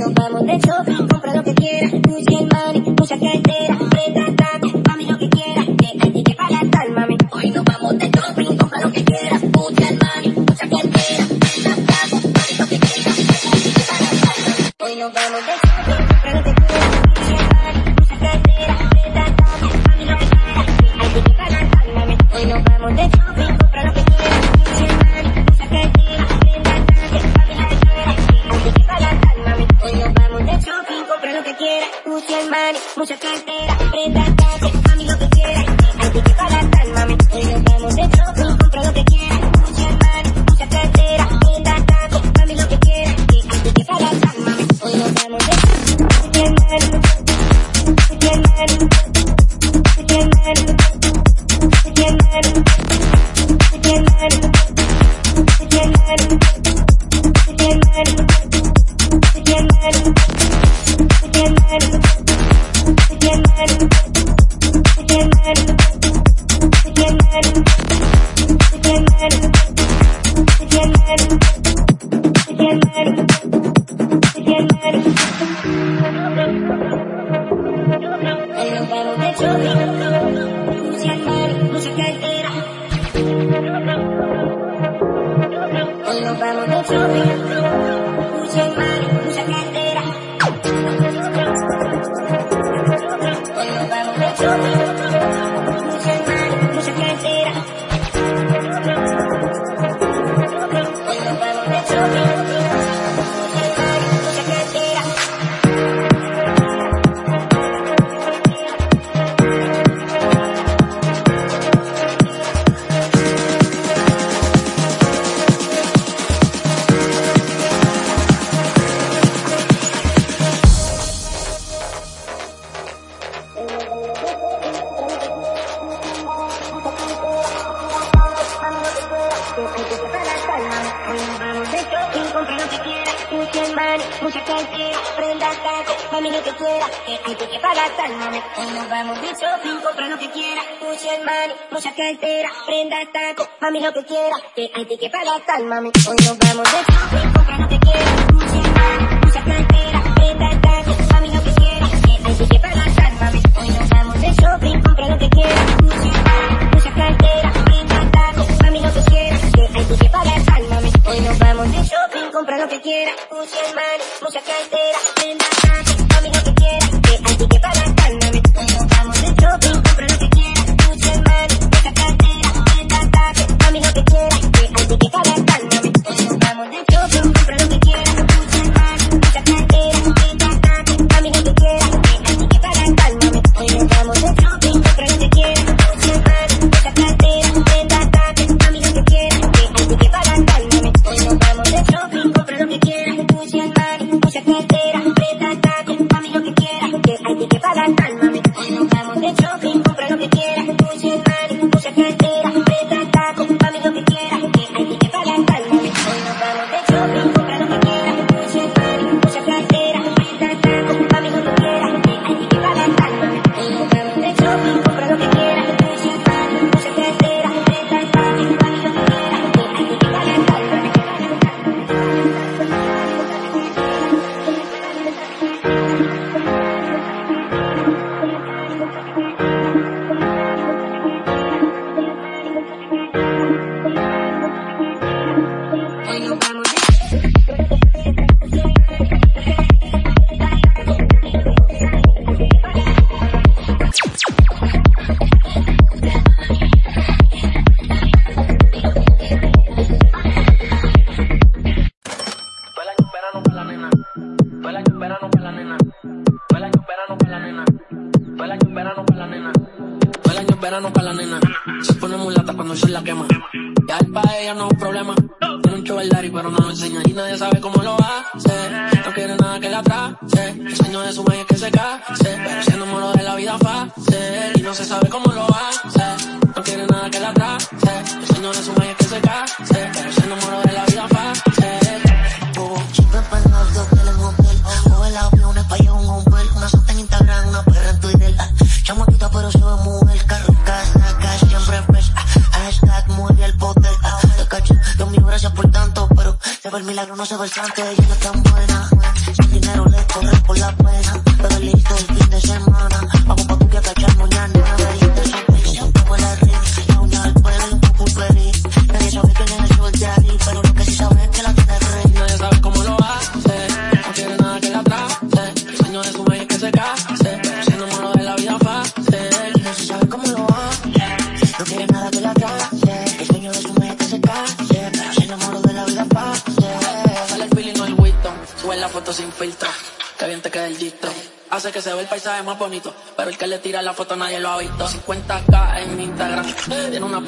nos vamos de show, compra lo que quieras, Gucci, Money, mucha gente.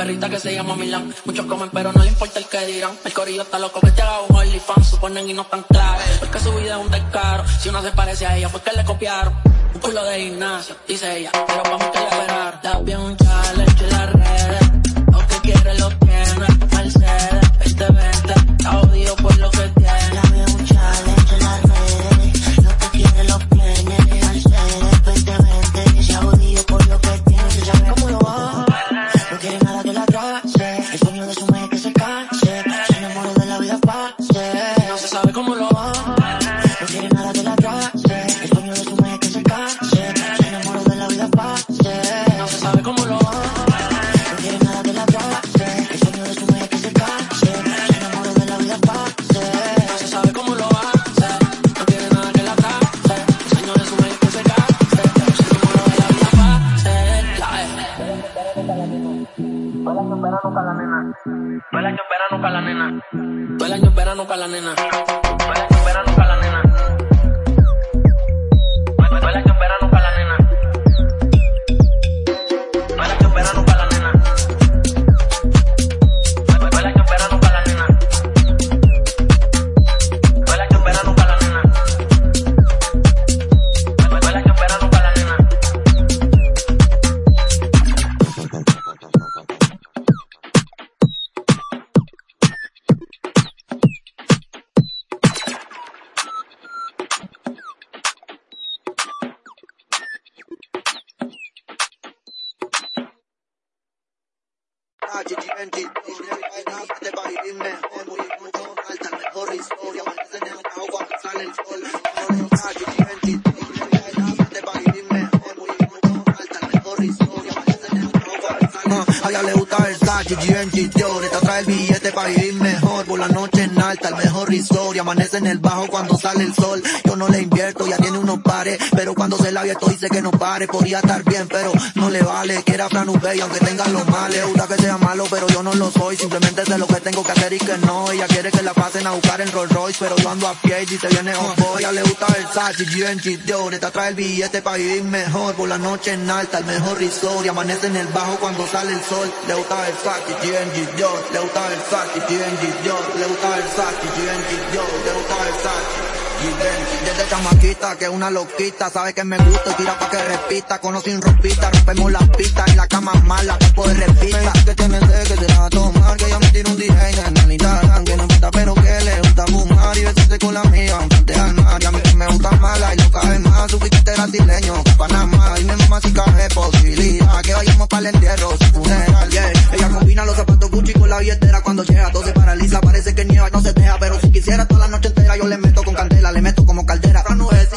Perrita que se llama Milan. Muchos comen, pero no le importa el que dirán. El corillo está loco que te haga un OnlyFans, suponen y no están claros. Porque su vida es un descaro, si una se parece a ella, fue que le copiaron. Un culo de gimnasio, dice ella, pero podría estar bien, pero no le vale, quiera Fran y aunque tenga los males, gusta que sea malo, pero yo no lo soy, simplemente sé lo que tengo que hacer y que no, ella quiere que la pasen a buscar en Rolls Royce, pero yo ando a pie y si se viene on boy, ella le gusta Sachi, Givenchy, Dior, esta trae el billete para vivir mejor, por la noche en alta, el mejor resort, y amanece en el bajo cuando sale el sol, le gusta el Sachi, Givenchy, Dior, le gusta el Sachi, Givenchy, Dior, le gusta el Sachi, Givenchy, Dior, le gusta. Givenchy. Desde chamaquita, que es una loquita, sabe que me gusta y tira pa' que repita, con o sin ropita, rompemos las pistas, en la cama mala, cuerpo de repita. que tiene sed, que se la va a tomar, que ella me tira un DJ, nena, que no importa, pero que le gusta fumar y besarse con la amiga, frente al mar, y a mí que me gusta mala y no cabe más, su piquete brasileño, Panamá, y me mama si cabe posibilidad, que vayamos para el entierro, su funeral, yeah. Ella combina los zapatos Gucci con la billetera cuando llega, todo se paraliza, parece que nieva y no se deja, pero si quisiera toda la noche entera yo le meto con candela, la le meto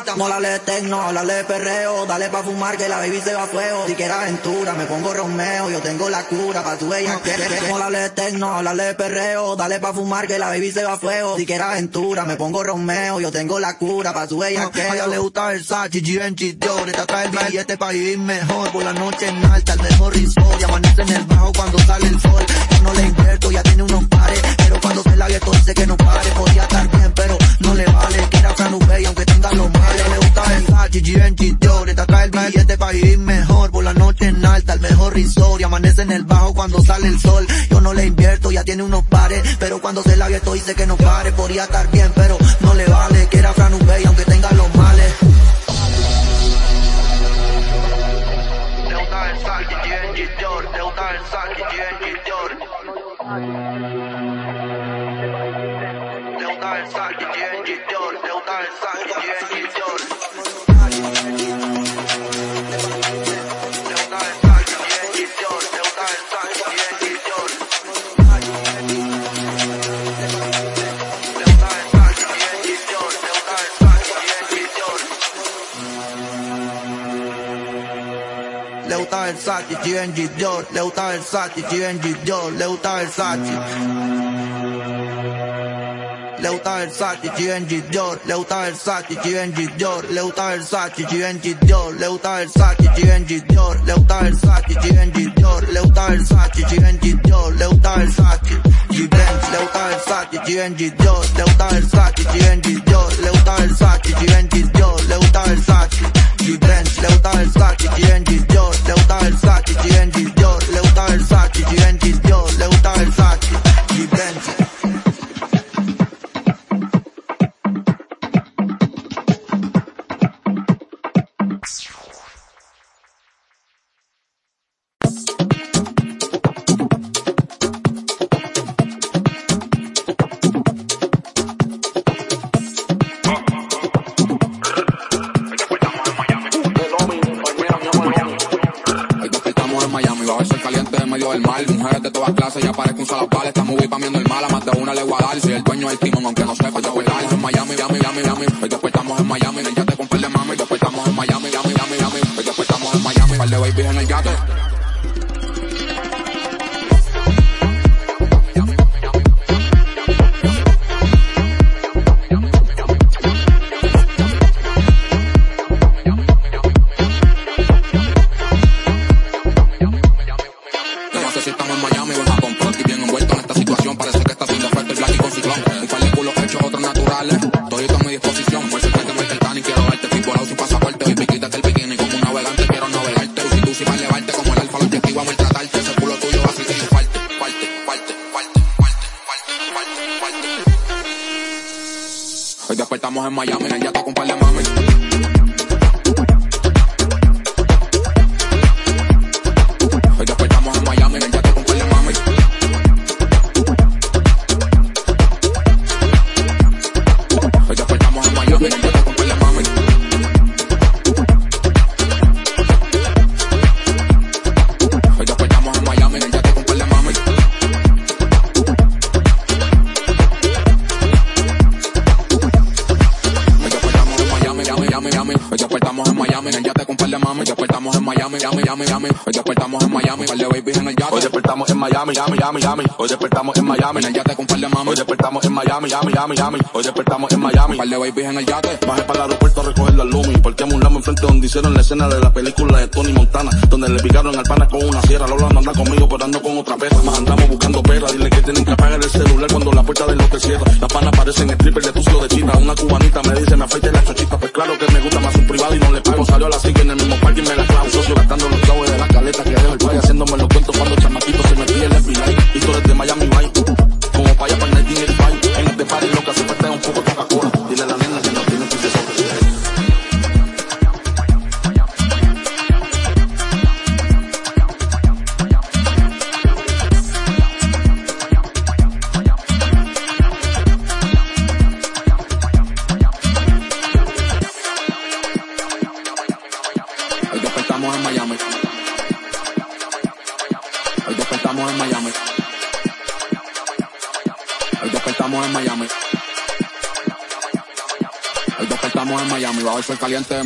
Nubecita, molale tecno, de perreo, dale pa' fumar que la baby se va a fuego, si quieres aventura, me pongo Romeo, yo tengo la cura pa' tu bella que Molale tecno, de perreo, dale pa' fumar que la baby se va a fuego, si quieres aventura, me pongo Romeo, yo tengo la cura pa' tu bella que A ella le gusta el Sachi, Givenchy, Dior, esta trae el billete pa' vivir mejor, por la noche en alta, el mejor resort, y amanece en el bajo cuando sale el sol, yo no le invierto, ya tiene unos pares, pero cuando se la abierto dice que no pare, podría estar bien, pero no le vale, que era Fran y aunque tenga los males, le gusta el Sachi, Givenchy, Dior, esta trae el billete pa' vivir mejor, por la noche en alta, el mejor resort, y amanece en el bajo cuando sale el sol, yo no le invierto, ya tiene unos pares, pero cuando se la abierto dice que no pare, podría estar bien, pero no le vale, que era Fran y aunque tenga los males. Le gusta el Sachi, Givenchy, Dior, le gusta el Sachi, Givenchy, Dior. Versace, Givenchy, Dior, le gusta Versace, Givenchy, Dior, le gusta Versace. Le gusta Versace, Givenchy, Dior, le gusta Versace, Givenchy, Dior, le gusta Versace, Givenchy, Dior, le gusta Versace, Givenchy, Dior, le gusta Versace, Givenchy, Dior, le gusta Versace, Givenchy, Dior, le gusta Versace, Givenchy, le gusta Versace, Givenchy, Dior, le gusta Versace, Givenchy, Dior, le gusta Versace, Givenchy, Dior, le gusta Versace, Givenchy, le gusta Versace, Givenchy, Dior, le gusta Versace, Dior, le gusta Versace, Givenchy, Dior, le gusta Versace. Todas clases, ya parezco un salapal. Estamos viendo el mal, a más de una le voy a dar. Soy el dueño del timón, aunque no sepa yo volar. En Miami, Miami, Miami, Miami. Hoy despertamos en Miami, en el yate con par de mami. Despertamos en Miami, Miami, Miami, Miami. Hoy despertamos en Miami, par de babies en el yate. Miami, Miami. Hoy despertamos en Miami, En el yate con par de mami. Hoy despertamos en Miami, Miami, Miami, Miami. Hoy despertamos en Miami. Par de babies en el yate. Bajé para el aeropuerto a recoger la Lumi. Parqueamos un lamo enfrente donde hicieron la escena de la película de Tony Montana. Donde le picaron al pana con una sierra. Lola no anda conmigo, pero ando con otra perra. Más andamos buscando perra. Dile que tienen que apagar el celular cuando la puerta del lote cierra. Las panas parecen stripper de tucio de china. Una cubanita me dice, me afeite la chochita. Pues claro que me gusta más un privado y no le pago. Salió a la en el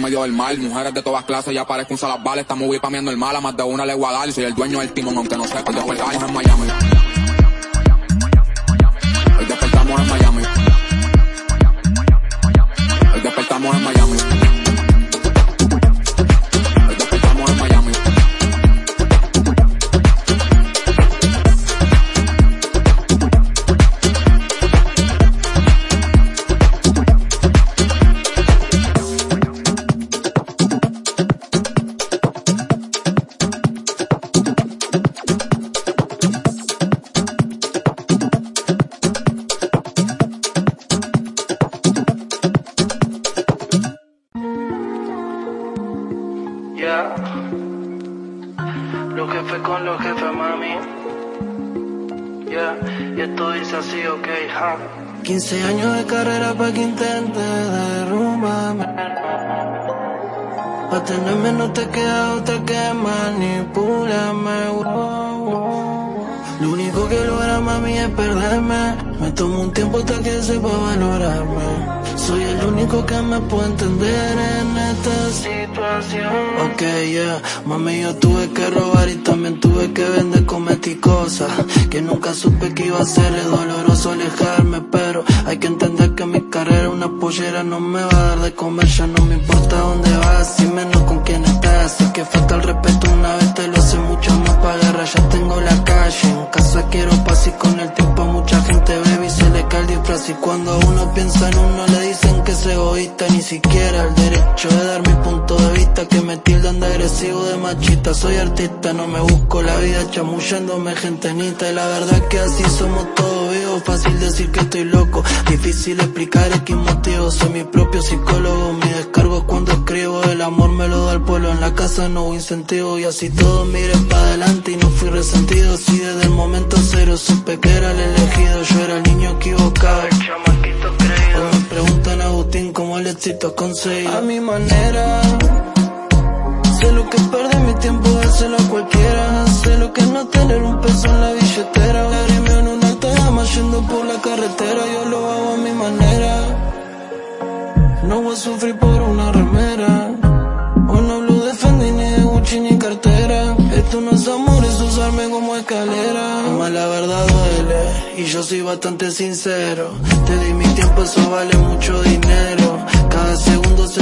medio del mar. Mujeres de todas clases, ya parezco un salabal. Estamos wipameando el mal, a más de una le voy a dar. Soy el dueño del timón, aunque no sepa. Despertamos en Miami. Sepa valorarme. Soy el único que me puede entender en esta situación. Ok, yeah, mami, yo tuve que robar y también tuve que vender, cometí cosas que nunca supe que iba a ser. Es doloroso alejarme, pero hay que entender que mi carrera, una pollera, no me va a dar de comer. Ya no me importa dónde vas, y menos con quién estás. Es que falta el respeto una vez, te lo hace mucho más para guerra. Ya tengo la calle, en casa quiero paz y con piensa en uno, le dicen que es egoísta. Ni siquiera el derecho de dar mi punto de vista. Que me tildan de agresivo, de machista. Soy artista, no me busco la vida chamullándome gentenita. Y la verdad que así somos todos vivos. Fácil decir que estoy loco, difícil explicar X motivo. Soy mi propio psicólogo, mi descargo es cuando escribo. El amor me lo da el pueblo, en la casa no hubo incentivo. Y así todos miren para adelante y no fui resentido. Si desde el momento cero supe que era el elegido, yo era el niño equivocado. Éxito conseguido. A mi manera. Sé lo que es perder mi tiempo, dárselo a cualquiera. Sé lo que es no tener un peso en la billetera. Lágrime en una alta gama yendo por la carretera. Yo lo hago a mi manera. No voy a sufrir por una remera. Hoy no hablo de Fendi ni de Gucci ni cartera. Esto no es amor, es usarme como escalera. Más la verdad duele y yo soy bastante sincero. Te di mi tiempo, eso vale mucho dinero.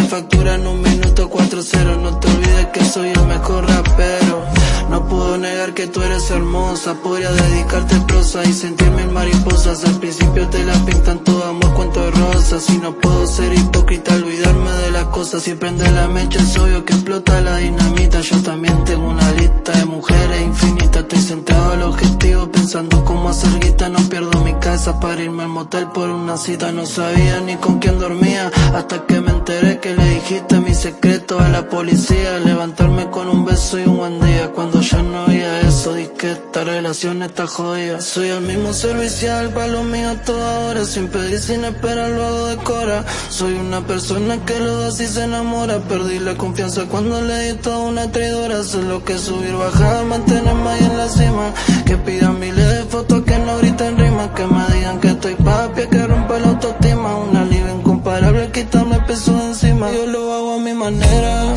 Factura en un minuto 4-0. No te olvides que soy el mejor rapero. No puedo negar que tú eres hermosa. Podría dedicarte prosa y sentirme en mariposas. Al principio te la pintan todo amor, cuento de rosas. Y no puedo ser hipócrita, olvidarme de las cosas. Si prende la mecha, es obvio que explota la dinamita. Yo también tengo una lista de mujeres infinitas. Estoy centrado al objetivo, pensando cómo hacer guita. No pierdo mi casa para irme al motel por una cita. No sabía ni con quién dormía. Hasta que me enteré que le dijiste mi secreto a la policía. Levantarme con un beso y un buen día. Cuando ya no había eso, dije que esta relación está jodida. Soy el mismo servicial para lo mío toda hora. Sin pedir, sin esperar, lo hago de cora. Soy una persona que lo da si se enamora. Perdí la confianza cuando le di toda una traidora. Sé lo que subir, bajar, mantenerme ahí en la cima. Que pidan miles de fotos que no griten rimas. Que me digan que estoy papi, que rompa la autoestima. Una liga incomparable, quitarme peso de encima. Yo lo hago a mi manera.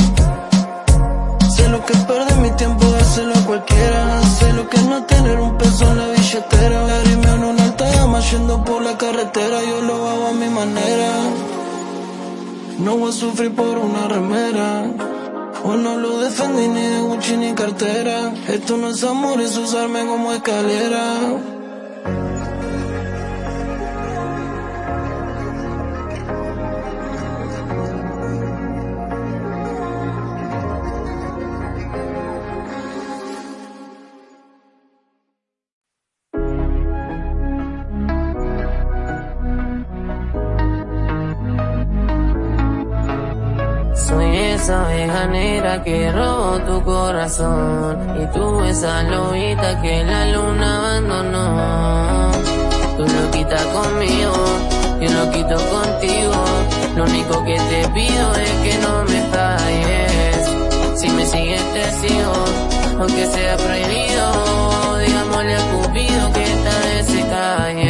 Sé lo que es perder mi tiempo, cualquiera. Sé lo que no tener un peso en la billetera. Lágrime en una alta gama yendo por la carretera. Yo lo hago a mi manera. No voy a sufrir por una remera. O no lo defendí ni de Gucci ni cartera. Esto no es amor, es usarme como escalera. Esa abeja negra que robó tu corazón. Y tú esa lobita que la luna abandonó. Tú lo quitas conmigo, yo lo quito contigo. Lo único que te pido es que no me falles. Si me sigues te sigo, aunque sea prohibido. Digámosle a Cupido que esta vez se calle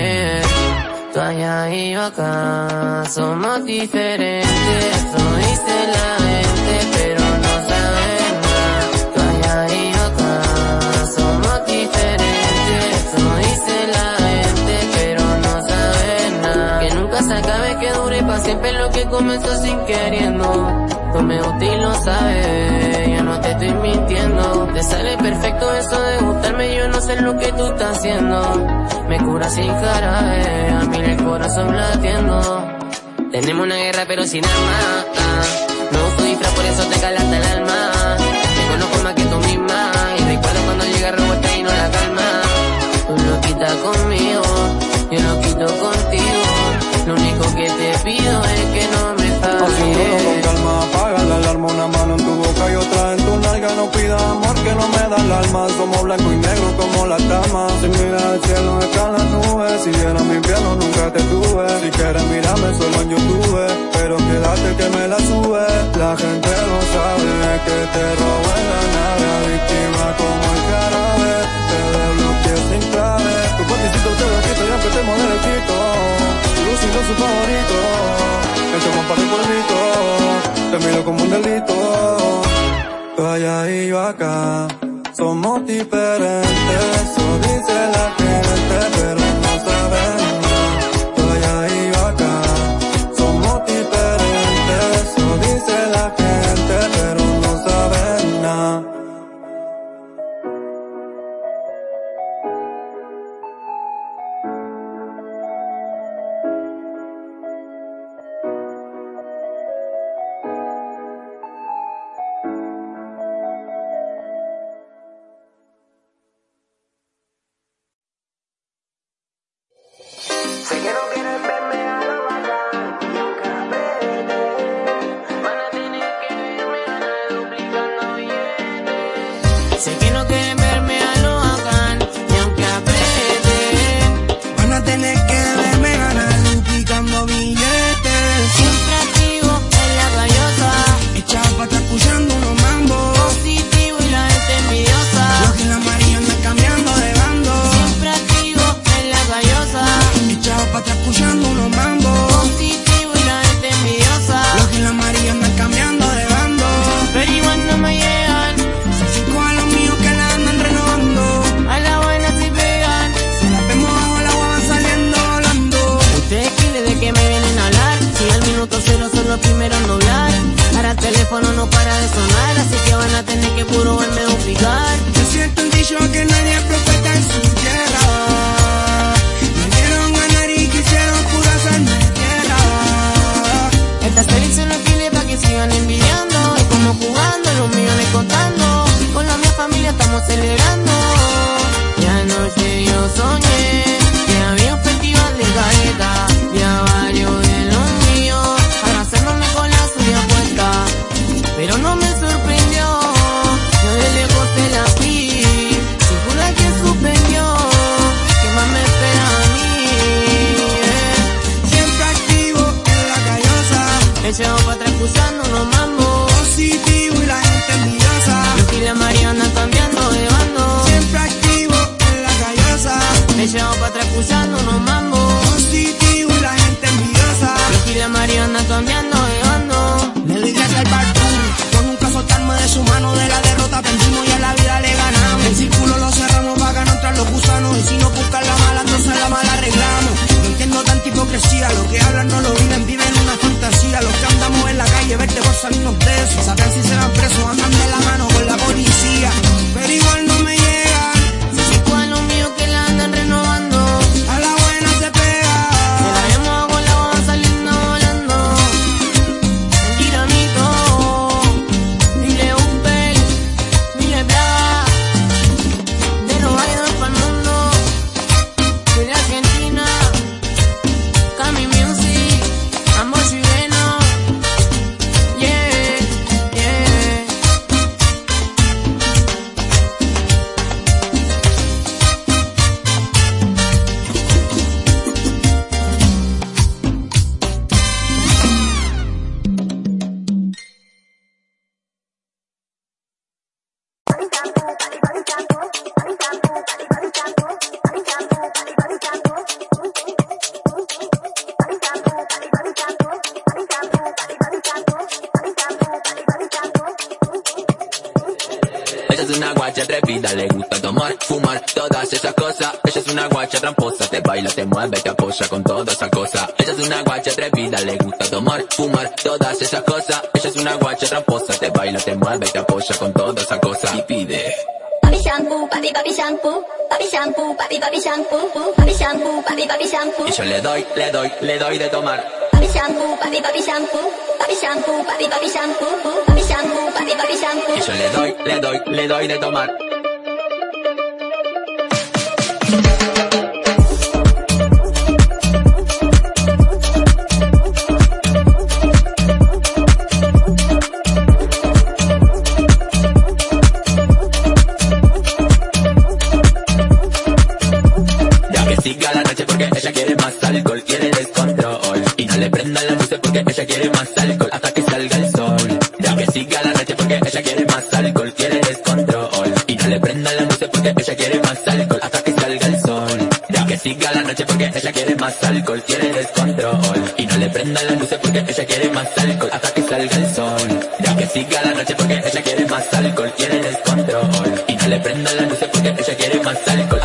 Tú allá y yo acá somos diferentes, lo dice la gente, pero no saben nada. Tú allá y yo acá somos diferentes, se acabe, que dure para siempre lo que comenzó sin queriendo. Tú me gusta y lo sabes, yo no te estoy mintiendo. Te sale perfecto eso de gustarme, yo no sé lo que tú estás haciendo. Me cura sin jarabe, a mí el corazón latiendo. Tenemos una guerra pero sin armas. No uso disfraz, por eso te calaste el alma. Te conozco más que tú misma. Y recuerdo cuando llega revuelta y no la calma. Tú lo quitas conmigo, pido es que no me Haciéndolo con falles. calma, apaga la alarma, una mano en tu boca y otra en tu nalga. No pidas amor que no me da el alma. Somos blanco y negro como la cama. Si miras al cielo están las nubes. Si vieras mi infierno nunca te tuve. Si quieres mirarme solo en YouTube, pero quédate que me la sube. La gente no sabe que te robo en la nave. Víctima como el jarabe. Te desbloqueé sin clave. Tu cuerpecito te lo quito y aunque te derechito haciendo su favorito. Me tomo un par te miro como un delito. Tú allá y yo acá, somos diferentes, eso dice la gente, pero Yo le doy, le doy, le doy de tomar. Papi shampoo, papi papi shampoo, papi shampoo, papi papi shampoo, papi shampoo, papi papi shampoo. Y yo le doy, le doy, le doy de tomar. siga la noche porque ella quiere más alcohol, quiere descontrol. Y no le prenda la luz porque ella quiere más alcohol hasta que salga el sol. Y que siga la noche porque ella quiere más alcohol, quiere descontrol. Y no le prenda la luz porque ella quiere más alcohol hasta que salga el sol. Y que siga la noche porque ella quiere más alcohol, quiere descontrol. Y no le prenda la luz porque ella quiere más alcohol.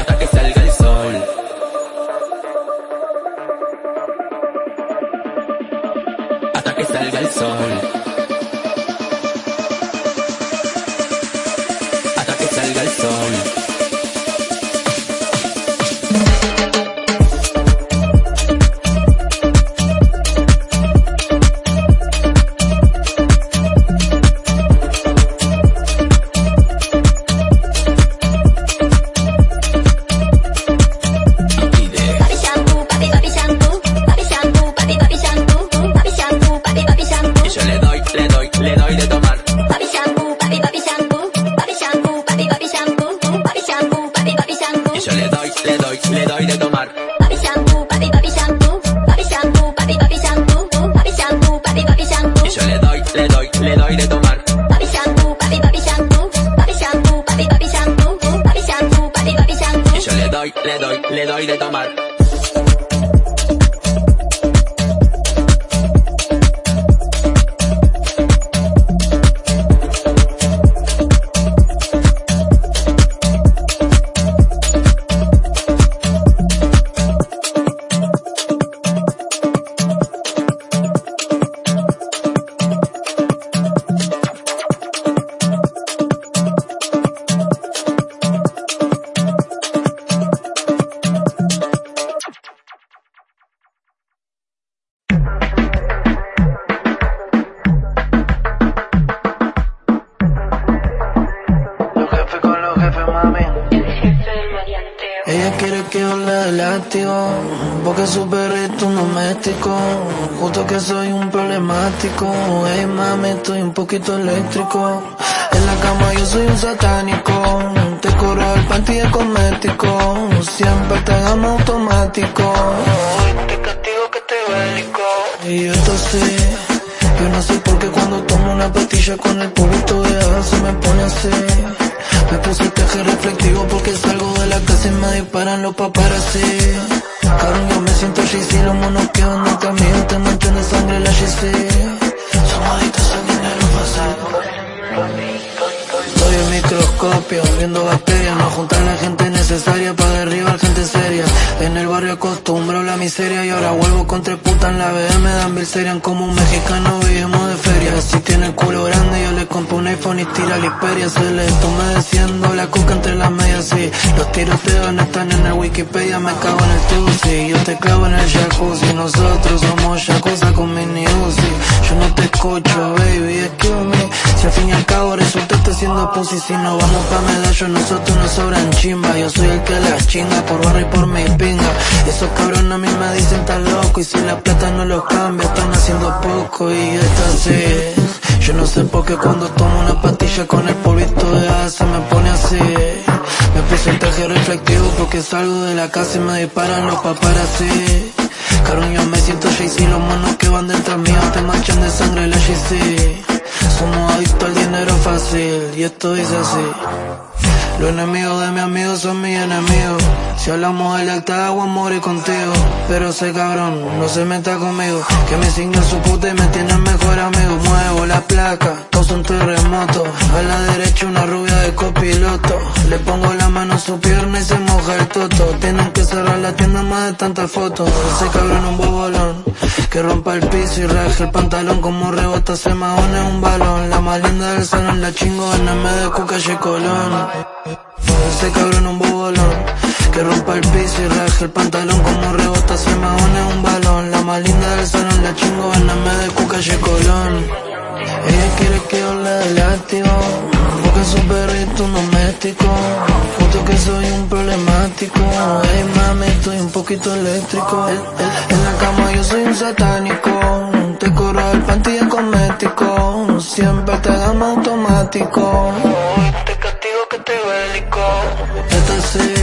Eléctrico. En la cama yo soy un satánico. Te corro el panty de cosmético. Siempre te hagamos automático. Hoy te castigo que te bélico. Y esto sí, yo no sé por qué cuando tomo una pastilla con el polvito de hada se me pone así. Me puse traje reflectivo porque salgo de la casa y me disparan los paparazzi. Serian como un mexicano, vivimos de feria. Si tiene el culo grande yo le compro un iPhone y tira la hiperia, se le humedeciendo la coca entre las medias, sí. Los tiroteos no están en el Wikipedia, me cago en el tusi, yo te clavo en el jacuzzi, nosotros somos yakuza con mini Uzi. Yo no te escucho, baby, excuse me. Si al fin y al cabo resultaste siendo pussy, si no vamos pa' medallo, nosotros nos sobran chimba. Yo soy el que las chinga por barra y por mi pinga. Esos cabrones a mí me dicen tan loco y si la plata no los cambia, están haciendo poco y esta sí. Yo no sé por qué cuando tomo una pastilla con el polvito de se me pone así. Me puse el traje reflectivo porque salgo de la casa y me disparan los paparazzi. Cabrón, yo me siento Jay-Z, los monos que van detrás mío te manchan de sangre la Jay-Z. Somos adictos al dinero fácil y esto dice así. Los enemigos de mi amigo son mis enemigos. Si hablamos del acta agua, morir contigo. Pero ese cabrón no se meta conmigo. Que me signo su puta y me tiene mejor amigo. Muevo la placa, causa un terremoto. A la derecha una rubia de copiloto. Le pongo la mano a su pierna y se moja el toto. Tienen que cerrar la tienda más de tantas fotos. Ese cabrón un bobolón. Que rompa el piso y raje el pantalón como rebota se mahone un balón. La más linda del salón, la chingona, me de calle Colón. Ese cabrón un bobolón Que rompa el piso y raje el pantalón Como rebota se mahone un balón La más linda del salón, la chingona Me de y colón Ella quiere que yo le dé látigo Porque su perrito un doméstico Justo que soy un problemático. Hey mami, estoy un poquito eléctrico. En la cama yo soy un satánico. Te corro el panty de cosmético. Siempre te damos automático. Te castigo que te bélico. Esta sí,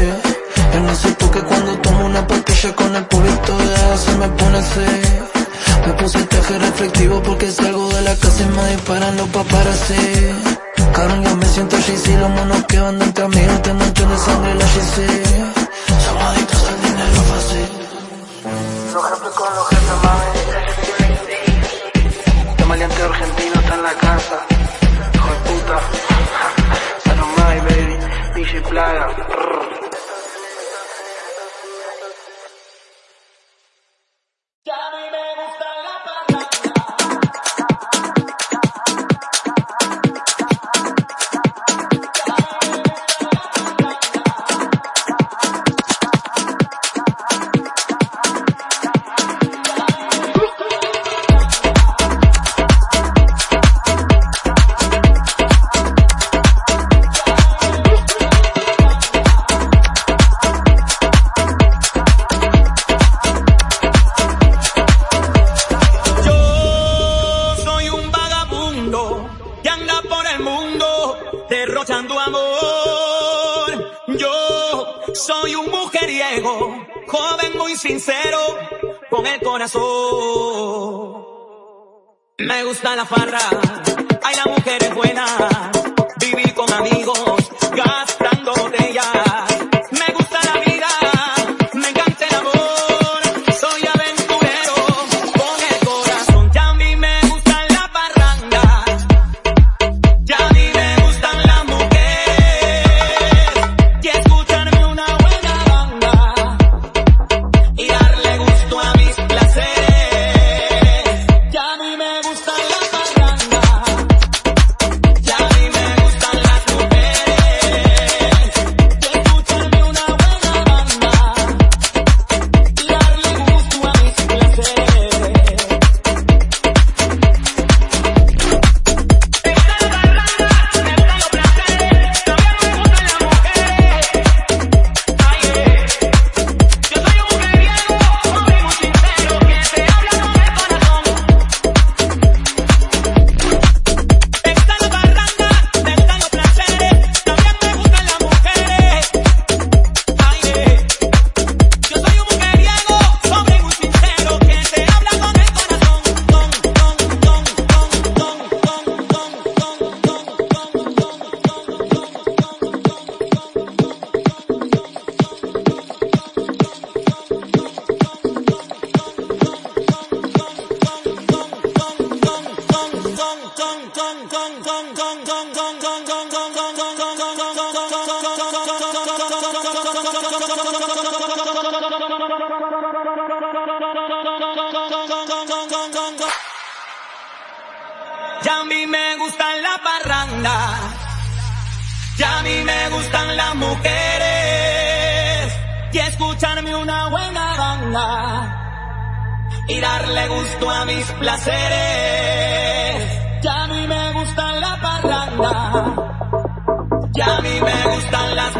yo no sé por qué cuando tomo una pastilla con el polvito de se me pone así porcentaje reflectivo porque salgo de la casa y me disparan los paparazzi. Cabrón, yo me siento GC, los monos que van dentro mío te manchan de sangre la GC. Somos adictos al dinero fácil. Los jefes con los jefes, mami. Los maleantes argentino está en la casa. Hijo de puta. Sanomai, baby. DJ Plaga.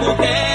mujer.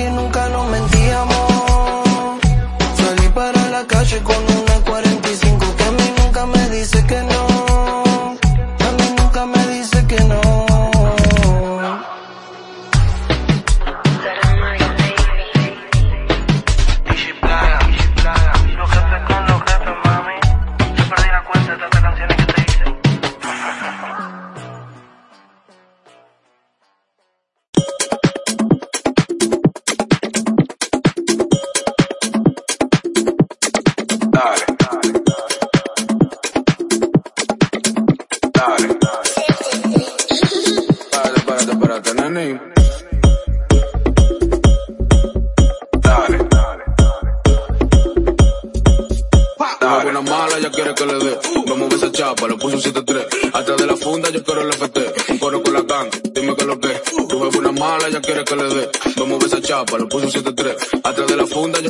que nunca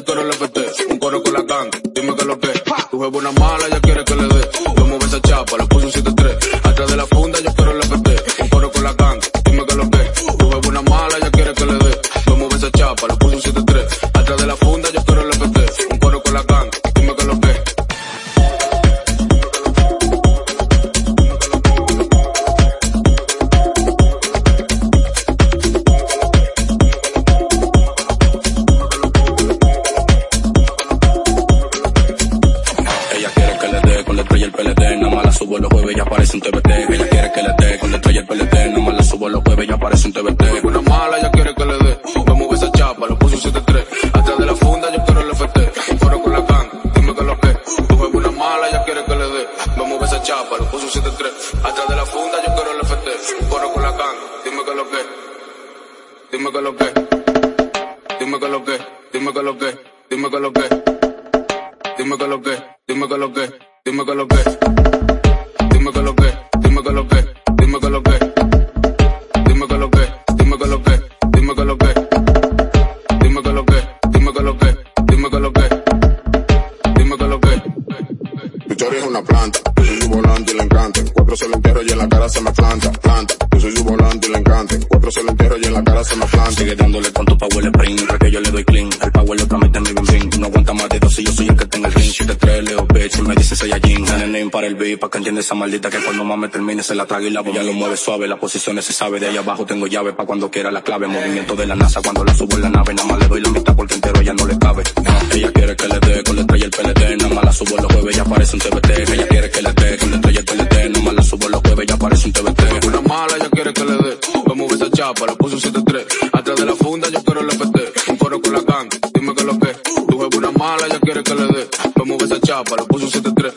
Tú un coro con la gang, dime que lo que. Tu es una mala, ya quiere que le dé. Yo mueve esa chapa, la esa maldita que cuando mame termine se la traga y la bomba lo mueve suave, las posiciones se sabe, de allá abajo tengo llave pa' cuando quiera la clave, movimiento de la NASA cuando la subo en la nave, nada más le doy la mitad porque entero ya no le cabe. Ella quiere que le dé, con le trae el PLD, nada más la subo los jueves, ya parece un TBT. Ella quiere que le dé, con le trae el PLD, nada más la subo los jueves, ya parece un TBT. Una mala, ella quiere que le dé, me mueve esa chapa, le puso 7-3, atrás de la funda yo quiero el FT, un coro con la gang, dime que lo que, tu juego una mala, ella quiere que le dé, me mueve esa chapa, le puso 7-3,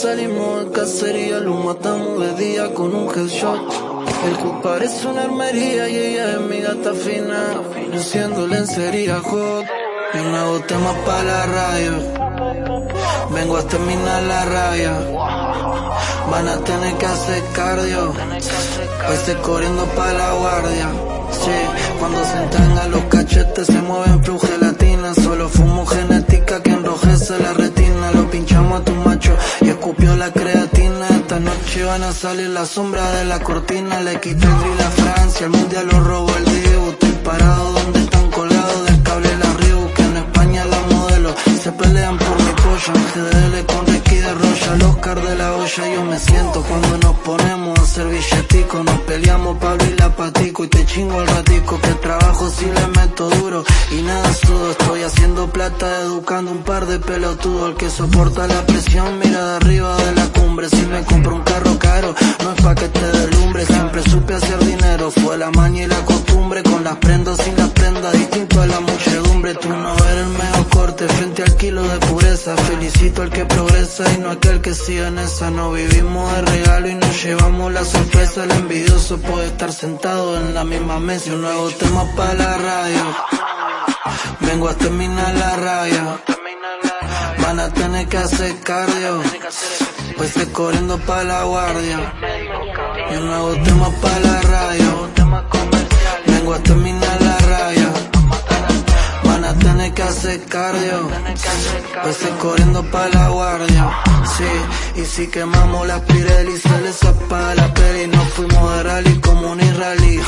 salim sombra hacer dinero, fue la maña y la costumbre. Con las prendas sin las prendas, distinto a la muchedumbre. Tú no eres el mejor corte frente al kilo de pureza. Felicito al que progresa y no aquel que siga en esa. No vivimos de regalo y nos llevamos la sorpresa. El envidioso puede estar sentado en la misma mesa. Y un nuevo tema para la radio. Vengo a terminar la raya. Van a tener que hacer cardio. Pues estoy corriendo pa' la guardia. Y un nuevo tema pa' la radio. Vengo a terminar la tener que hacer cardio. Estoy corriendo pa' la guardia. Sí, y si quemamos las Pirelli, se les apaga la peli. Nos fuimos de rally como un israelí.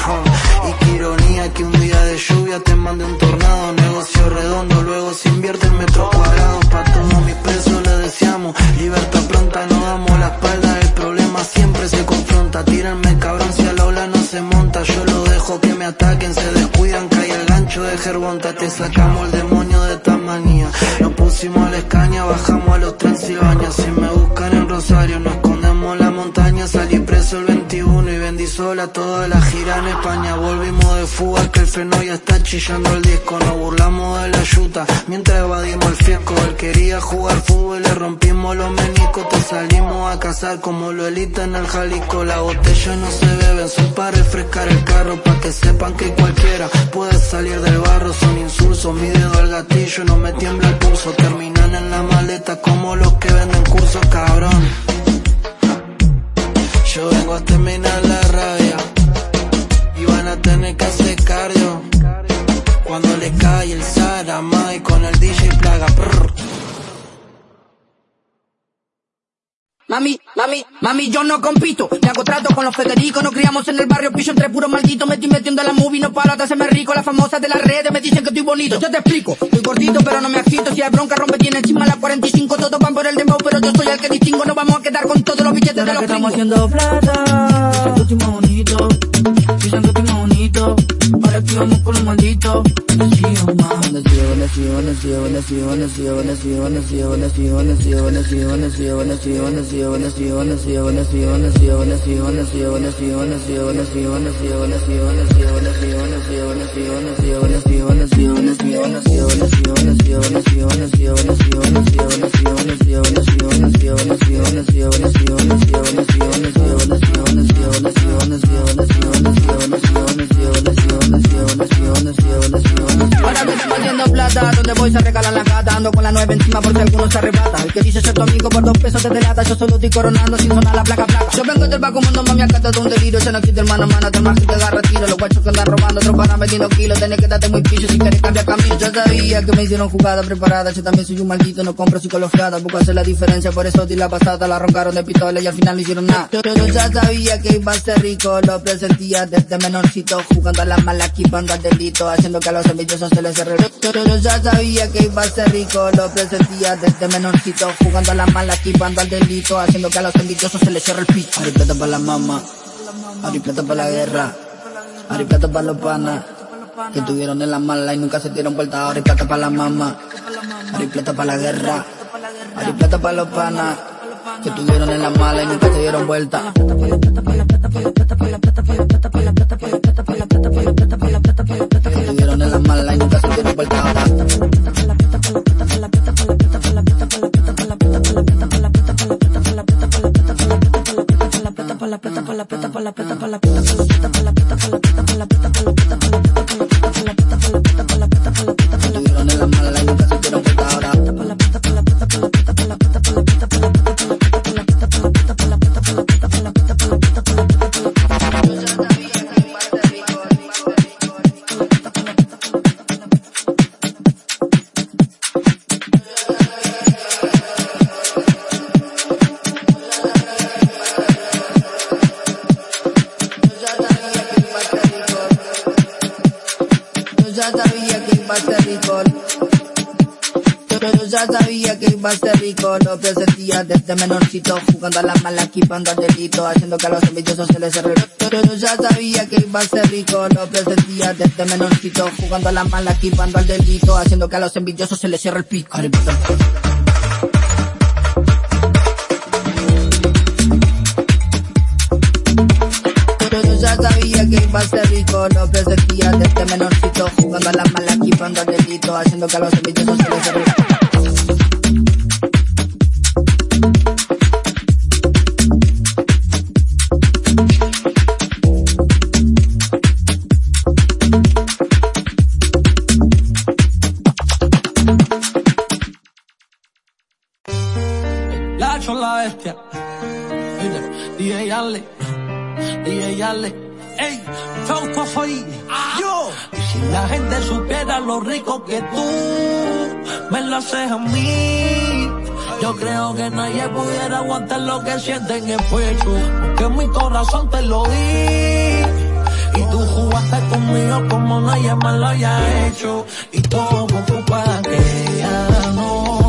Y qué ironía que un día de lluvia te mande un tornado. Negocio redondo, luego se invierte en metros cuadrados. Pa' todos mis presos le deseamos libertad pronta. No damos la espalda, el problema siempre se confronta. Tírenme cabrón si a la ola no se monta. Yo lo dejo que me ataquen, Te sacamos el demonio de Tasmania. Nos pusimos a la escaña, bajamos a los Transilvania. Si me buscan en Rosario, nos escondemos en la montaña. Salí preso el 21 y vendí sola toda la gira en España. Volvimos de fuga, que el freno ya está chillando el disco. Nos burlamos de la yuta mientras evadimos el fiasco. Él quería jugar fútbol y le rompimos los meniscos. Te salimos a cazar como lo elita en el Jalisco. La botella no se beben, son para refrescar el carro. Pa' que sepan que cualquiera puede salir del barro. Son insulsos, mi dedo al gatillo no me tiembla el pulso. Terminan en la maleta como los que venden cursos, cabrón. Yo vengo a terminar la raya. Tiene que hacer cardio. Cuando le cae el Sarama y con el DJ plaga. Mami, mami, mami, yo no compito. Me hago trato con los Federicos. Nos criamos en el barrio piso entre puros malditos. Me estoy metiendo la movie, no paro hasta hacerme rico. Las famosas de las redes me dicen que estoy bonito. Yo te explico. Estoy gordito, pero no me agito. Si hay bronca, rompe, tiene encima la 45. Todos van por el dembow, pero yo soy el que distingo. No vamos a quedar con todos los billetes de los estamos gringos. haciendo plata. Que más bonito. Dicen que bonito. Ahora que vamos con los malditos. Ahora que estamos haciendo plata, donde voy se regalan la gata, ando con la nueve encima por si alguno se arrebata. El que dice ser tu por dos pesos te delata, yo solo estoy coronando sin sonar la placa placa. Yo vengo del bajo mundo, mami, acá todo un delirio, yo no existe hermano, mano, te más que te agarra tiro, los guachos que andan robando, otros para metiendo kilos, tenés que darte muy piso si quieres cambiar camino. Yo sabía que me hicieron jugada preparada, yo también soy un maldito, no compro psicología, busco hacer la diferencia, por eso di la pasada, la roncaron de pistola y al final no hicieron nada. Yo ya sabía que iba a ser rico, lo presentía desde menorcito, jugando a la mala, equipando al delito, haciendo que a los envidiosos se les cerre. Yo, ya sabía que iba a ser rico, lo presentía desde menorcito, jugando a la mala, equipando al delito, haciendo que a los envidiosos se les cierre el pito. Ari plata para la mama, Ari plata para la guerra, Ari plata para los panas. Que tuvieron en la mala y nunca se dieron vuelta, Ari plata para la mama, Ari plata para la guerra, Ari plata para los panas. Que tuvieron en la mala y nunca se dieron vuelta. En la mala y nunca se dieron vuelta. Que iba a ser rico, lo presentía desde menorcito, jugando a la mala, equipando delito, haciendo que a los envidiosos se les cerre. Yo, ya sabía que iba a ser rico, lo presentía desde menorcito, jugando a la mala, equipando al delito, haciendo que a los envidiosos se les cierre el pico. Sabía que iba a ser rico, lo presentía desde menorcito, jugando a la mala, equipando al delito, haciendo que a los envidiosos se les cierre La bestia. DJ Ale. DJ Ale. Ey, Fausto soy yo. Y si la gente supiera lo rico que tú me lo haces a mí. Yo creo que nadie pudiera aguantar lo que siente en el pecho. Que mi corazón te lo di. Y tú jugaste conmigo como nadie más lo haya hecho. Y todo por culpa de aquella nota.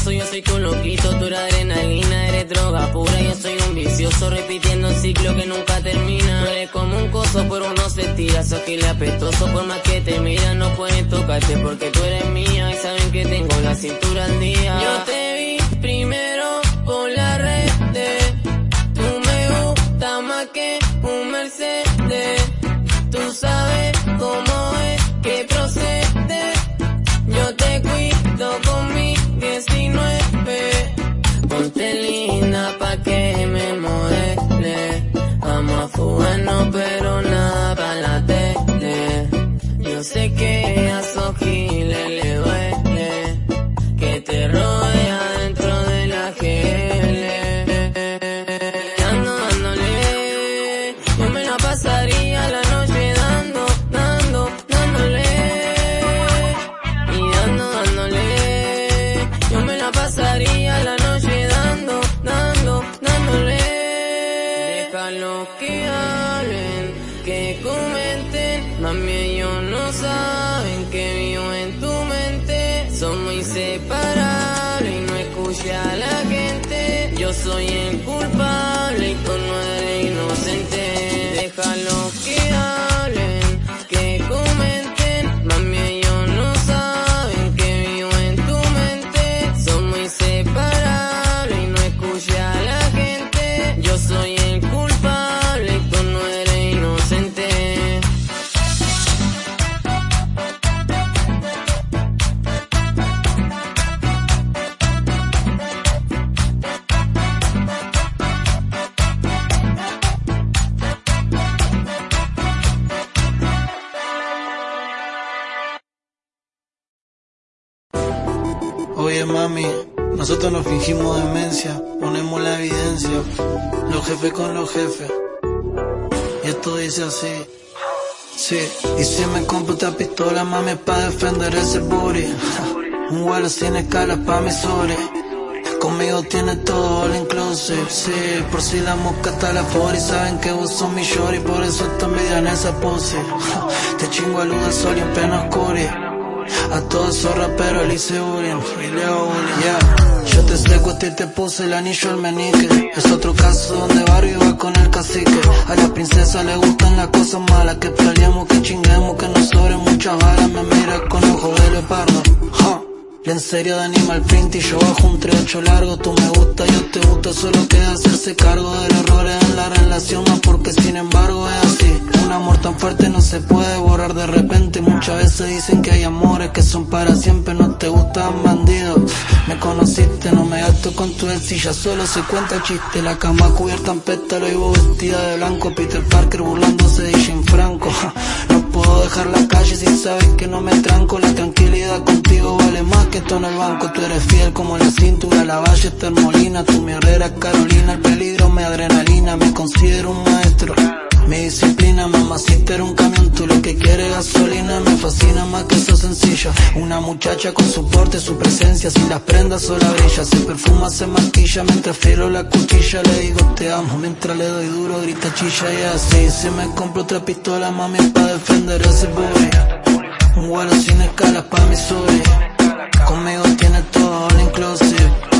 Peligroso, yo soy tu loquito, tú eres adrenalina, eres droga pura, yo soy un vicioso repitiendo un ciclo que nunca termina. No eres como un coso, pero uno se tira, sos que apestoso, por más que te miran no pueden tocarte porque tú eres mía y saben que tengo la cintura al día. Yo te vi primero por la red, tú me gusta más que un Mercedes, tú sabes cómo es que procede. Cuido con mi 19. Ponte linda pa' que me modele. Vamos a fugarnos, pero nada pa' la tele. Yo sé que a giles le pistola, mami, pa' defender ese booty. Un vuelo sin escalas pa' mi sorry. Conmigo tiene todo all inclusive, sí Por si la mosca está la y saben que sos mi shorty Por eso te envidian esa pose Te chingo a luz del sol y en pleno oscuri A todos esos raperos le hice bullying Y le hago bullying, yeah. Yo te secuestré y te puse el anillo al menique Es otro caso donde Barrio va con el cacique. A la princesa le gustan las cosas malas Que peleemos, que chinguemos, que nos sobren muchas balas Me mira con ojos de leopardo, ja. Y en serio de animal print y yo bajo un trecho largo Tú me gusta, yo te gusto, solo queda hacerse cargo de los errores en la relación No porque sin embargo es así. Un amor tan fuerte no se puede borrar de repente Muchas veces dicen que hay amores que son para siempre No te gustan bandidos Me conociste, no me gasto con tu ex solo se cuenta chiste. La cama cubierta en pétalo y vos vestida de blanco Peter Parker burlándose de Jane Franco puedo dejar la calle si sabes que no me tranco. La tranquilidad contigo vale más que todo en el banco. Tú eres fiel como la cintura, la valle Molina. Tu mi Herrera Carolina, el peligro me adrenalina. Me considero un maestro mi disciplina, mamacita era un camión, tú lo que quieres gasolina, me fascina más que eso sencillo. Una muchacha con su porte, su presencia, sin las prendas sola brilla, se perfuma, se maquilla, mientras filo la cuchilla, le digo te amo, mientras le doy duro, grita chilla y así, si me compro otra pistola, mami, pa' defender ese boy. Un vuelo sin escalas pa' mi soy, conmigo tiene todo all inclusive.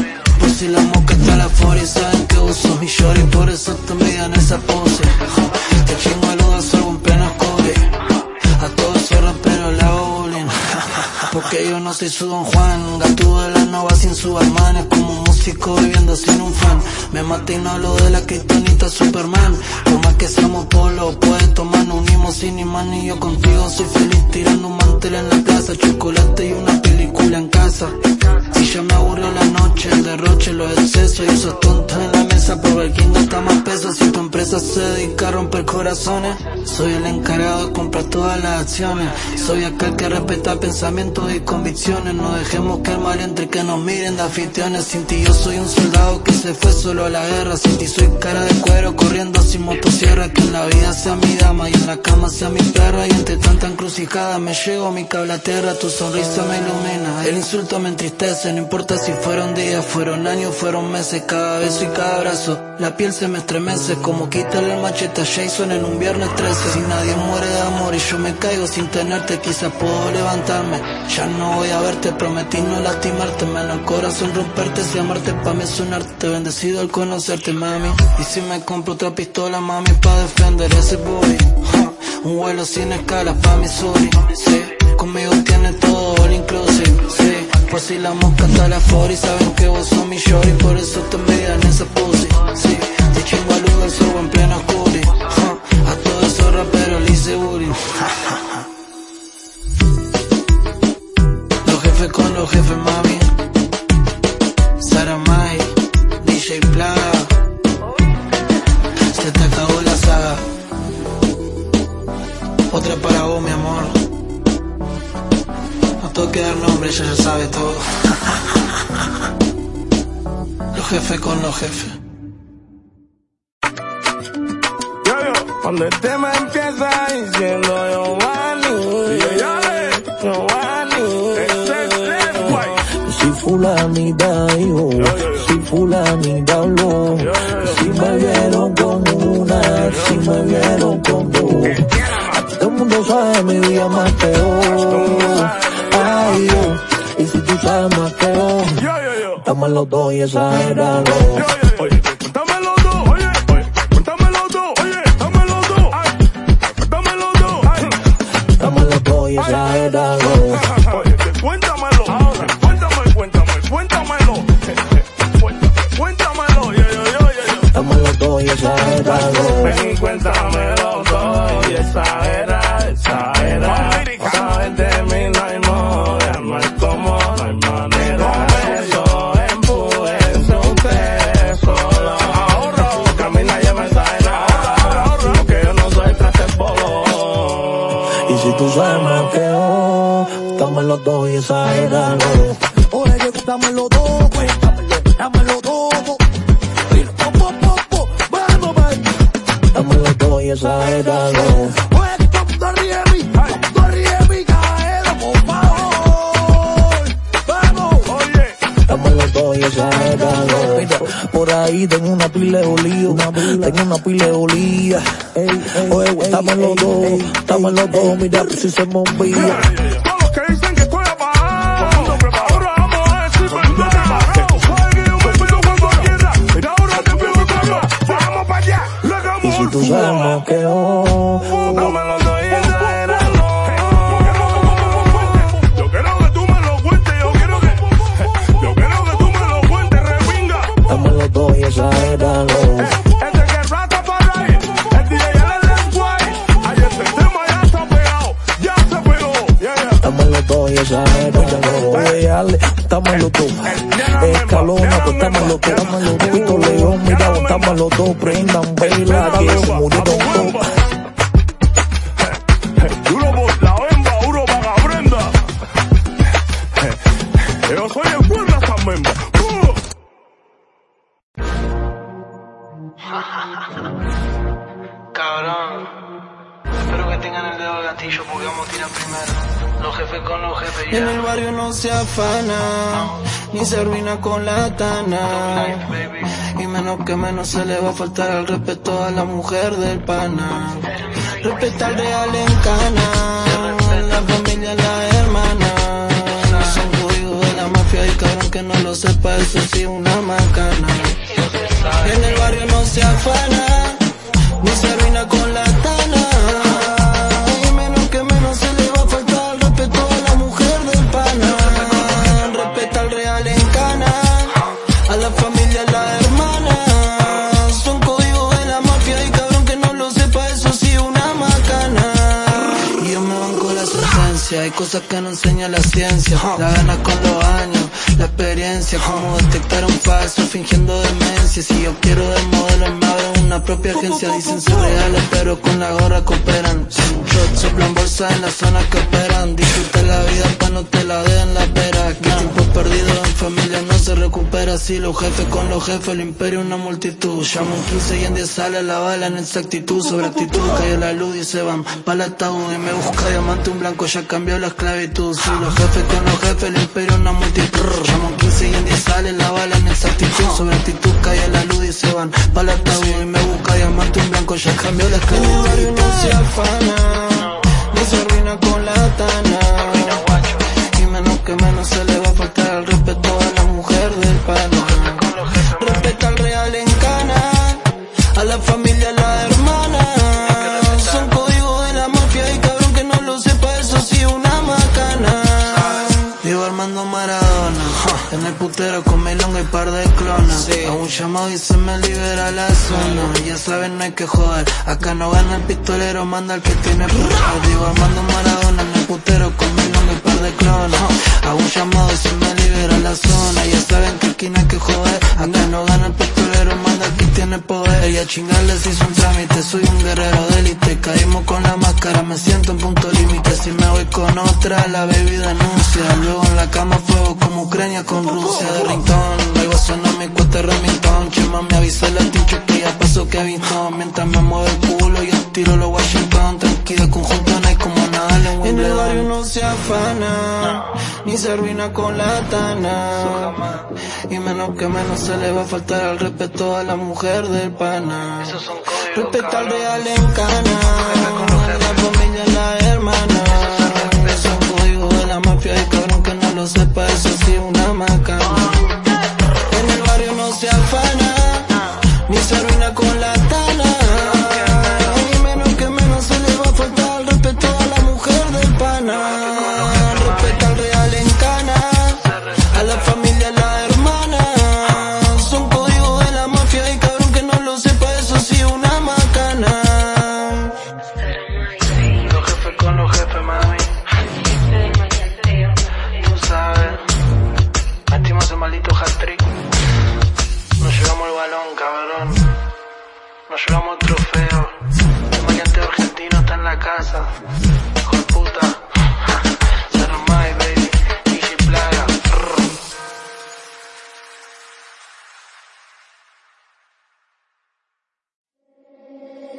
Si la mosca está la furia saben que sos mi shorty Por eso te envidian esa pose. Te chingo a luz salgo en pleno oscure A todos raperos le hago bullying. Porque yo no soy su Don Juan Gato de la nova sin su hermana como un músico viviendo sin un fan. Me maté y no hablo de la kriptonita Superman. Por más que seamos polos puedes tomar Nos unimos sin imán. Y yo contigo soy feliz Tirando un mantel en la plaza. Chocolate y una película en casa. Si ya me aburrió la noche El derroche, los excesos y esos tontos en la Por el king gasta más pesos Si tu empresa se dedica a romper corazones. Soy el encargado de comprar todas las acciones. Soy aquel que respeta pensamientos y convicciones. No dejemos que el mal entre que nos miren de aficiones. Sin ti yo soy un soldado que se fue solo a la guerra. Sin ti soy cara de cuero corriendo sin motosierra. Que en la vida sea mi dama y en la cama sea mi perra. Y entre tanta encrucijada me llego a mi cable tierra. Tu sonrisa me ilumina. El insulto me entristece. No importa si fueron días, fueron años, fueron meses. Cada beso y cada La piel se me estremece como quitarle el machete a Jason en un viernes 13. Si nadie muere de amor y yo me caigo sin tenerte, quizás puedo levantarme. Ya no voy a verte, prometí no lastimarte. Me el corazón romperte, si amarte pa' mí sonarte. Bendecido al conocerte, mami. Y si me compro otra pistola, mami, pa' defender ese boy. Un vuelo sin escalas pa' Missouri. Sí, conmigo tienes todo, all inclusive. Sí, por si la mosca está la for y saben que vos sos mi shorty. Por eso te envidian esa pussy. Sí, te chingo al lugar sorbo en plena oscuri. A todos esos raperos le hice booty. Los jefes con los jefes, mami. Sara Mai, DJ Plaga. Se te acabó la saga. Otra para vos, mi amor. No tengo que dar nombre, ella ya sabe todo. Los jefes con los jefes. Yo, yo, cuando el tema empieza diciendo Giovanni, Giovanni, ese es el guay. Si fulanita dijo, si fulanita habló, si me vieron con una, si me vieron con dos. Todo el mundo sabe mi vida más peor. Yo, y si tú sabes más que yo, estamos los dos y exageralo. Cuéntamelo tú, oye, oye, cuéntamelo tú, oye, dámelo tú, ay, dámelo tú, ay. Estamos los dos y exageralo. Oye, cuéntamelo, ahora, cuéntame, cuéntame, cuéntamelo. Cuéntamelo, yo, yo, yo, yo, yo. Estamos los dos y exageralo. Ven y cuéntamelo todo y exagera, dos y exageralo. Oye, que estamos los dos, cuéntamelo, dámelo todo. Dilo, po, po, po, po, vamos, baby. Estamos los dos y exageralo. Oye, que todo el mundo ríe de mí, todo el mundo ríe de mí, caero, por favor. Vamos. Oye, Estamos los dos y exageralo. Mira, por ahí tengo una pila de tengo una pila de bolilla. Oye, estamos los dos, estamos los dos, mira, si se movía. todos los dos. Prendan vela, que se. Duro por la bemba, duro para Brenda. Yo soy el buen raza memba. Uh. Cabrón. tengan el dedo del gatillo porque vamos a tirar primero. Los jefes con los jefes En el barrio no se afana, ni se arruina con la tana. Y menos que menos se le va a faltar al respeto a la mujer del pana. Respeta al real en cana, la familia, la hermana. Son códigos de la mafia y cabrón que no lo sepa, eso sí una macana. En el barrio no se afana, ni se arruina con la cosas que no enseña la ciencia. La ganas con los años, la experiencia, cómo detectar un falso fingiendo demencia. Si yo quiero de modelo, me abro una propia agencia. Dicen ser reales, pero con la gorra cooperan. Shot, soplan bolsa en la zona que operan. Disfruta la vida pa' no te la den la pera. Que tiempo perdido en familia no se recupera. Si los jefes con los jefes, el imperio una multitud. Llamo un 15 y en 10 sale la bala en exactitud. Sobre actitud, cae la luz y se van pa' la ataúd. Y me busca diamante, un blanco ya cambió la esclavitud. Si los jefes con los jefes, el imperio una multitud. Llamo un 15 y en 10 sale la bala en exactitud. Sobre actitud, cae la luz y se van pa' la ataúd. Y me busca diamante, un blanco ya cambió la esclavitud. barrio no se afana, no se arruina con la tana. Y menos que menos se le va a faltar el respeto a la mujer del pana. Respeta al real en cana, a la familia, par de clonas. A un llamado y se me libera la zona. Ya saben, no hay que joder. Acá no gana el pistolero, manda el que tiene poder. Digo Armando Maradona, en el putero con y par de. A un llamado y se me libera la zona. Ya saben que aquí no hay que joder. Acá no gana el pistolero, manda el que tiene poder. Y a chingarles hizo un trámite, soy un guerrero de. Caímos con la máscara, me siento en punto límite. Si me voy con otra, la bebida anuncia. Luego en la cama fuego como Ucrania con Rusia de Rington. Luego suena mi cuesta Remington. Chema me avisa la tincho que ya pasó que. Mientras me mueve el culo y tiro los Washington. Tranquila, conjunto en el barrio no se afana, ni se arruina con la tana. Y menos que menos se le va a faltar el respeto a la mujer del pana. Respeta al real en cana, la familia, la hermana. Son códigos de la mafia y cabrón que no lo sepa, eso sí una macana.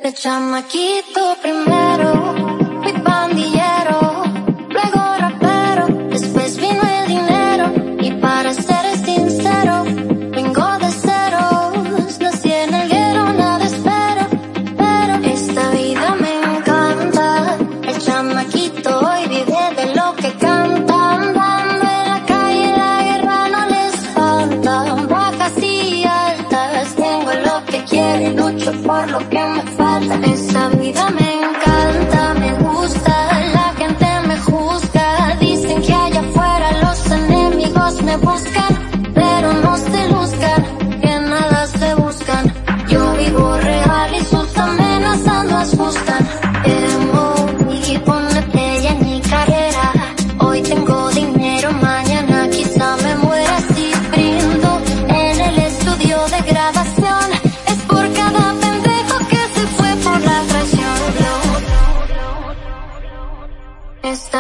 De chamaquito primero, fui pandillero, luego rapero, después vino el dinero y para ser sincero, vengo de ceros, nací en el guero, nada espero, pero esta vida me encanta, el chamaquito hoy vive de lo que canta, andando en la calle la guerra no les falta, bajas y altas, tengo lo que quiero y lucho por lo que. Esa vida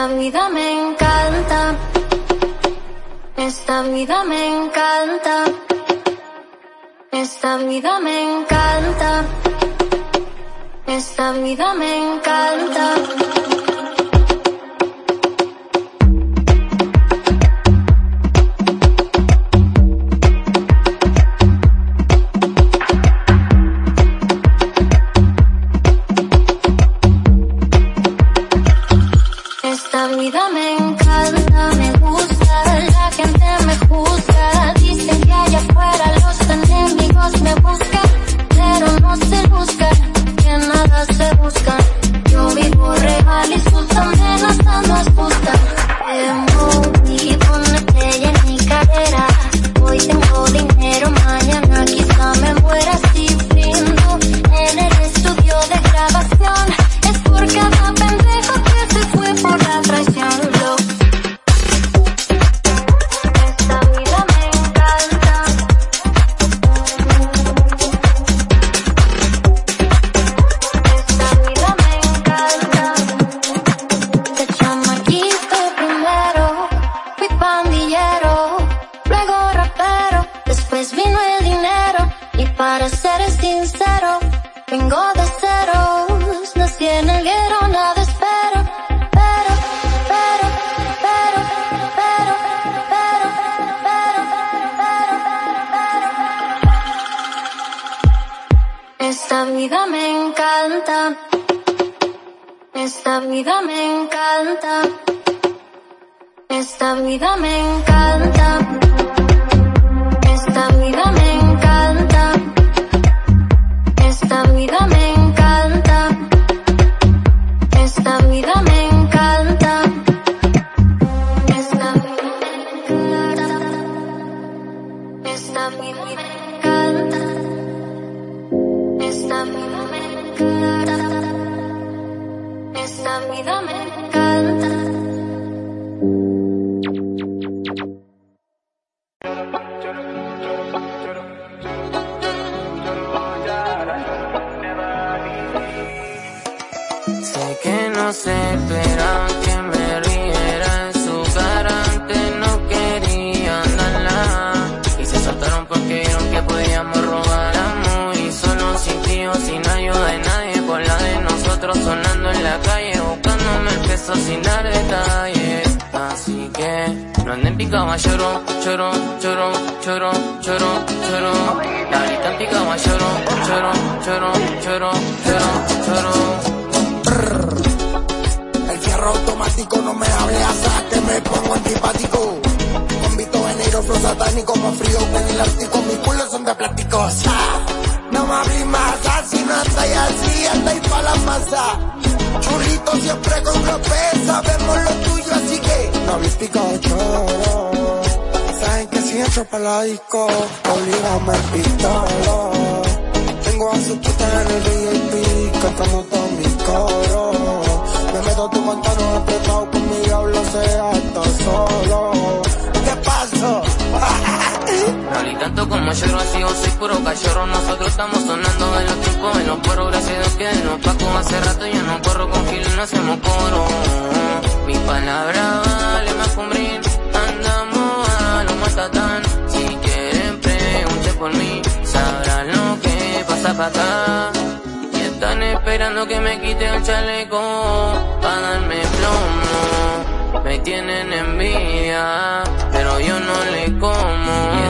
Esta vida me encanta. Esta vida me encanta. Esta vida me encanta. Esta vida me encanta. Tengo a su en el VIP, cantando todo mi coro. Me meto tu pantano apretado, con mi diablo se hasta solo. ¿Qué pasó? Dale tanto como yo así yo soy puro cachorro Nosotros estamos sonando en los tiempos en los poros Gracias a Dios que no paco hace rato yo no corro Con Gil no hacemos coro Mi palabra vale más que Andamos a lo matatán Si quieren pregunte por mí Sabrán lo pasa para acá. Y están esperando que me quite el chaleco para darme plomo. Me tienen envidia, pero yo no le como.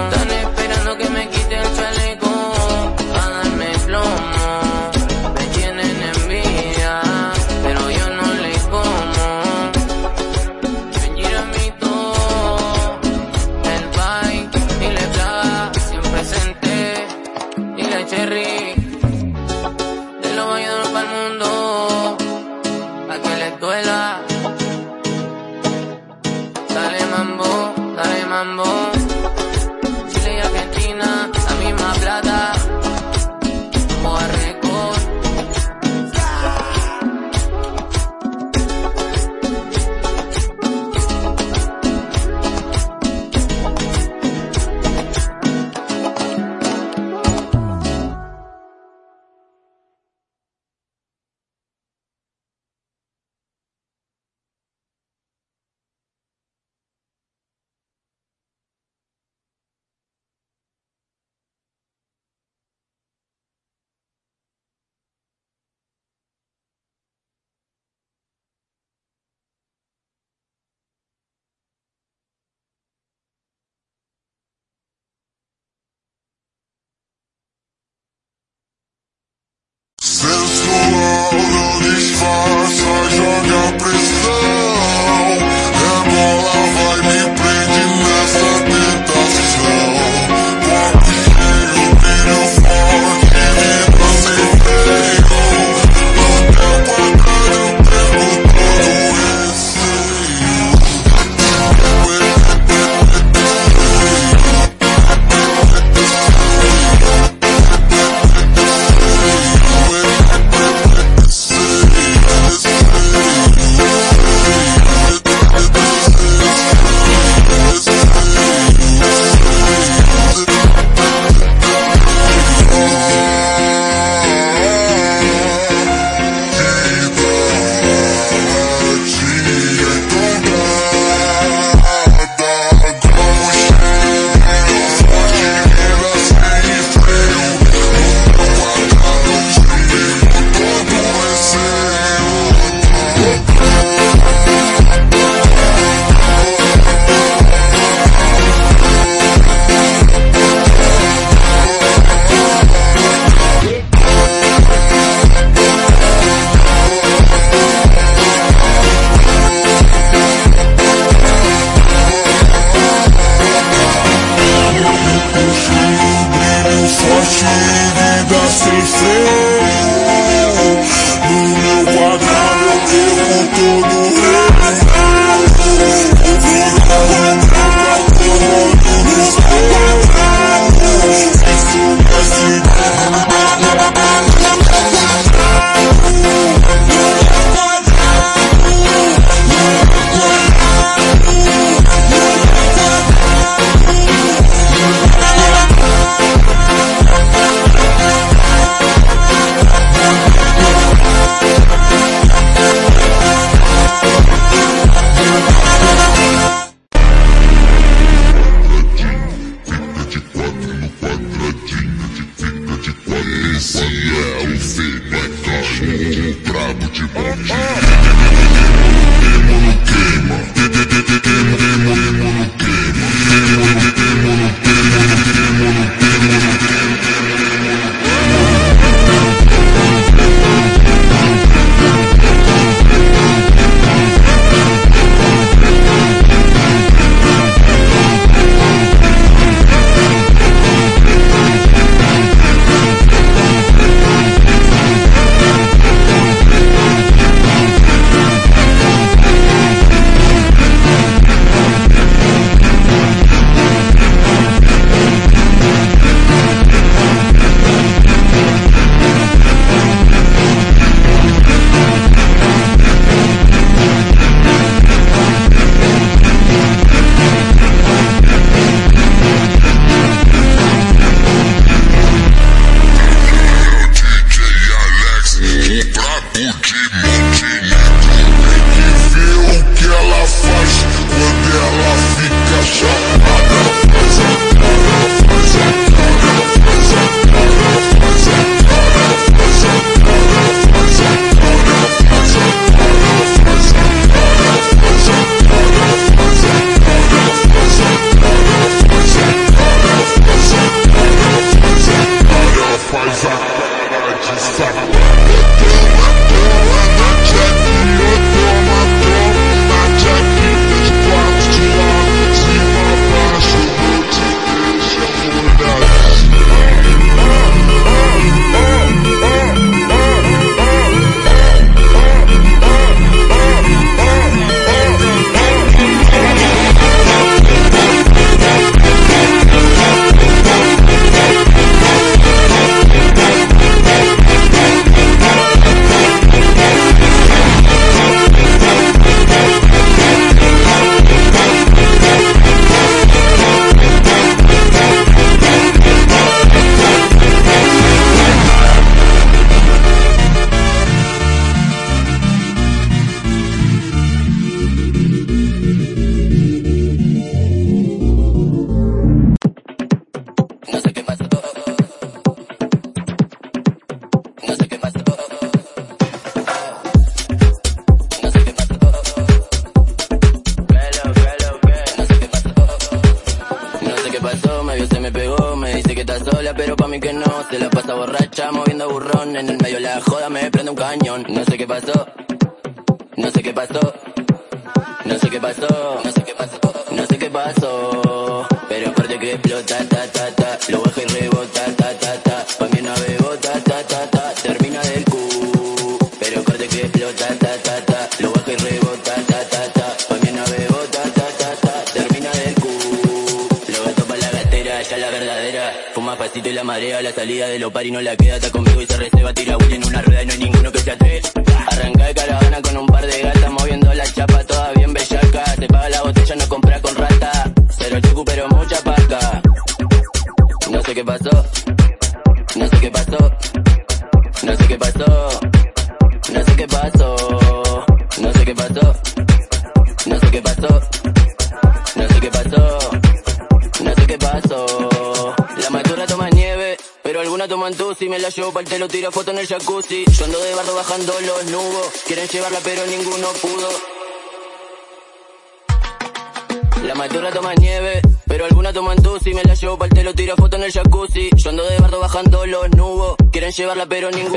Llevarla, pero ninguno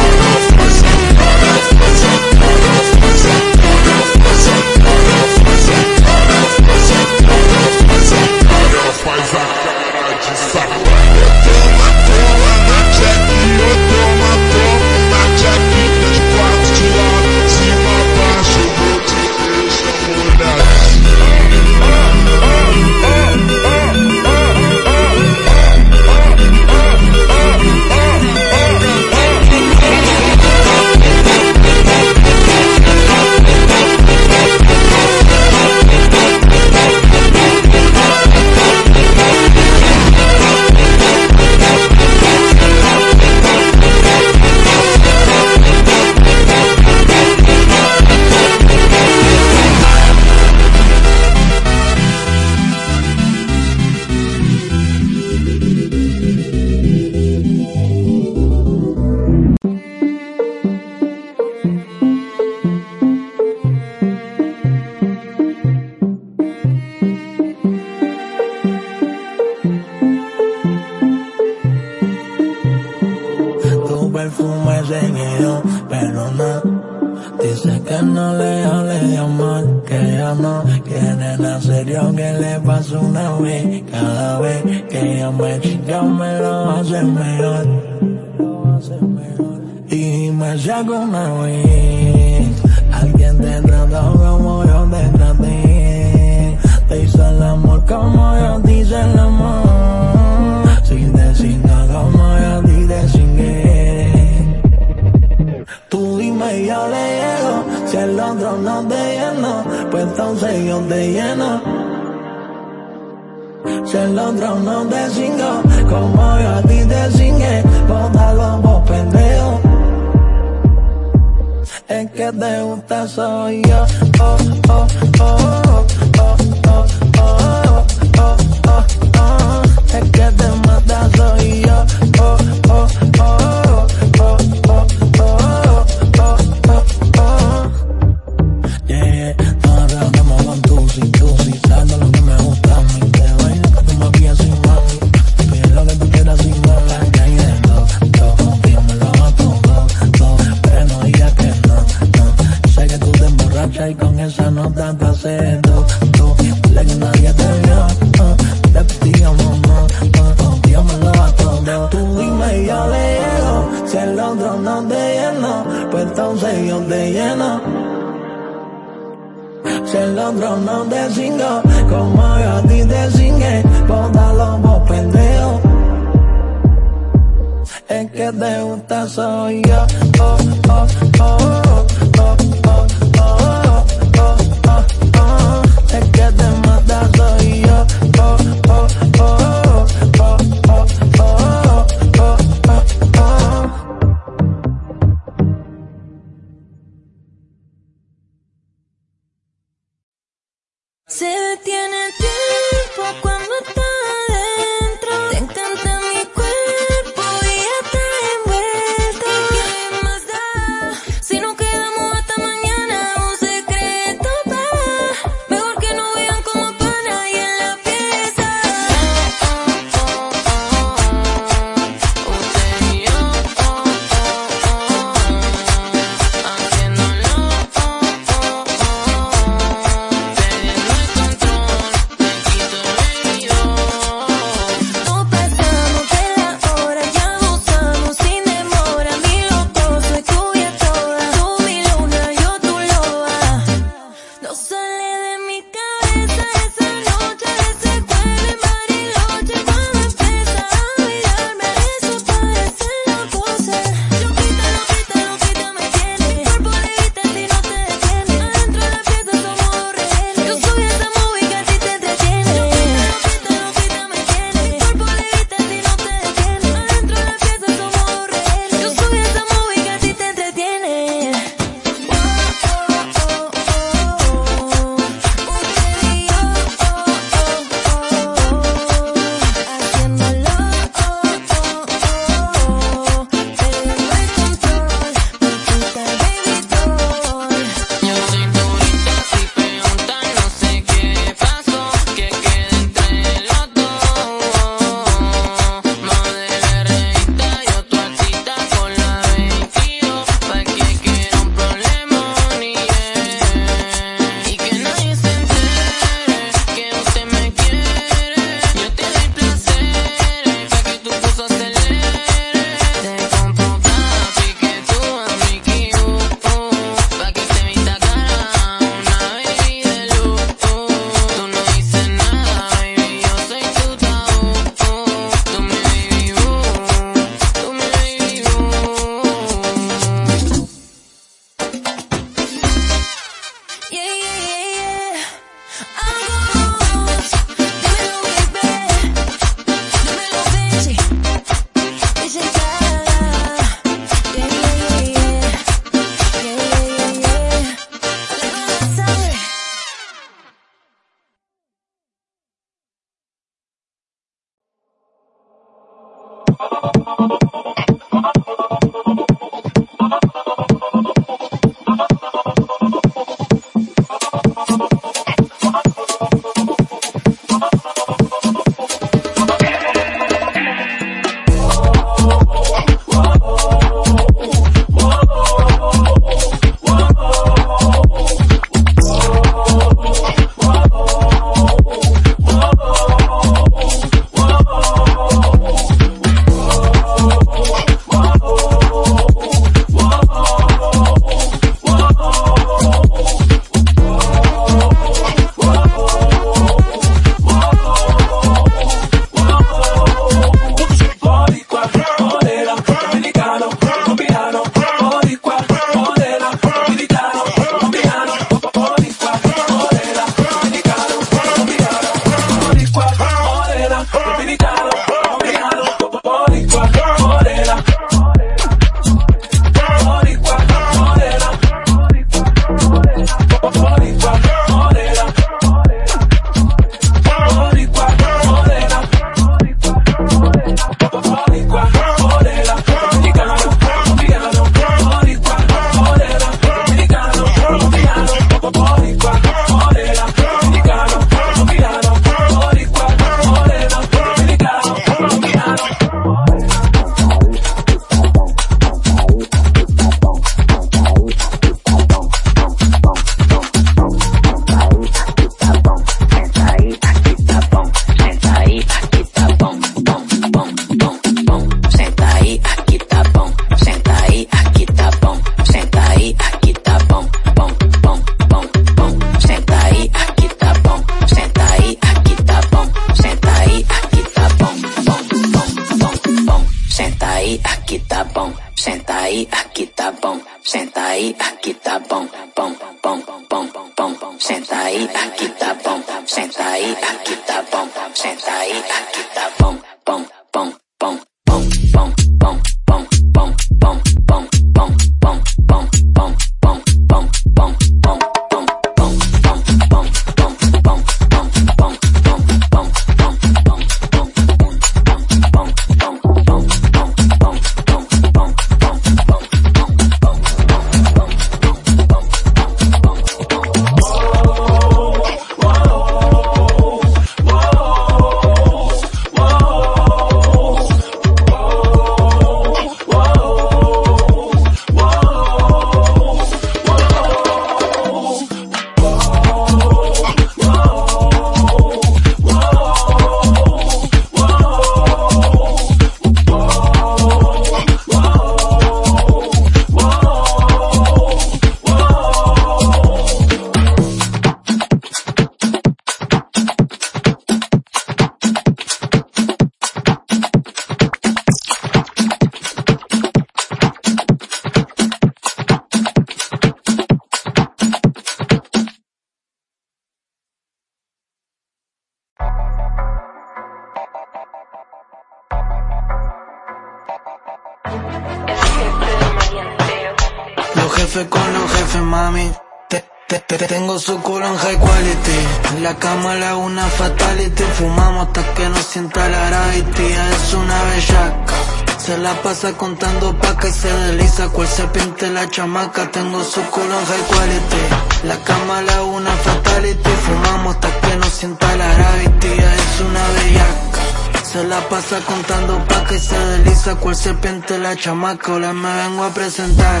te, te- tengo su culo en high quality. En la cama hago una fatality. Fumamos hasta que no sienta la gravity. Es una bellaca. Se la pasa contando paca y se desliza cual serpiente la chamaca. Tengo su culo en high quality. La cama hago una fatality. Fumamos hasta que no sienta la gravity. Es una bellaca. Se la pasa contando paca y se desliza cual serpiente la chamaca. Hola, me vengo a presentar.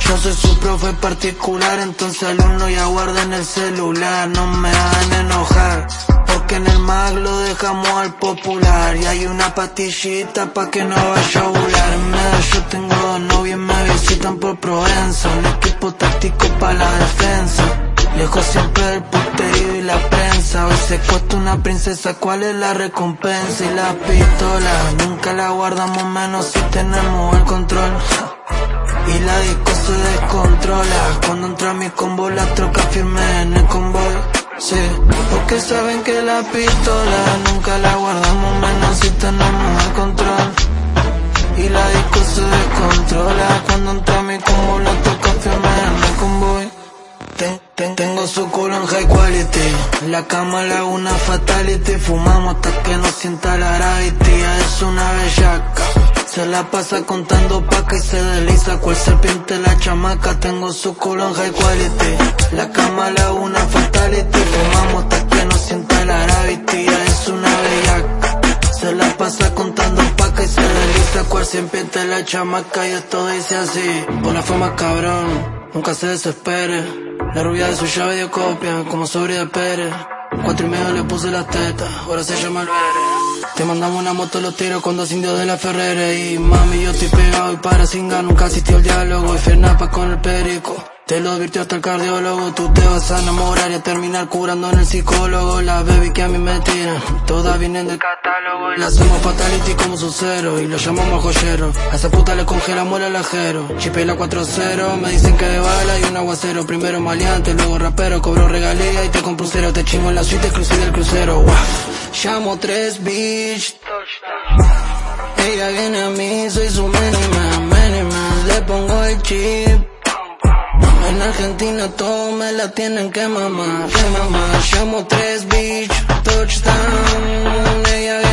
Yo soy su profe particular, entonces alumno ya guarda en el celular. No me hagan enojar, porque en el mag lo dejamos al popular. Y hay una pastillita pa' que no vaya a volar. Yo tengo dos novias, me visitan por Provenza. Un equipo táctico para la defensa. Lejos siempre del puterío y la prensa. Hoy se cuesta una princesa, ¿cuál es la recompensa? Y la pistola, nunca la guardamos menos si tenemos el control. Y la disco se descontrola. Cuando entra mi combo la troca firme en el convoy Sí, porque saben que la pistola Nunca la guardamos menos si tenemos el control. Y la disco se descontrola. Cuando entra mi combo la troca firme en el convoy Ten- ten- tengo su culo en high quality. La le hago una fatality. Fumamos hasta que no sienta la gravity. Es una bellaca se la pasa contando paca y se desliza cual serpiente la chamaca. Tengo su culo en high quality. La cama hago una fatality. Fumamos hasta que no sienta la gravity. Es una bellaca. Se la pasa contando paca y se desliza cual serpiente la chamaca. Y esto dice así. Por la fama cabrón, nunca se desespere. La rubia de su llave dio copia, como sobre de Pérez. Cuatro y medio le puse las tetas, ahora se llama Alvere. Te mandamos una moto los tiros con dos indios de la Ferrera Y mami yo estoy pegado y para singar nunca asistió el diálogo. Y Fernapa con el perico te lo advirtió hasta el cardiólogo, tú te vas a enamorar y a terminar curando en el psicólogo. La baby que a mí me tiran, todas vienen del catálogo. Y la hacemos fatality como su cero y lo llamamos joyero. A esa puta le congelamos el alajero. Chipé la 4-0, me dicen que de bala y un aguacero. Primero maleante, luego rapero, cobro regalía y te compro un. Te chingo en la suite exclusiva del crucero. Wow. Llamo tres bitch. Ella viene a mí, soy su miniman, miniman. Le pongo el chip. En Argentina todo me la tienen que mamar, que mamar. Llamo tres bitch, touchdown. Ella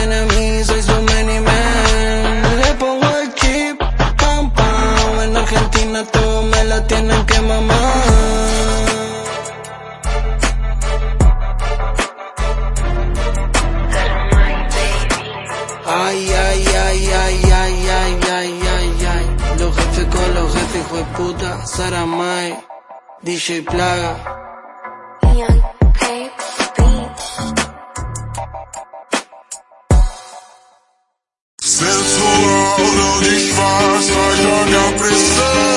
puta. Saramay, DJ Plaga. Sensual, não disfarça, joga pressão.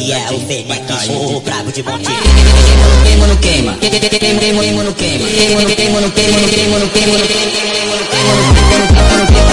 E é o Fênix, o brabo de Monte. Queima no queima, queima no queima, queima no queima, queima no queima, queima no queima, queima no queima, queima no queima.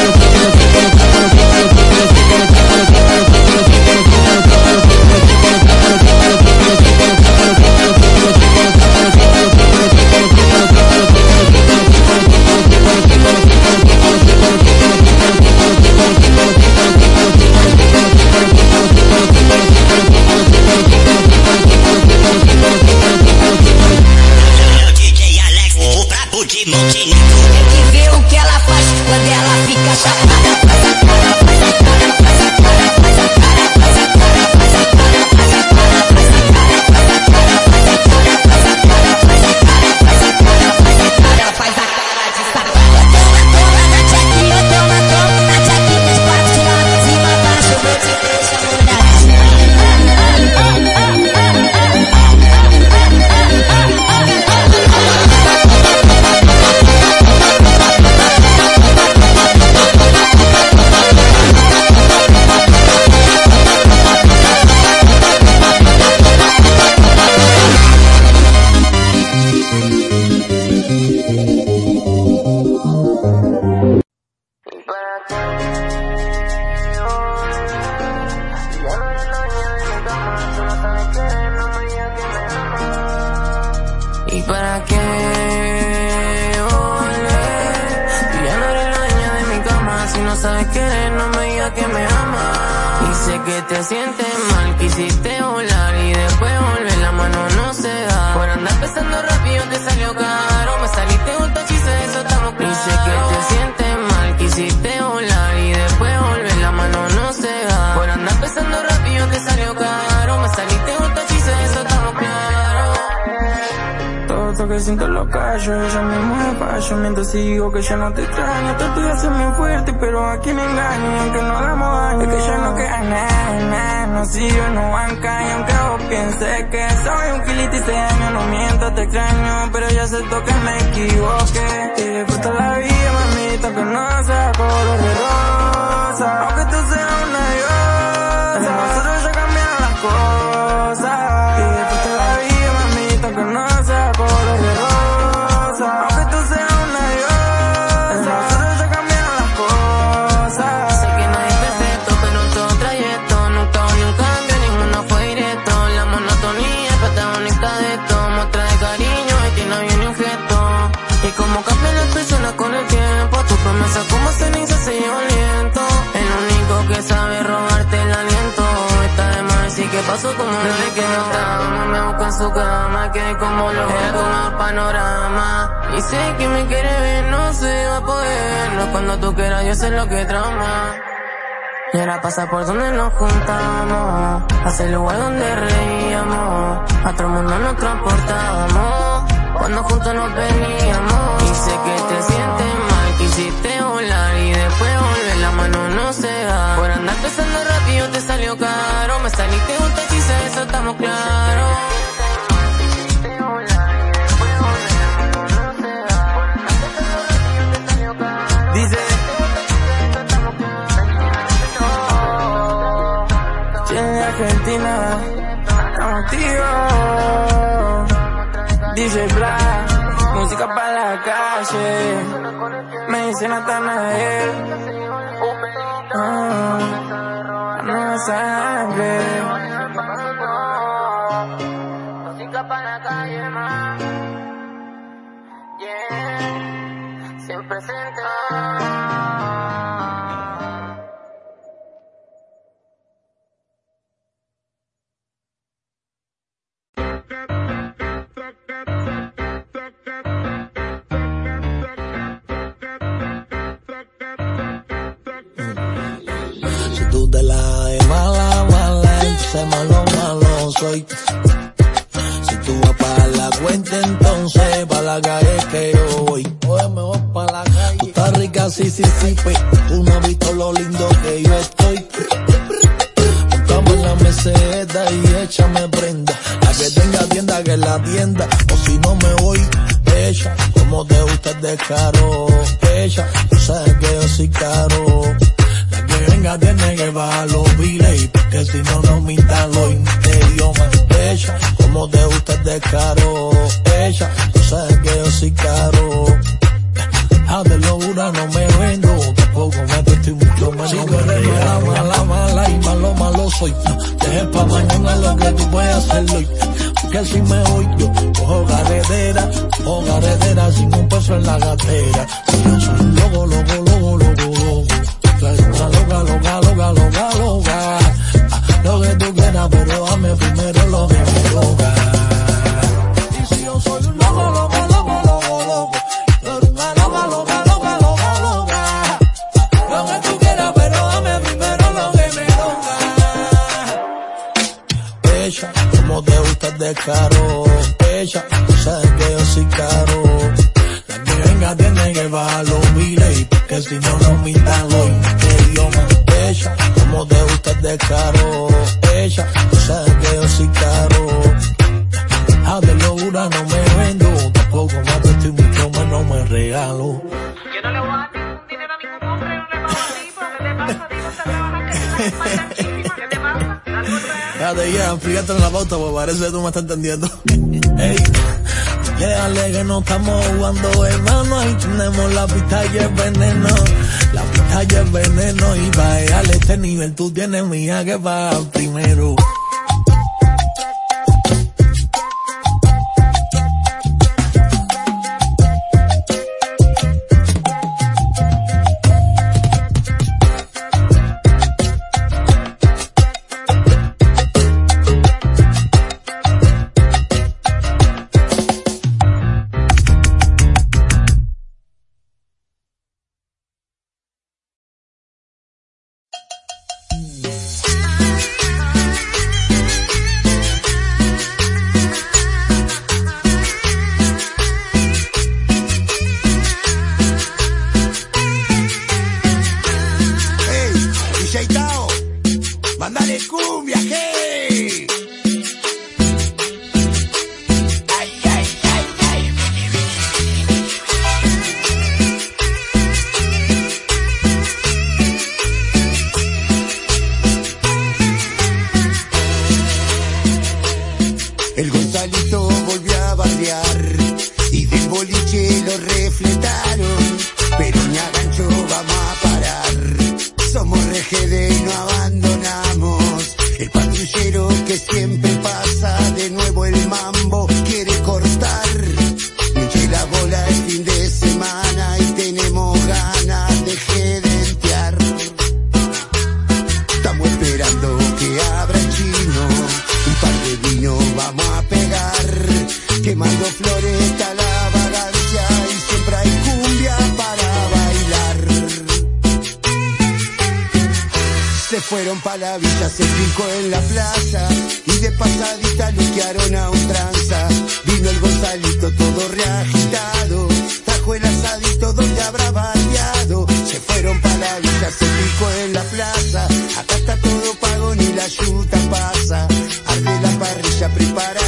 La vista se picó en la plaza y de pasadita luquearon a ultranza. Vino el Gonzalito todo reagitado, trajo el asadito donde habrá bardeado. Se fueron Palavita, se picó en la plaza, acá está todo pago ni la yuta pasa. Arde la parrilla preparada.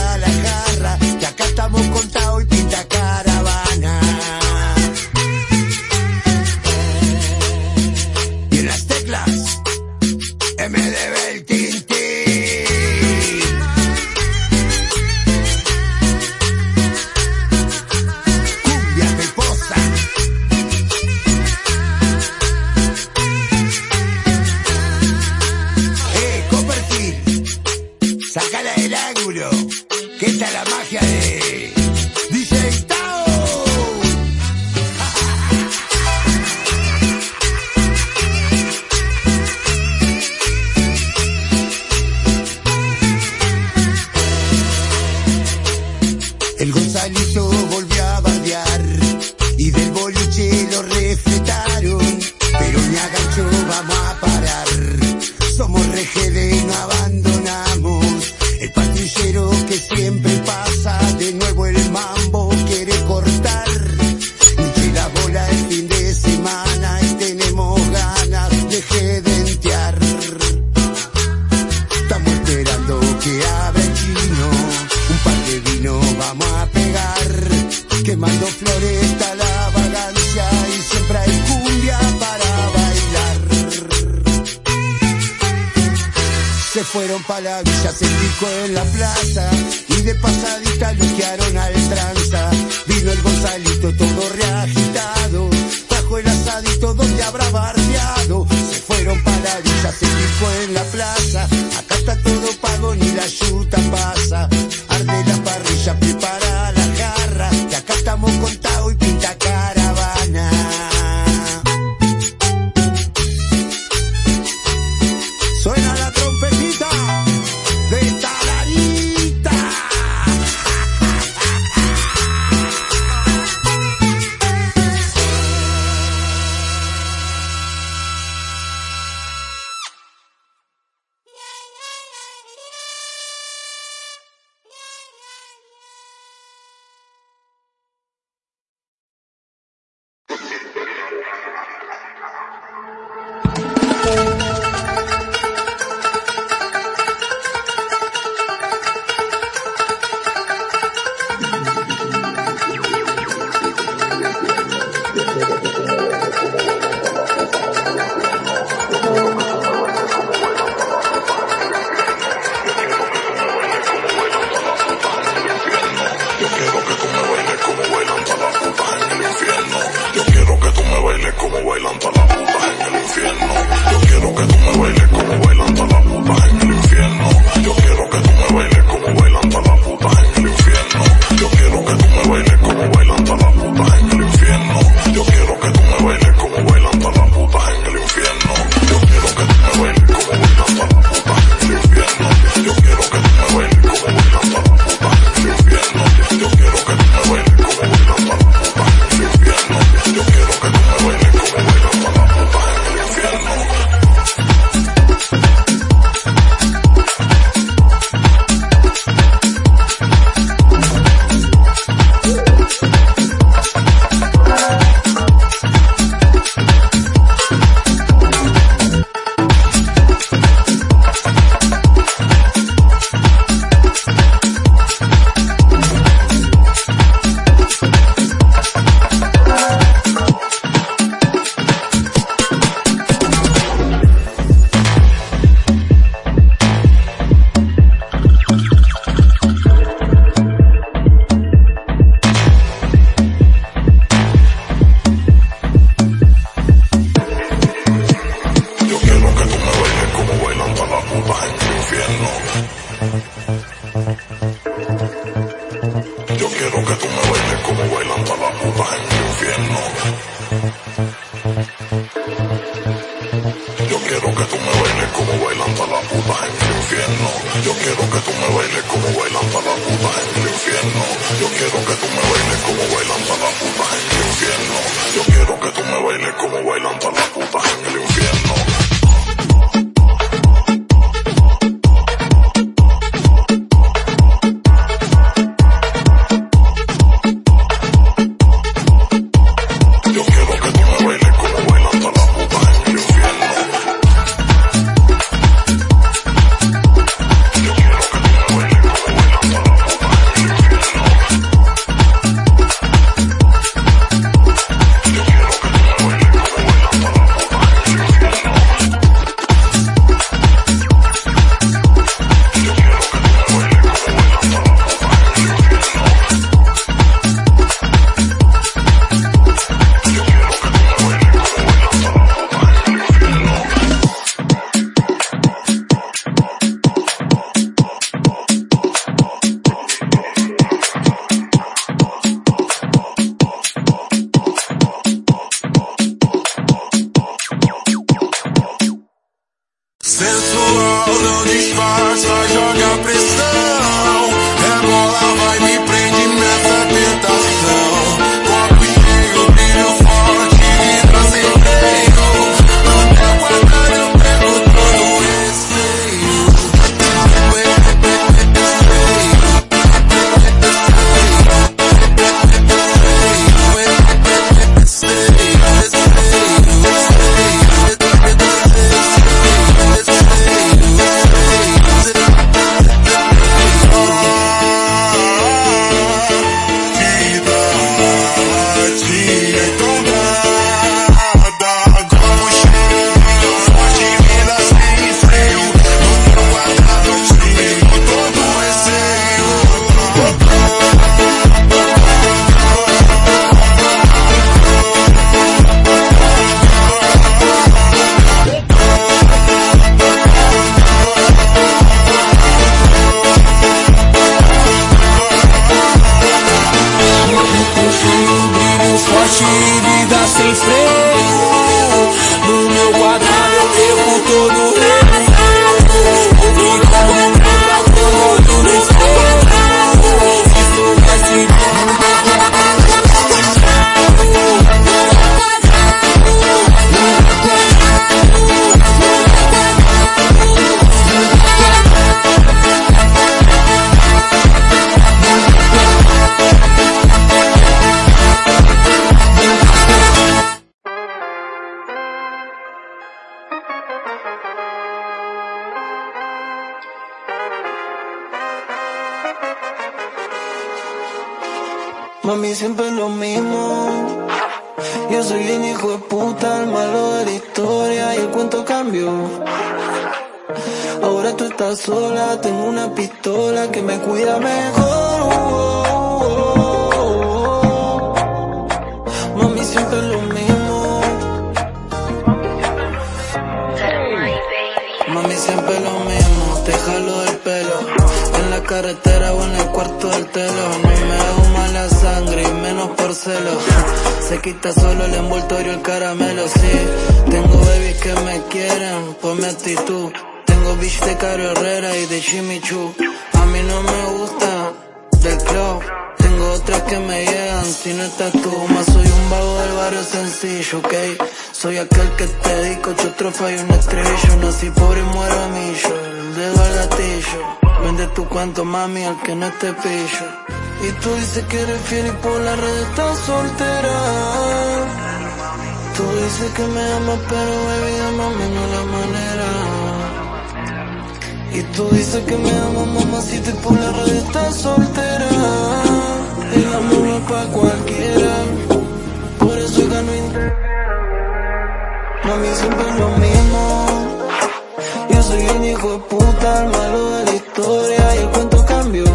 Pistola que me cuida mejor. Mami, siempre lo mismo. Mami, siempre lo mismo, te jalo del pelo. En la carretera o en el cuarto del telo. No me hago mala sangre y menos por celo. Se quita solo el envoltorio, el caramelo, sí. Tengo babies que me quieren por mi actitud. Tengo bitch de Caro Herrera y de Jimmy Choo. A mí no me gusta del club. Tengo otras que me llegan si no estás tú. Más soy un vago del barrio sencillo, ok. Soy aquel que te dedico ocho trofas y un estrello. Nací pobre y muero a millo. El dedo al gatillo. Vende tu cuento, mami, al que no esté pillo. Y tú dices que eres fiel y por la red estás soltera. Tú dices que me amas, pero baby, amame no la manera. Y tú dices que me amas, mamacita, y por la red estás soltera. El amor no es pa' cualquiera. Por eso gano inter... Mami, siempre es lo mismo. Yo soy el hijo de puta, el malo de la historia y el cuento cambió.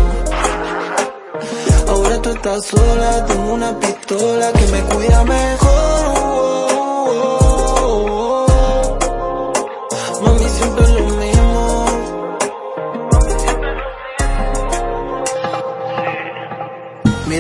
Ahora tú estás sola, tengo una pistola que me cuida mejor.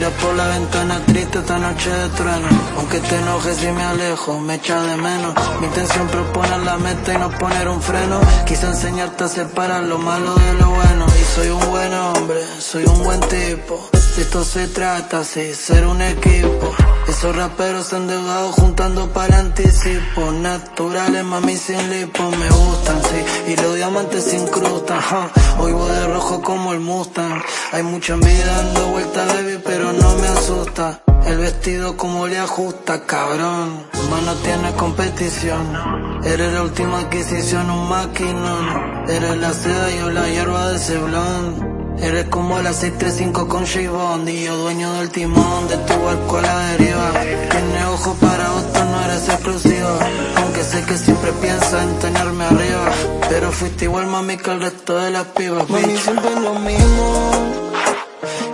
Mira por la ventana triste esta noche de trueno. Aunque te enojes y me alejo, me echa de menos. Mi intención proponer la meta y no poner un freno. Quise enseñarte a separar lo malo de lo bueno. Y soy un buen hombre, soy un buen tipo. De esto se trata, así, ser un equipo. Esos raperos endeudados juntando para anticipo. Naturales, mami sin lipo, me gustan, sí. Y los diamantes sin incrustan, ja. Hoy de rojo como el Mustang. Hay mucha envidia dando vueltas, baby, pero no me asusta. El vestido como le ajusta, cabrón. Mano tiene competición. Eres la última adquisición, un maquinón. Eres la seda y yo la hierba de ese blond. Eres como la 635 con J Bond Y yo dueño del timón de tu barco a la deriva Tiene ojo para otro, no eres exclusiva Aunque sé que siempre piensas en tenerme arriba Pero fuiste igual mami que el resto de las pibas, Mami, bitch siempre es lo mismo.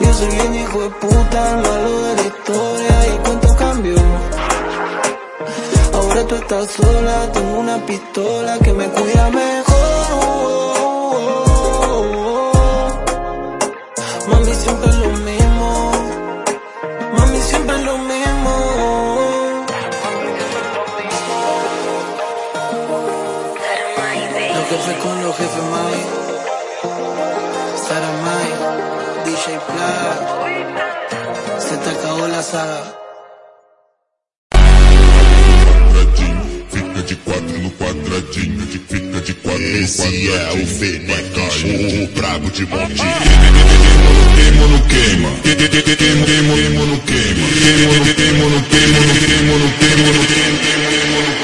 Yo soy bien hijo de puta, el malo de la historia y el cuento cambió. Ahora tú estás sola, tengo una pistola que me cuida mejor. Siempre lo mismo. Mami, siempre es lo mismo. Los jefes con los jefes, mami Sara Mai, DJ Plaga Se te acabó la saga de quatro no quadradinho, de fica de quatro no Esse é o Fenecão, o brabo de monte. Queima no queima, queima, queima, queima no queima, queima no queima no queima no queima no queima no queima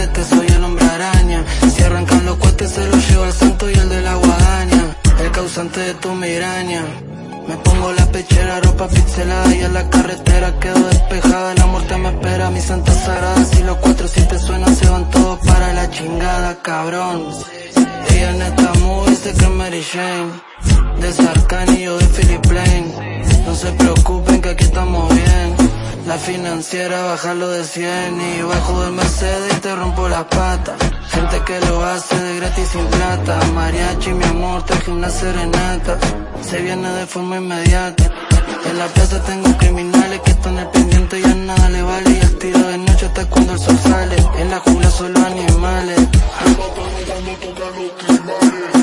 Soy el hombre araña. Si arrancan los cohetes se los lleva el santo y el de la guadaña. El causante de tu miraña. Me pongo la pechera, ropa pixelada y en la carretera quedo despejada. La muerte me espera, mi santa sagrada. Si los cuatro si te suenan, se van todos para la chingada, cabrón. Ella en esta movie se cree Mary Jane. De Sarkani y yo de Philip Lane. No se preocupen que aquí estamos bien. La financiera bajarlo de 100 y bajo del Mercedes y te rompo las patas. Gente que lo hace de gratis sin plata. Mariachi, mi amor, traje una serenata. Se viene de forma inmediata. En la plaza tengo criminales que están al pendiente y a nada le vale. Y el tiro de noche hasta cuando el sol sale. En la jungla solo animales.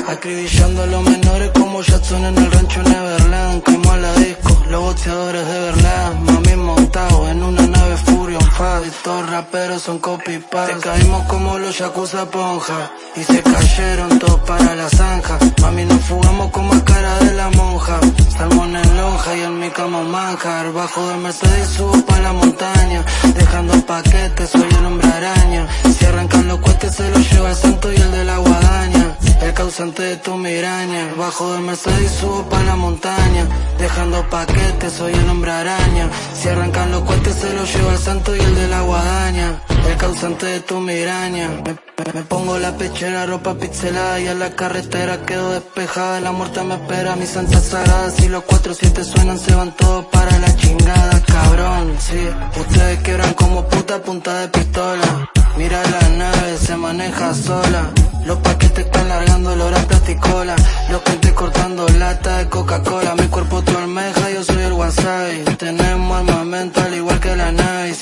Acribillando a los menores como Jackson en el rancho Neverland. Quemo a la disco, los boxeadores de verdad. Mami montado en una nave Furion. Y todos raperos son copy. Te caímos como los Yakuza Ponja. Y se cayeron todos para la zanja. Mami nos fugamos con máscara de la monja. Salmón en lonja y en mi cama manjar. Bajo de Mercedes subo pa' la montaña. Dejando paquetes, soy el hombre araña. Si arrancan los cohetes se los lleva el santo y el de la guadaña. El causante de tu miraña. Bajo de Mercedes subo pa' la montaña. Dejando paquetes, soy el hombre araña. Si arrancan los cohetes se los lleva el santo y el de la guadaña. El causante de tu miraña. Me, me- pongo la pechera, ropa pixelada y a la carretera quedo despejada. La muerte me espera, mi santa sagrada. Si los cuatro siete suenan, se van todos para la chingada, cabrón. Sí, ustedes quebran como puta punta de pistola. Mira la nave, se maneja sola. Los paquetes están largando olor a plasticola. Los clientes cortando lata de Coca-Cola. Mi cuerpo tu almeja, yo soy el wasabi. Tenemos armamento al igual que la nave. Y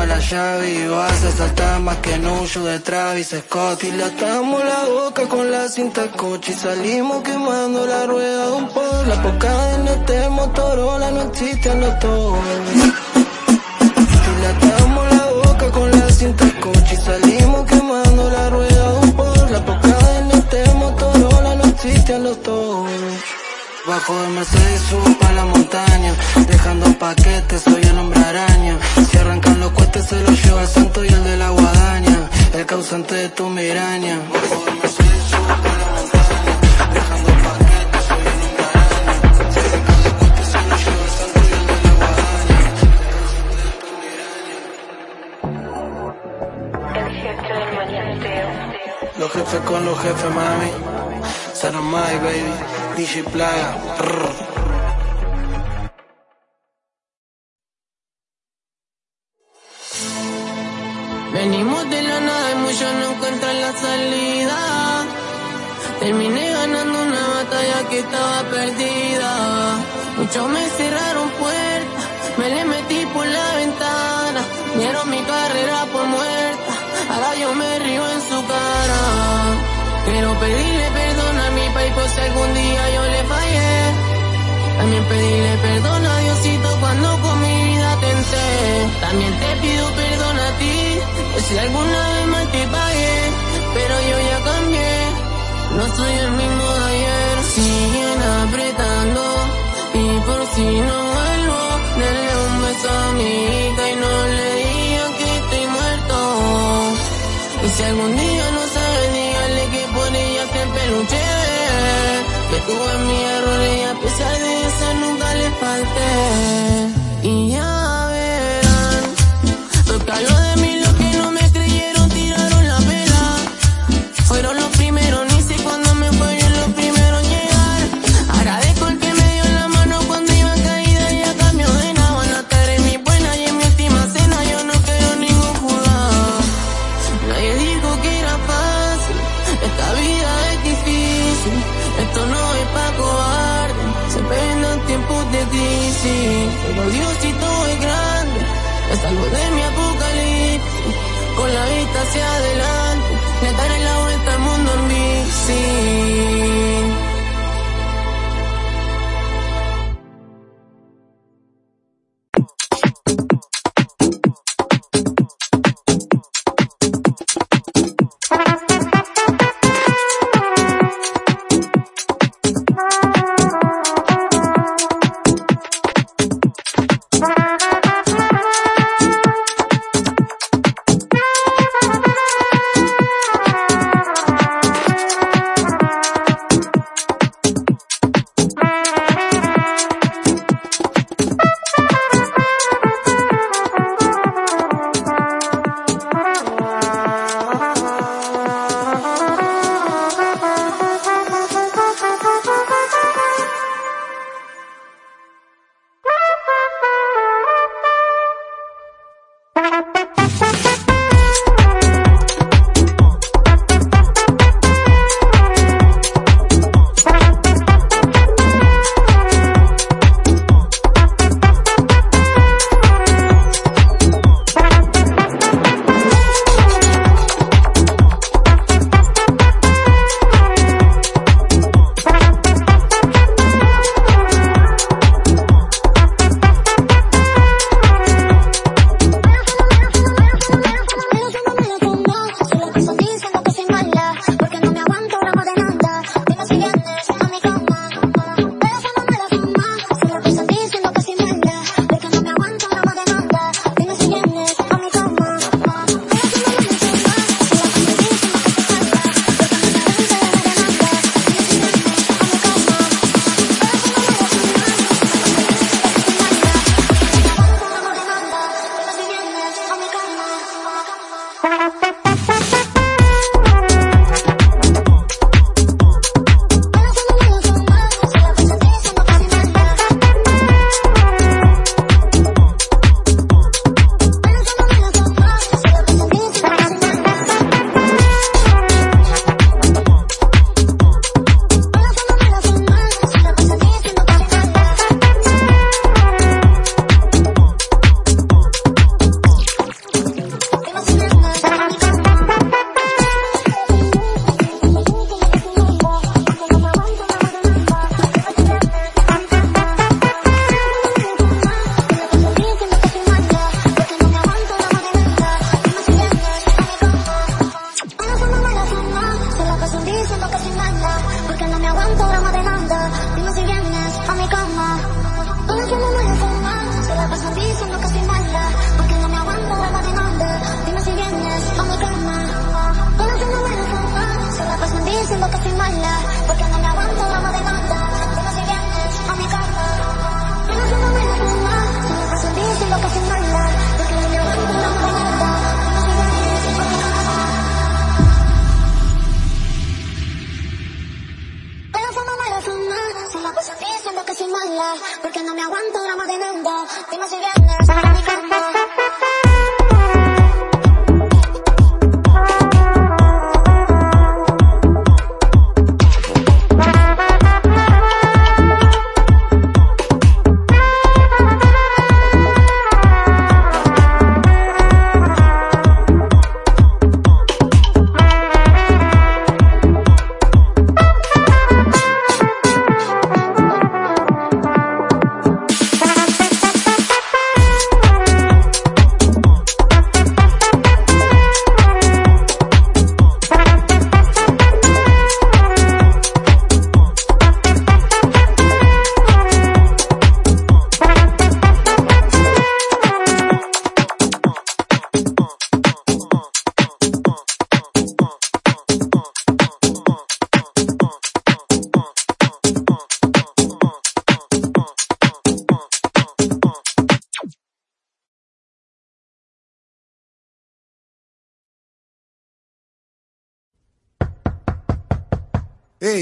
a la llave. Y vas a saltar más que Nuyo de Travis Scott. Y le atamos la boca con la cinta coche. Y salimos quemando la rueda de un por. La poca en este Motorola no existe en los toros. Y le atamos la boca con la cinta coche y salimos quemando la rueda de un por la poca en este Motorola no existen los toros. Bajo de Mercedes subo pa' la montaña, dejando paquetes, soy el hombre araña. Si arrancan los cohetes se los lleva el santo y el de la guadaña, el causante de tu miraña. Bajo de Mercedes subo pa' la montaña, dejando paquetes, soy el hombre araña. Si arrancan los cohetes se los lleva el santo y el de la guadaña. Los jefes con los jefes, mami. Saramai, baby. DJ Plaga. Rrr. Venimos de la nada y muchos no encuentran la salida. Terminé ganando una batalla que estaba perdida. Muchos me cerraron puertas, me le metí por la ventana. Dieron mi carrera por muerta, ahora yo me río en su cara. Quiero perdón por si algún día yo le fallé. También pedirle perdón a Diosito cuando con mi vida tenté. También te pido perdón a ti, si alguna vez mal te pagué. Pero yo ya cambié, no soy el mismo de ayer. Siguen apretando, y por si no vuelvo, denle un beso a mi hija y no le digan que estoy muerto. Y si algún día Que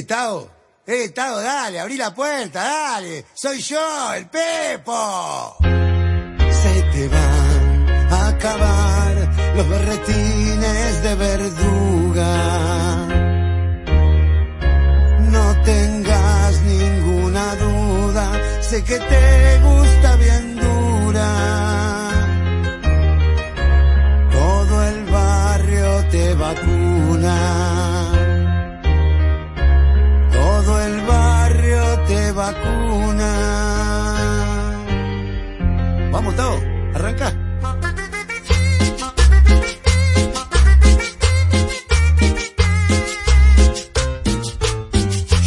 Eh, Tao, eh, Tao, dale, abrí la puerta, dale. Soy yo, el Pepo. Se te van a acabar los berretines de verduga. No tengas ninguna duda, sé que te gusta bien dura. Todo el barrio te vacuna. vacuna. Vamos, Tao, arranca.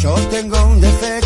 Yo tengo un defecto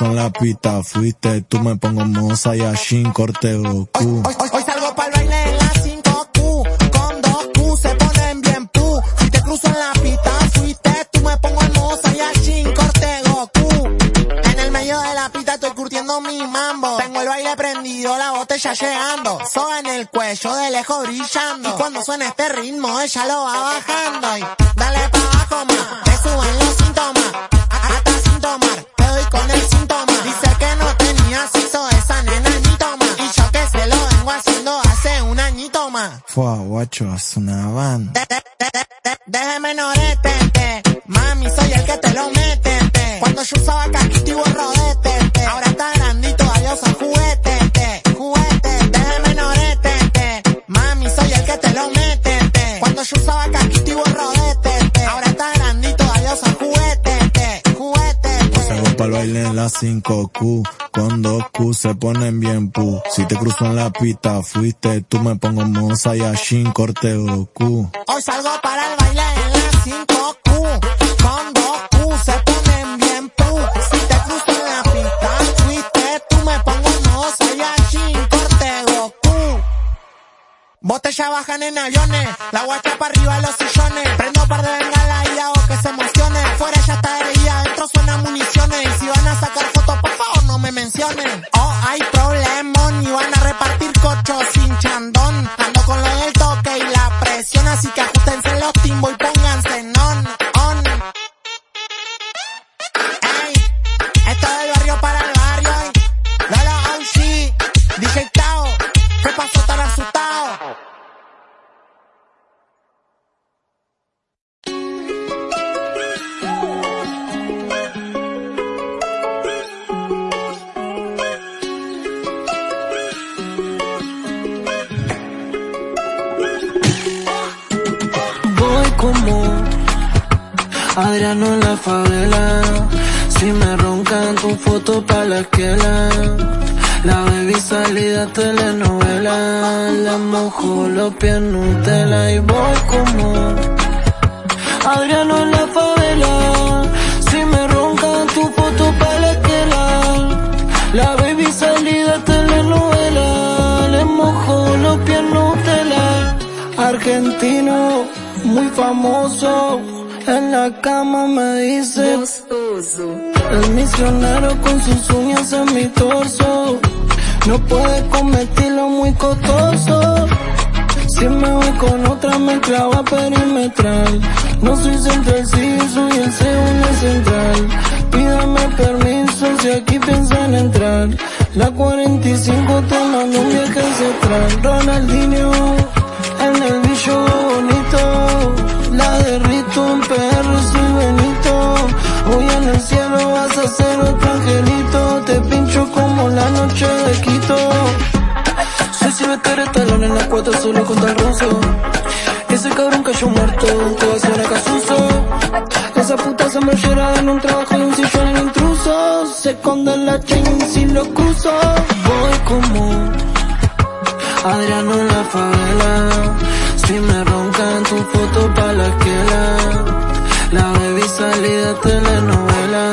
En la pista, fuiste tú, me pongo moza y Shin corte Goku. Hoy, hoy salgo para el baile en la 5Q, con dos Q se ponen bien pu. Si te cruzo en la pista, fuiste tú, me pongo hermosa y así corte Goku. En el medio de la pista estoy curtiendo mi mambo. Tengo el baile prendido, la botella llegando. Soga en el cuello, de lejos brillando. Y cuando suena este ritmo, ella lo va bajando. 5Q, con dos Q se ponen bien pu. Si te cruzo en la pista, fuiste tú, me pongo moza y Shin corte Goku. Hoy salgo para el baile en la 5Q. Con dos Q se ponen bien pu. Si te cruzo en la pista, fuiste tú, me pongo moza y allí corte Goku. Botella bajan en aviones, la guacha para arriba los sillones. Prendo par de bengala y hago que se emocione. Fuera ya canciones. Oh, hay misionero con sus uñas en mi torso. No puede cometerlo muy costoso. Si me voy con otra me clava perimetral. No soy central, sí, soy el segundo central. Pídame permiso si aquí piensan entrar. La 45 te mando un viaje ancestral. Ronaldinho en el bicho bonito. La derrito en PR, soy Benito voy en el cielo vas a ser otro angelito. Te pincho como la noche de Quito. Soy si eres talón en las cuatro solo con tal ruso. Ese cabrón cayó muerto, te vas a una Esa puta se me en un trabajo y un sillón en intruso. Se esconde en la chain sin lo cruzo. Voy como Adriano en la favela. Si me roncan tu foto pa' la esquela. La baby salida de telenovela.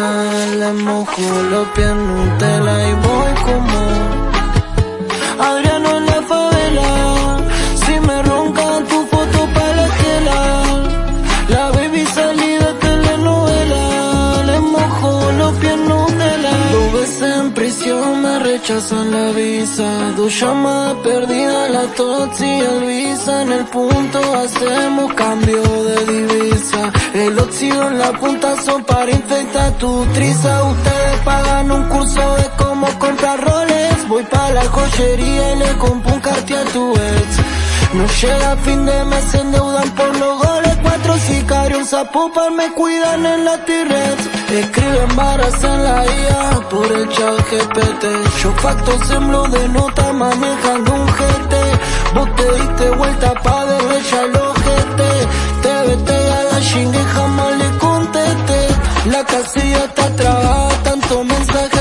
Le mojo los pies en Nutella y voy como Adriano rechazan la visa. Dos llamadas perdidas, la toxi y el visa. En el punto hacemos cambio de divisa. El óxido en la punta son para infectar tu triza. Ustedes pagan un curso de cómo comprar roles. Voy para la joyería y le compro un cartier a tu ex. No llega fin de mes, se endeudan por los goles. Cuatro sicarios a popa me cuidan en la T-Rex. Escriben varas en la IA por el chat GPT. Yo factos en blog de nota manejando un GT. Vos te diste vuelta pa' ya el ojete. Te vete a la chingue jamás le contesté. La casilla está trabada, tanto mensaje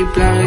DJ Plaga,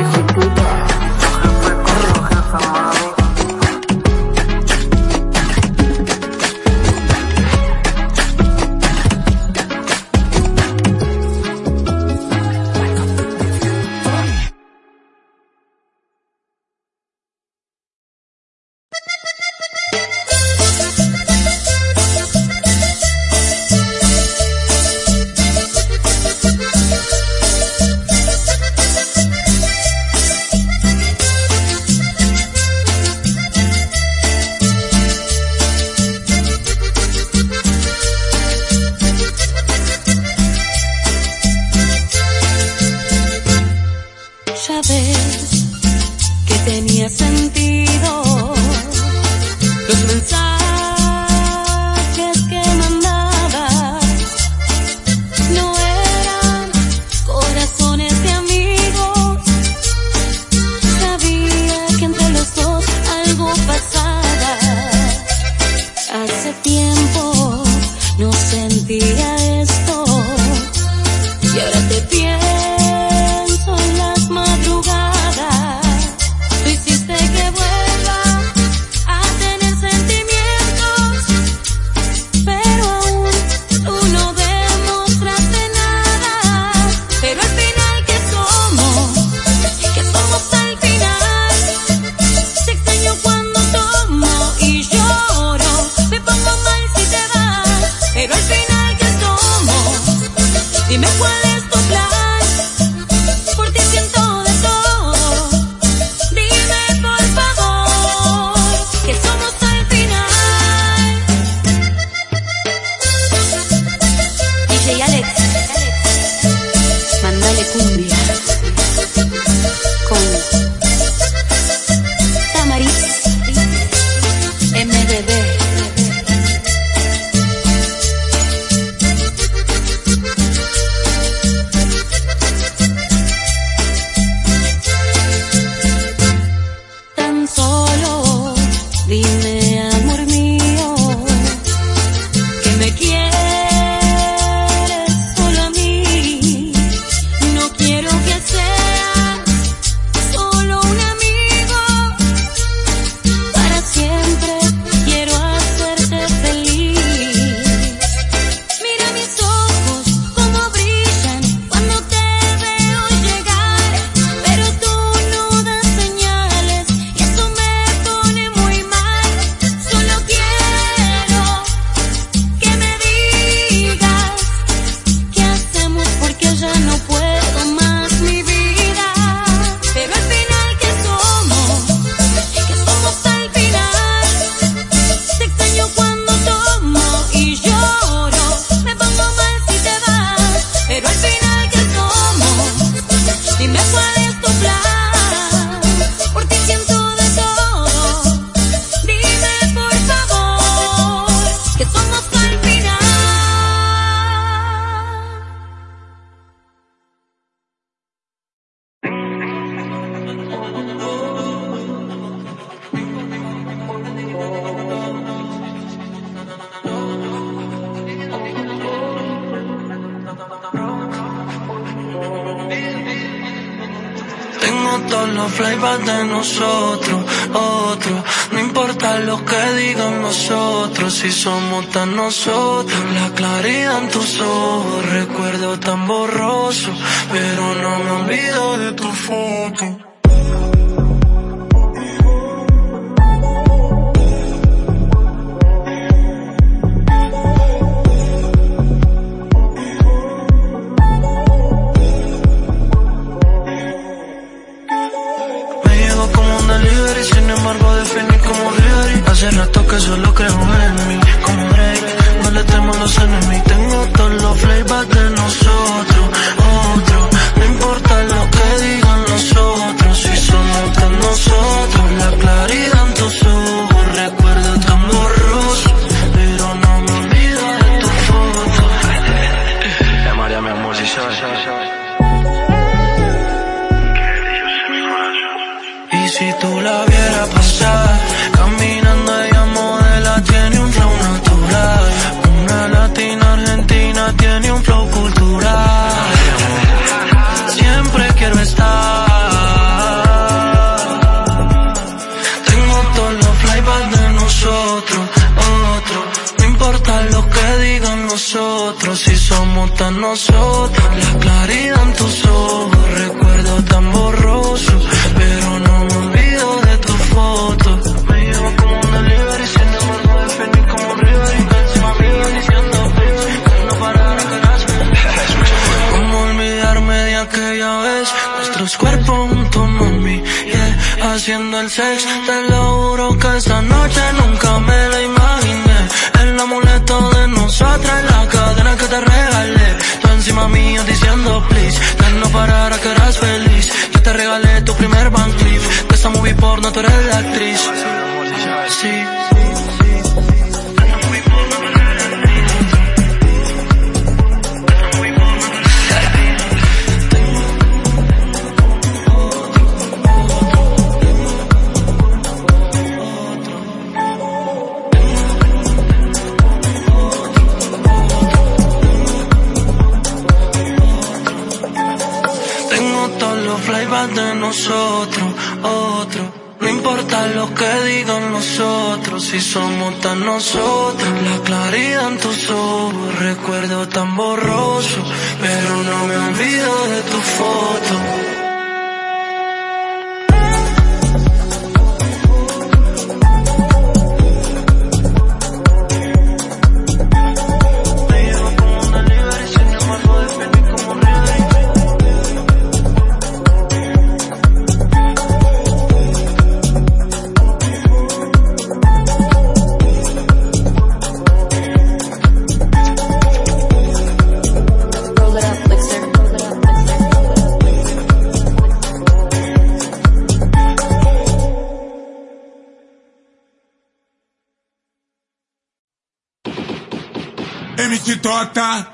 hasta nosotros. La claridad en tus ojos, recuerdo tan borroso, pero no me olvido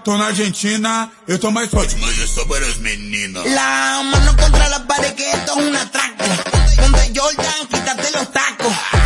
tô na Argentina, eu tô mais forte, mas eu sou para as meninas. La mano contra la pared, que esto es una tranca. Donde Jordan, quítate los tacos.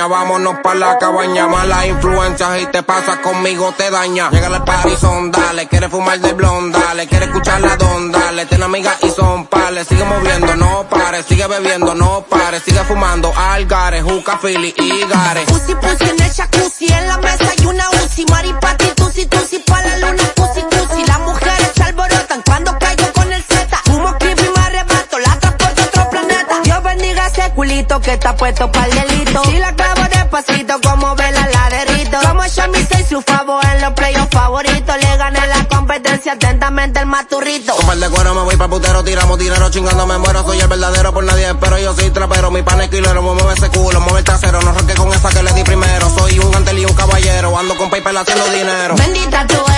vámonos pa' la cabaña. Malas influencias y te pasa conmigo, te daña. Llega al party, son dale, quiere fumar de blonda, dale, quiere escuchar la don, dale, tiene amigas y son pales, sigue moviendo, no pares, sigue bebiendo, no pares, sigue fumando algares, juca, fili y gares. Pussy, pussy en el jacuzzi, en la mesa y una Uzi, maripati, tusi, tusi pa' la luna. que está puesto para el delito. Si la clavo despacito, como vela la derrito. Como Shami 6 su favor en los playoffs favoritos. Le gané la competencia atentamente el maturrito. Con par de cuero me voy pa' putero, tiramos dinero, chingando me muero. Soy el verdadero, por nadie espero, yo soy trapero. Mi pan es kilero, mueve ese culo, mueve trasero. No roque con esa que le di primero. Soy un gantel y un caballero, ando con PayPal haciendo dinero. Bendita tú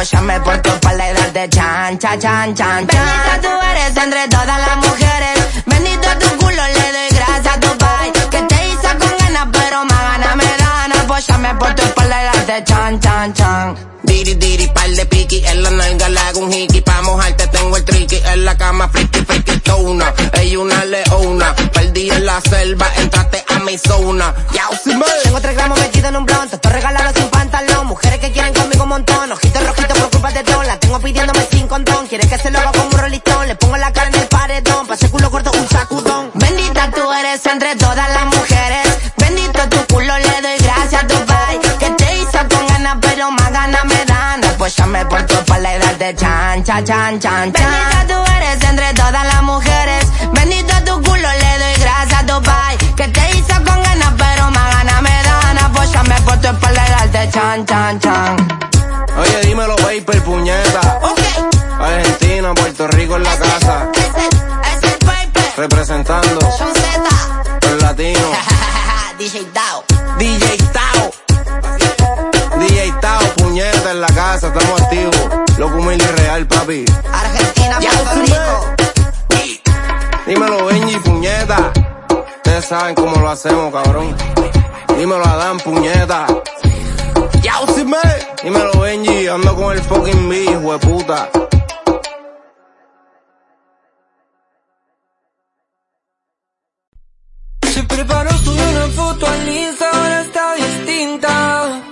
pues por me porto pa' la edad de chan, chan, chan, chan. Bendita tú eres entre todas las mujeres. Bendito tu culo, le doy gracias a tu pai. Que te hizo con ganas, pero más ganas me dan. Pues por me porto pa' la chan, chan, chan. Diri, diri, pal de piqui. En la nalga le hago un hiki. Pa' mojarte tengo el triqui. En la cama friki, friki, tona. Ella una leona. Perdí en la selva, entraste a mi zona. Ya, Tengo tres gramos metido en un pidiéndome sin condón. Quiere que se lo haga como un rolistón. Le pongo la cara en el paredón, pa' ese culo corto un sacudón. Bendita tú eres entre todas las mujeres. Bendito tu culo, le doy gracias a tu pai. Que te hizo con ganas, pero más ganas me dan. Apóyame por tu espalda y darte chan, chan, chan, chan. Bendita tú eres entre todas las mujeres. Bendito tu culo, le doy gracias a tu pai. Que te hizo con ganas, pero más ganas me dan. Apóyame por tu espalda y darte chan, chan, chan. Dímelo, paper, puñeta. Argentina, Puerto Rico en la casa. Representando Son Z. los latinos. DJ Dao. DJ Tao. DJ Tao, puñeta en la casa, estamos activos. Loco humilde y real, papi. Argentina, Puerto Rico. Dímelo, Benji, puñeta. Ustedes saben cómo lo hacemos, cabrón. Ando con el fucking B, hijo. Se preparó, subió una foto al Insta, ahora está distinta.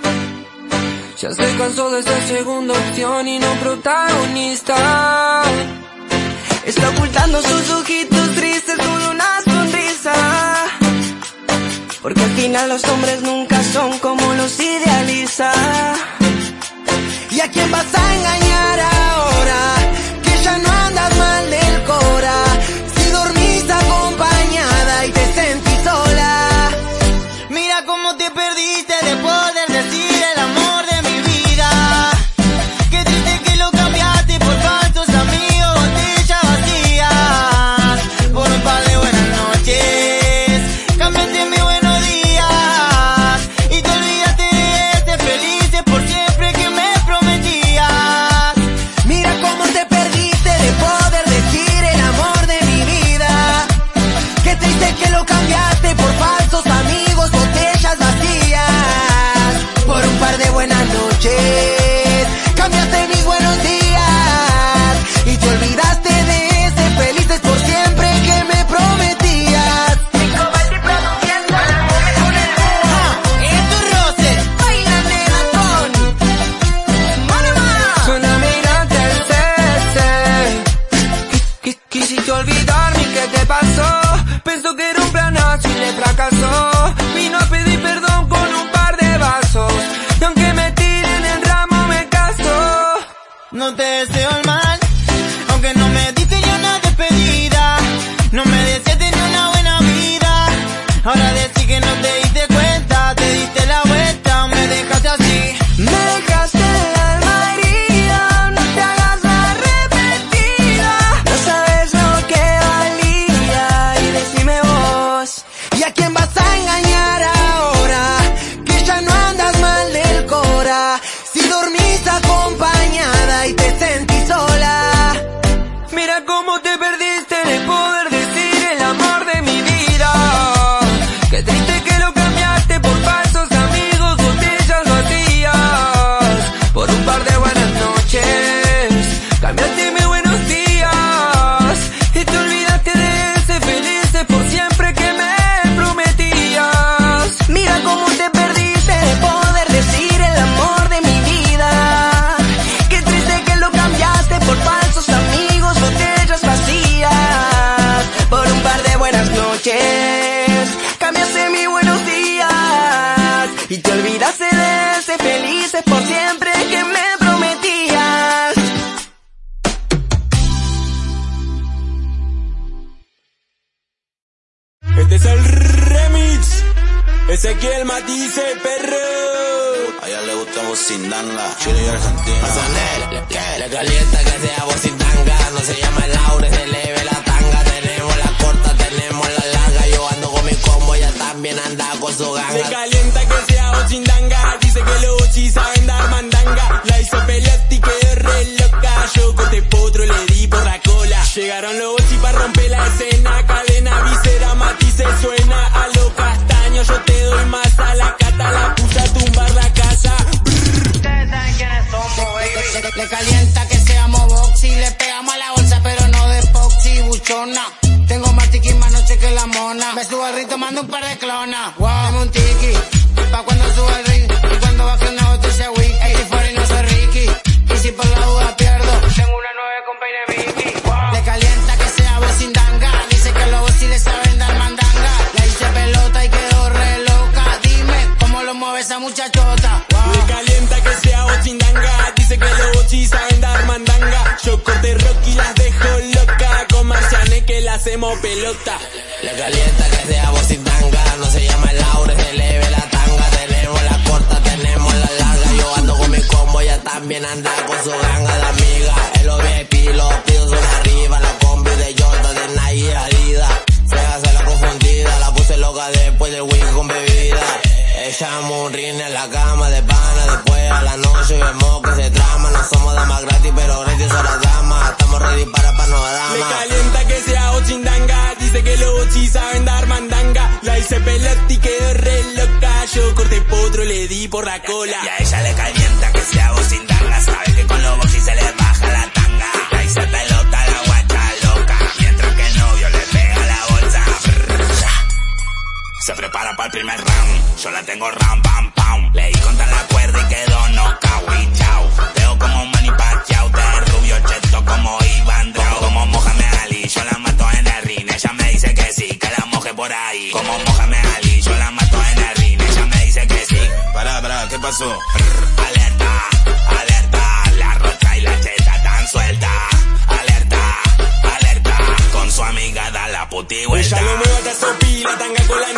Ya se cansó de ser segunda opción y no protagonista. Está ocultando sus ojitos tristes con una sonrisa. Porque al final los hombres nunca son como los idealiza. ¿Y a quién vas a engañar ahora? Noches, cambiaste mis buenos días. Y te olvidaste de ser felices por siempre que me prometías. Ah, estos roces, bailan negatón. Suena migrante el cese. Quis- Quisiste olvidarme, ¿qué te pasó? Pensó que era un planazo y le fracasó. No te deseo el mal, aunque no me diste ni una despedida. No me deseaste ni una buena vida. Ahora decís que no te Ezequiel Matice, perro. A ella le gusta Bocindanga, Chile y Argentina. Le, le calienta que sea tanga, no se llama Laura, se leve la tanga, tenemos la corta, tenemos la larga, yo ando con mi combo, ella también anda con su Se ganga. calienta que sea ochindanga, dice que los ochis saben dar mandanga. La hizo pelota y quedó re loca, yo con este potro le di por la cola. Llegaron los ochis para romper la escena, cadena, visera, matice, suena yo te doy más a la cata, la puse a tumbar la casa. Ustedes saben quiénes somos, baby. Le calienta que seamos boxy, le pegamos a la bolsa, pero no de poxy, buchona. Tengo más tiquis más noche que la mona. Me subo al ritmo, mando un par de clonas. Wow. Muchachota. Le calienta que sea bochindanga. Dice que los bochis saben dar mandanga. Yo corte rock y las dejo loca. Con Marciané que la hacemos pelota. Le calienta que sea tanga, no se llama Laura, se leve la tanga, tenemos la corta, tenemos la larga, yo ando con mi combo, ella también anda con su ganga de amiga, en los VIP, los pidos son arriba, la combi de Jota, de Nike Adidas, la confundida, la puse loca después del whisky con bebida, echamos un ring en la cama de pana, después a la noche vemos que se trama, no somos damas gratis, pero gratis son las damas, estamos ready para Le panorama. calienta que sea bochindanga. Dice que los bochis saben dar mandanga. La hice pelota y quedó re loca. Yo corté potro, le di por la cola. Y a ella le calienta que sea tanga. Sabe que con los boxis se le Se prepara para el primer round. Yo la tengo ram, pam, pam. Leí contra la cuerda y quedó knockout y chao. Veo como Manny Pacquiao. De rubio cheto como Iván Drago. Como Mohamed Ali. Yo la mato en el ring. Ella me dice que sí, que la moje por ahí. Como Mohamed Ali. Yo la mato en el ring. Ella me dice que sí. Pará, pará, ¿qué pasó? Alerta, alerta. La rocha y la cheta tan suelta. Alerta, alerta. Con su amiga da la puti vuelta. Ella lo mueve hasta sopi, la tanga con la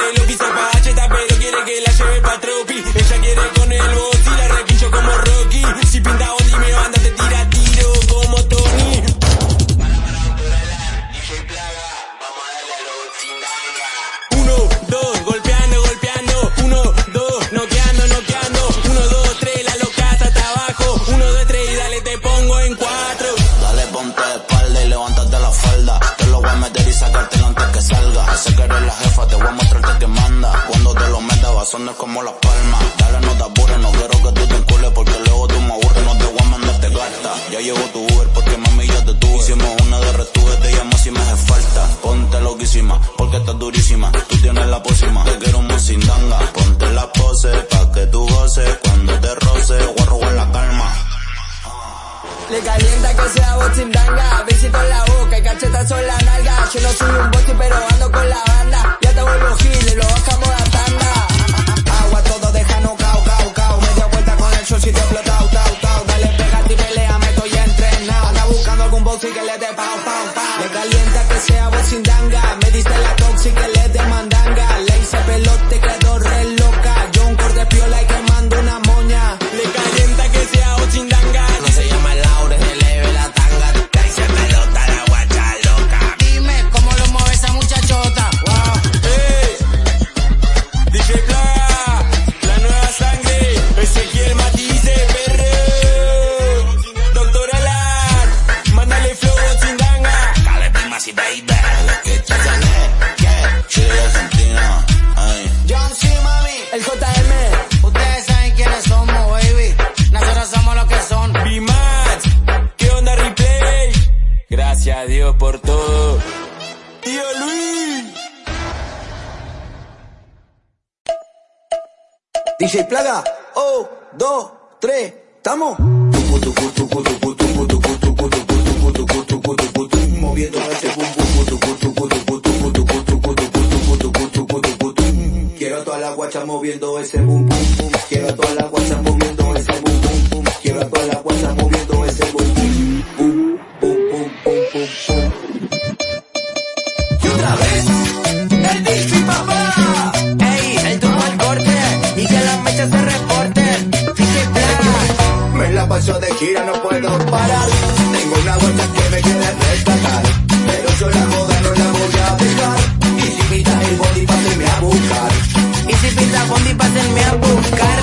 la jefa, te voy a mostrarte que manda. Cuando te lo metas sonar como las palmas. Dale, no te apures, no quiero que tú te encules porque luego tú me aburres, no te voy a mandarte carta. Ya llegó tu Uber porque mami ya te tuve. Hicimos una de retuve, te llamo si me hace falta. Ponte loquísima porque estás durísima. Tú tienes la pócima, te quiero muy sin danga. Ponte la pose pa' que tú goces. Cuando te roce, Le calienta que sea bochindanga, besito en la boca y cachetazo en la nalga. Yo no soy un bochi pero ando con la banda. Ya te vuelvo giles, lo bajamos a tanda. Agua todo deja no cao, cao, cao. Media vuelta con el short si te explota, tau, tau. Dale, pégate y pelea, me estoy entrenado. Anda buscando algún boxy que le dé pau, pau, pau. Le calienta que sea voz sin danga. Me dice la toxi que le dé mandanga. Le hice pelote, quedó re loca. Yo un corte piola y Plaga. Oh, dos, tres. ¿Estamos? Moviendo ese bum. Quiero a toda la guacha moviendo ese bum bum bum. Quiero a toda la guacha moviendo ese bum bum bum. Quiero a toda la guacha moviendo ese bum bum bum bum bum bum paso de gira, no puedo parar. Tengo una guacha que me quiere rescatar. Pero yo la joda no la voy a dejar. Y si pintas el body, pásenme a buscar. Y si pinta bondi, pásenme a buscar.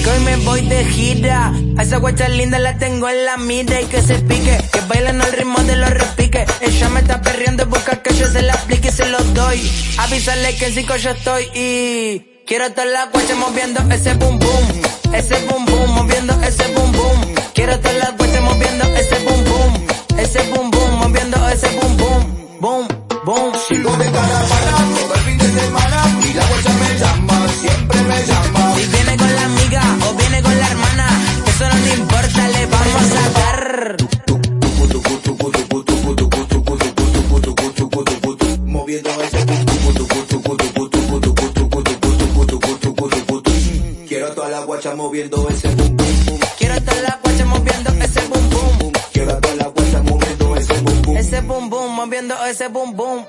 Que hoy me voy de gira. A esa guacha linda la tengo en la mira y que se pique. Que bailen al ritmo de los repiques. Ella me está perreando busca que yo se la aplique y se lo doy. Avísale que en cinco yo estoy y. Quiero toda la guacha moviendo ese boom boom ese bum bum, moviendo ese bum bum. Quiero toda la cuesta moviendo ese bum bum, ese bum bum, moviendo ese bum bum, bum bum. moviendo ese boom. Quiero estar en la guacha moviendo ese boom boom. Quiero estar en la guacha moviendo ese boom boom. Ese boom boom moviendo ese boom boom.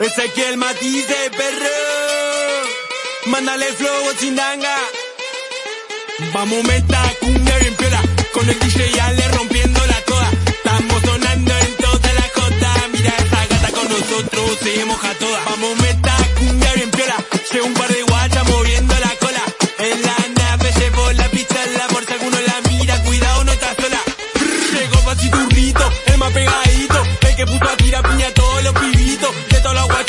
Ezequiel Matice, perro. Mándale flow, chindanga. Vamos meta, cumbia bien piola. Con el DJ ya le rompiendo la toda. Estamos sonando en toda la costa. Mira esa gata con nosotros, se moja toda. Vamos meta, cumbia bien piola. Un par de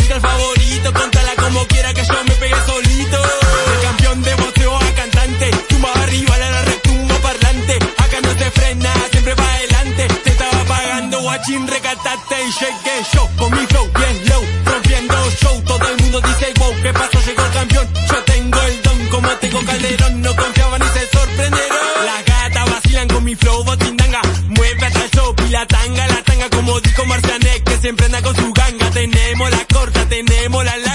musical favorito, contala como quiera que yo me pegue solito. De campeón de boxeo a cantante, tumba arriba la, la retumba parlante. Acá no te frena, siempre va adelante. Te estaba pagando guachín, recatate y llegué yo con mi flow bien low, rompiendo show. Todo el mundo dice wow, ¿qué pasó? Llegó el campeón. Yo tengo el don, como tengo calderón, no confiaban y se sorprenderon. Las gatas vacilan con mi flow, botindanga. Mueve hasta el show y la tanga, la tanga como dijo Marcianek, que siempre anda con su ganga. Tenemos la tenemos la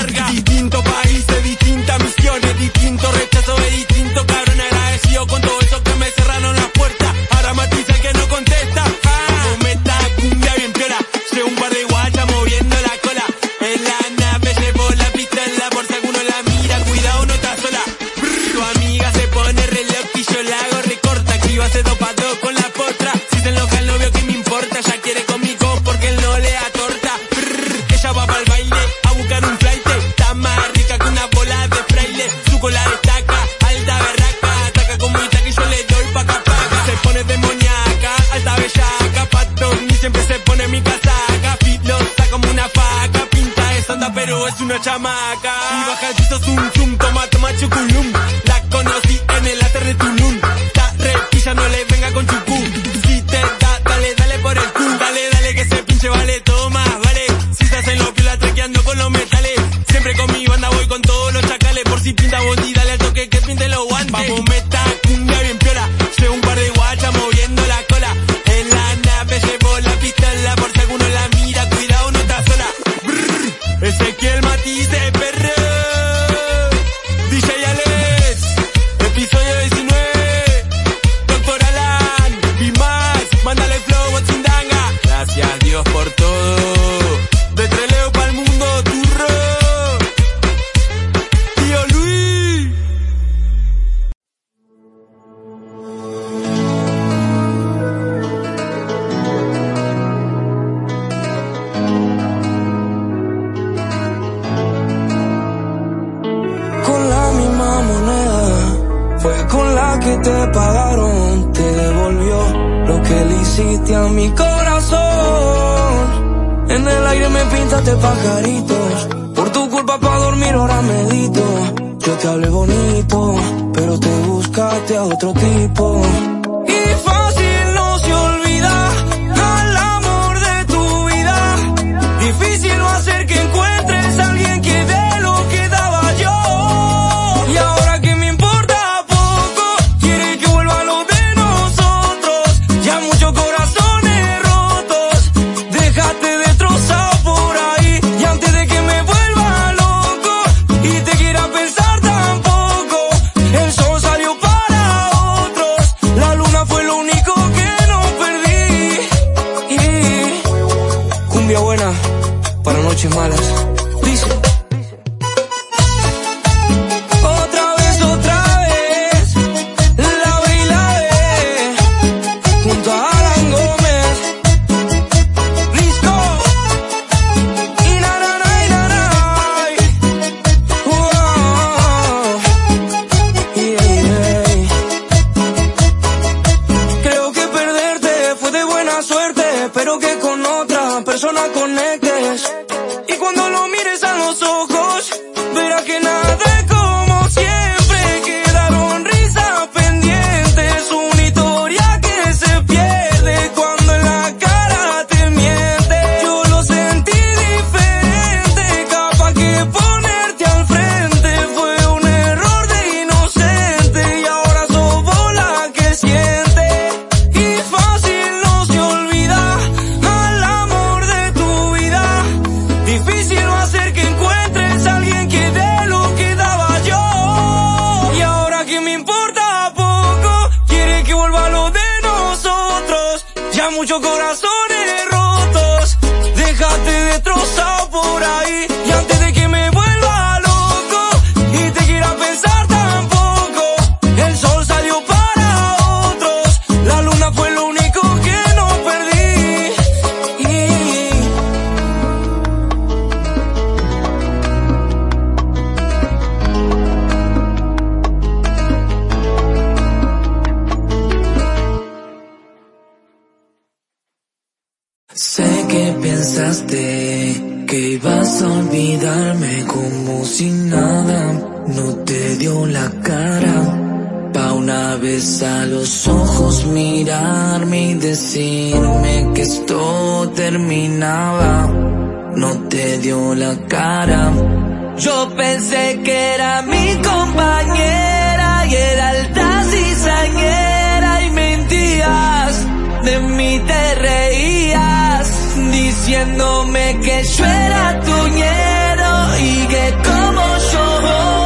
diciéndome que yo era tu ñero y que como yo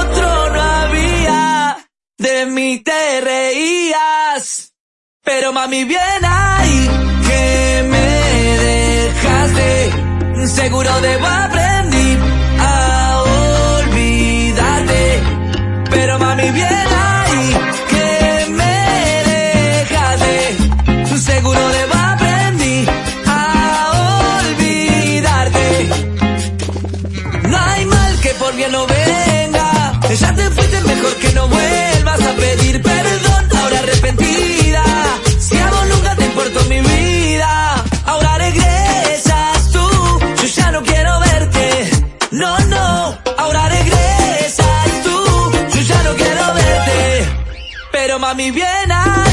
otro no había, de mí te reías. Pero mami, bien ahí que me dejaste, seguro debo aprendí a olvidarte. Pero mami, bien ahí. mami, bien ah.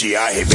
G.I.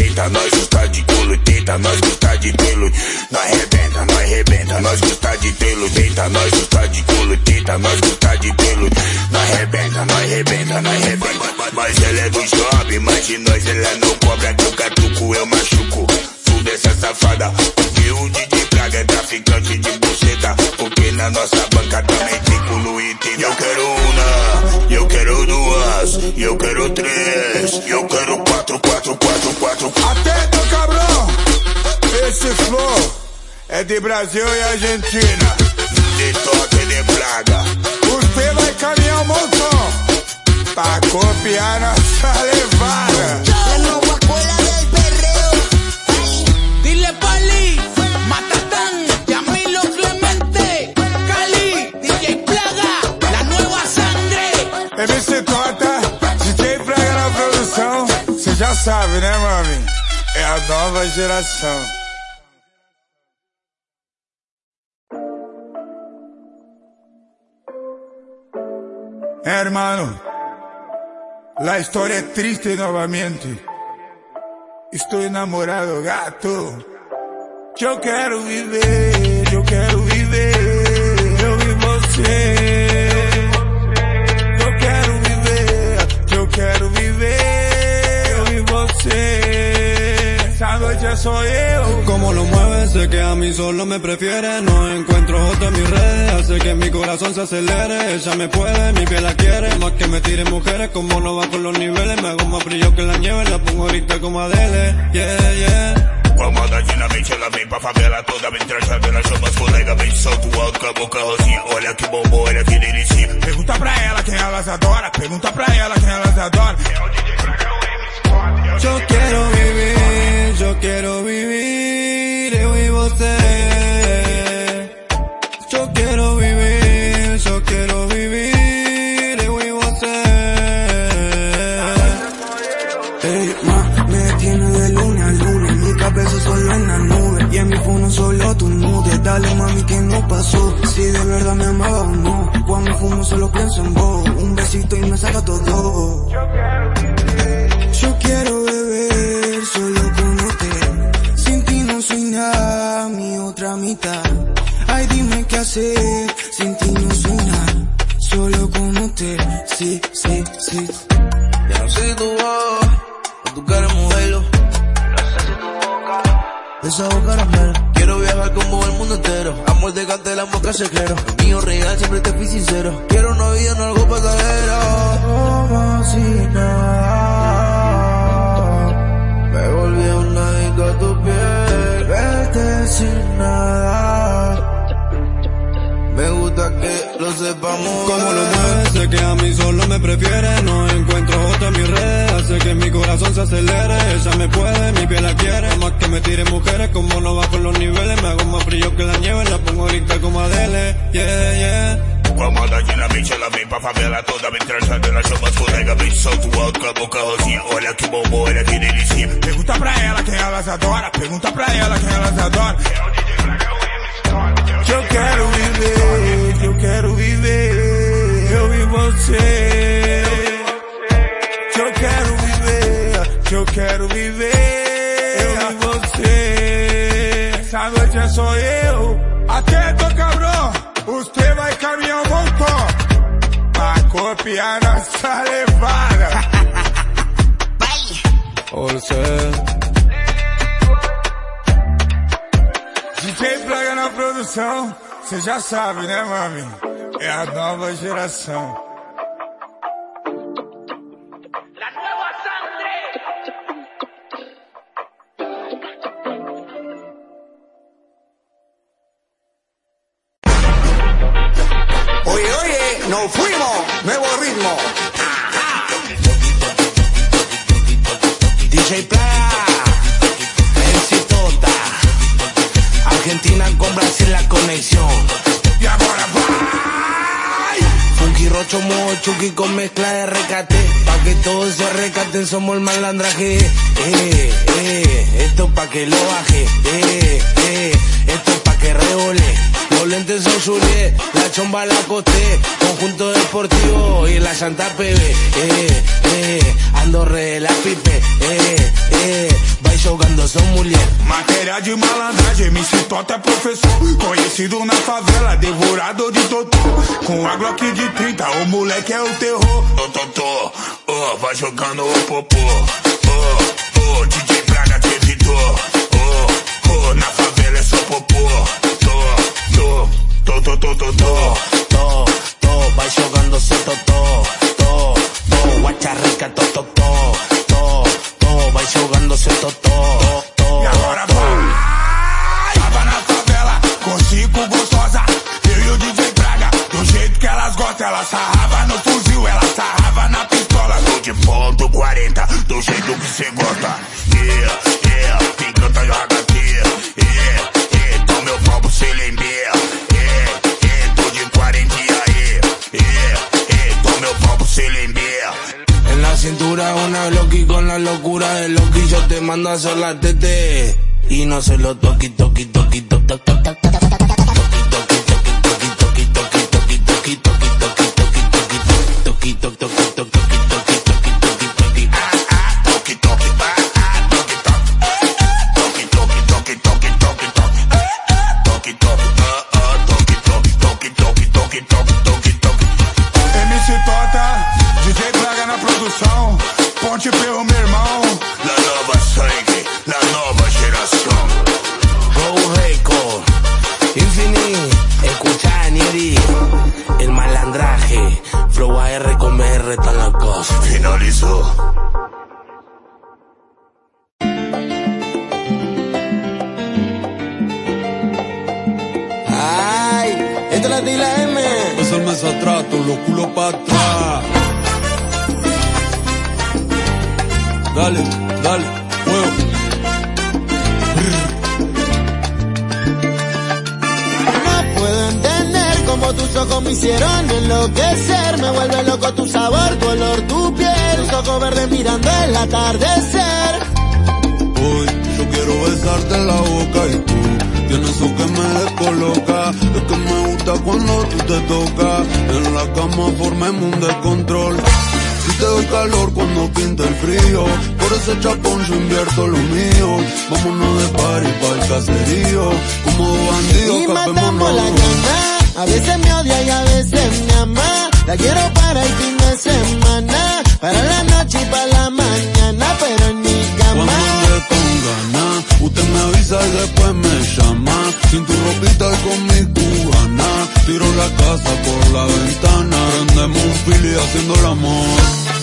Hermano, la historia es triste nuevamente. Estoy enamorado, gato. Yo quiero vivir, yo quiero vivir, yo vivo siempre. Só eu. Como lo mueves, sé que a mí solo me prefiere. No encuentro otra en mis redes, hace que mi corazón se acelere. Ella me puede, mi piel la quiere. Más que me tiren mujeres, como no va con los niveles. Me hago más brillo que la nieve, la pongo ahorita como Adele. Yeah, yeah. Vamos da dinamite, ela vem pra favela toda Vem trajando ela chama os colegas Vem solto alto com a boca rosinha Olha que bombom, olha que delícia Pergunta pra ela quem elas adoram. Pergunta pra ela quem elas adoram. Yo quiero vivir, yo quiero vivir, e você. Yo quiero vivir, yo quiero vivir, e você. Ey, ma, me tiene de lunes a lunes, mi cabeza solo en la nube y en mi fono solo tu nude. Dale mami, ¿qué no pasó? Si de verdad me amaba o no. Cuando fumo solo pienso en vos, un besito y me saca todo. Yo mitad. Ay, dime qué hacer, sin ti no nada, solo con usted, sí, sí, sí. Ya no sé si tu voz o tu cara modelo. Esa boca caramelo. Quiero viajar como el mundo entero. Amor de cante la boca secrero. El mío real, siempre te fui sincero. Quiero una vida, no algo pasajero. Como si nada. Me volví un adicto a tu piel. Sin nada. Me gusta que lo sepamos. Como lo mueves, sé que a mí solo me prefiere. No encuentro otra en mis redes, hace que mi corazón se acelere. Ella me puede, mi piel la quiere. Más que me tiren mujeres, como no bajo los niveles. Me hago más brillo que la nieve, la pongo ahorita como Adele. Yeah, yeah. Vamos da dinamite, ela vem pra favela toda Vem trajando ela chama os colegas Vem solto alto com a boca rosinha Olha que bombom, olha que delícia Pergunta pra ela quem elas adoram. Pergunta pra ela quem elas adoram. Que eu quero viver, que eu quero viver, eu e você. Que eu quero viver, que eu quero viver, eu e você. Essa noite é só eu. Atento, cabrão, você vai caminhar um montão. Pra copiar nossa levada. DJ Plaga na produção, você já sabe, né, mami? É a nova geração. Nos fuimos, nuevo ritmo. DJ Plaga, MC Tota, Argentina con Brasil la conexión. Y ahora Funky Rocho Chucky con mezcla de recate. Pa' que todos se recaten somos el malandraje. Eh, eh, esto pa' que lo baje. Eh, eh, esto pa' que reole Lentes son Juliet, la chomba la costé Conjunto deportivo y la Santa PB Eh, eh, ando re la pipe Eh, eh, vai jogando sou mulher Matéria de malandragem, MC Tota é professor. Conhecido na favela, devorador de totô Com a Glock de 30, o moleque é o terror. Ô Totô, ô, vai jogando o popô. Ô, ô, DJ Praga te evitou Ô, ô, na favela é só popô Tô, tô, tô, tô, tô, tô, tô to, to, vai jogando seu totó, to, to, guacha rica, to, to, to, to, to, vai jogando seu totó, to, E agora vai! Tava na favela, com cinco gostosa Eu e o DJ Praga, do jeito que elas gostam Ela sarrava no fuzil, ela sarrava na pistola. Tô de ponto 40, do jeito que cê gosta. Yeah, yeah, quem cintura una Loki con la locura de Loki. Yo te mando a hacer la tete. Y no se lo toqui, toqui, toqui, toqui, toqui, toqui. Están las cosas. Finalizou. Ay, esta es la D y la M. Es el mesatrato, los culos pa' atrás. Dale, dale, cómo tus ojos me hicieron enloquecer. Me vuelve loco tu sabor, tu olor, tu piel. Tus ojos verdes mirando el atardecer. Hoy yo quiero besarte la boca y tú tienes eso que me descoloca. Es que me gusta cuando tú te tocas. En la cama formemos un descontrol. Si te doy calor cuando pinta el frío, por ese chapón yo invierto lo mío. Vámonos de party para el caserío, como dos bandidos Y matamos la gana. A veces me odia y a veces me ama. La quiero para el fin de semana. Para la noche y para la mañana. Pero en mi Cuando cama. ande con usted me avisa y después me llama. Sin tu ropita y con mi cubana, tiro la casa por la ventana. Prendemos un fili haciendo el amor.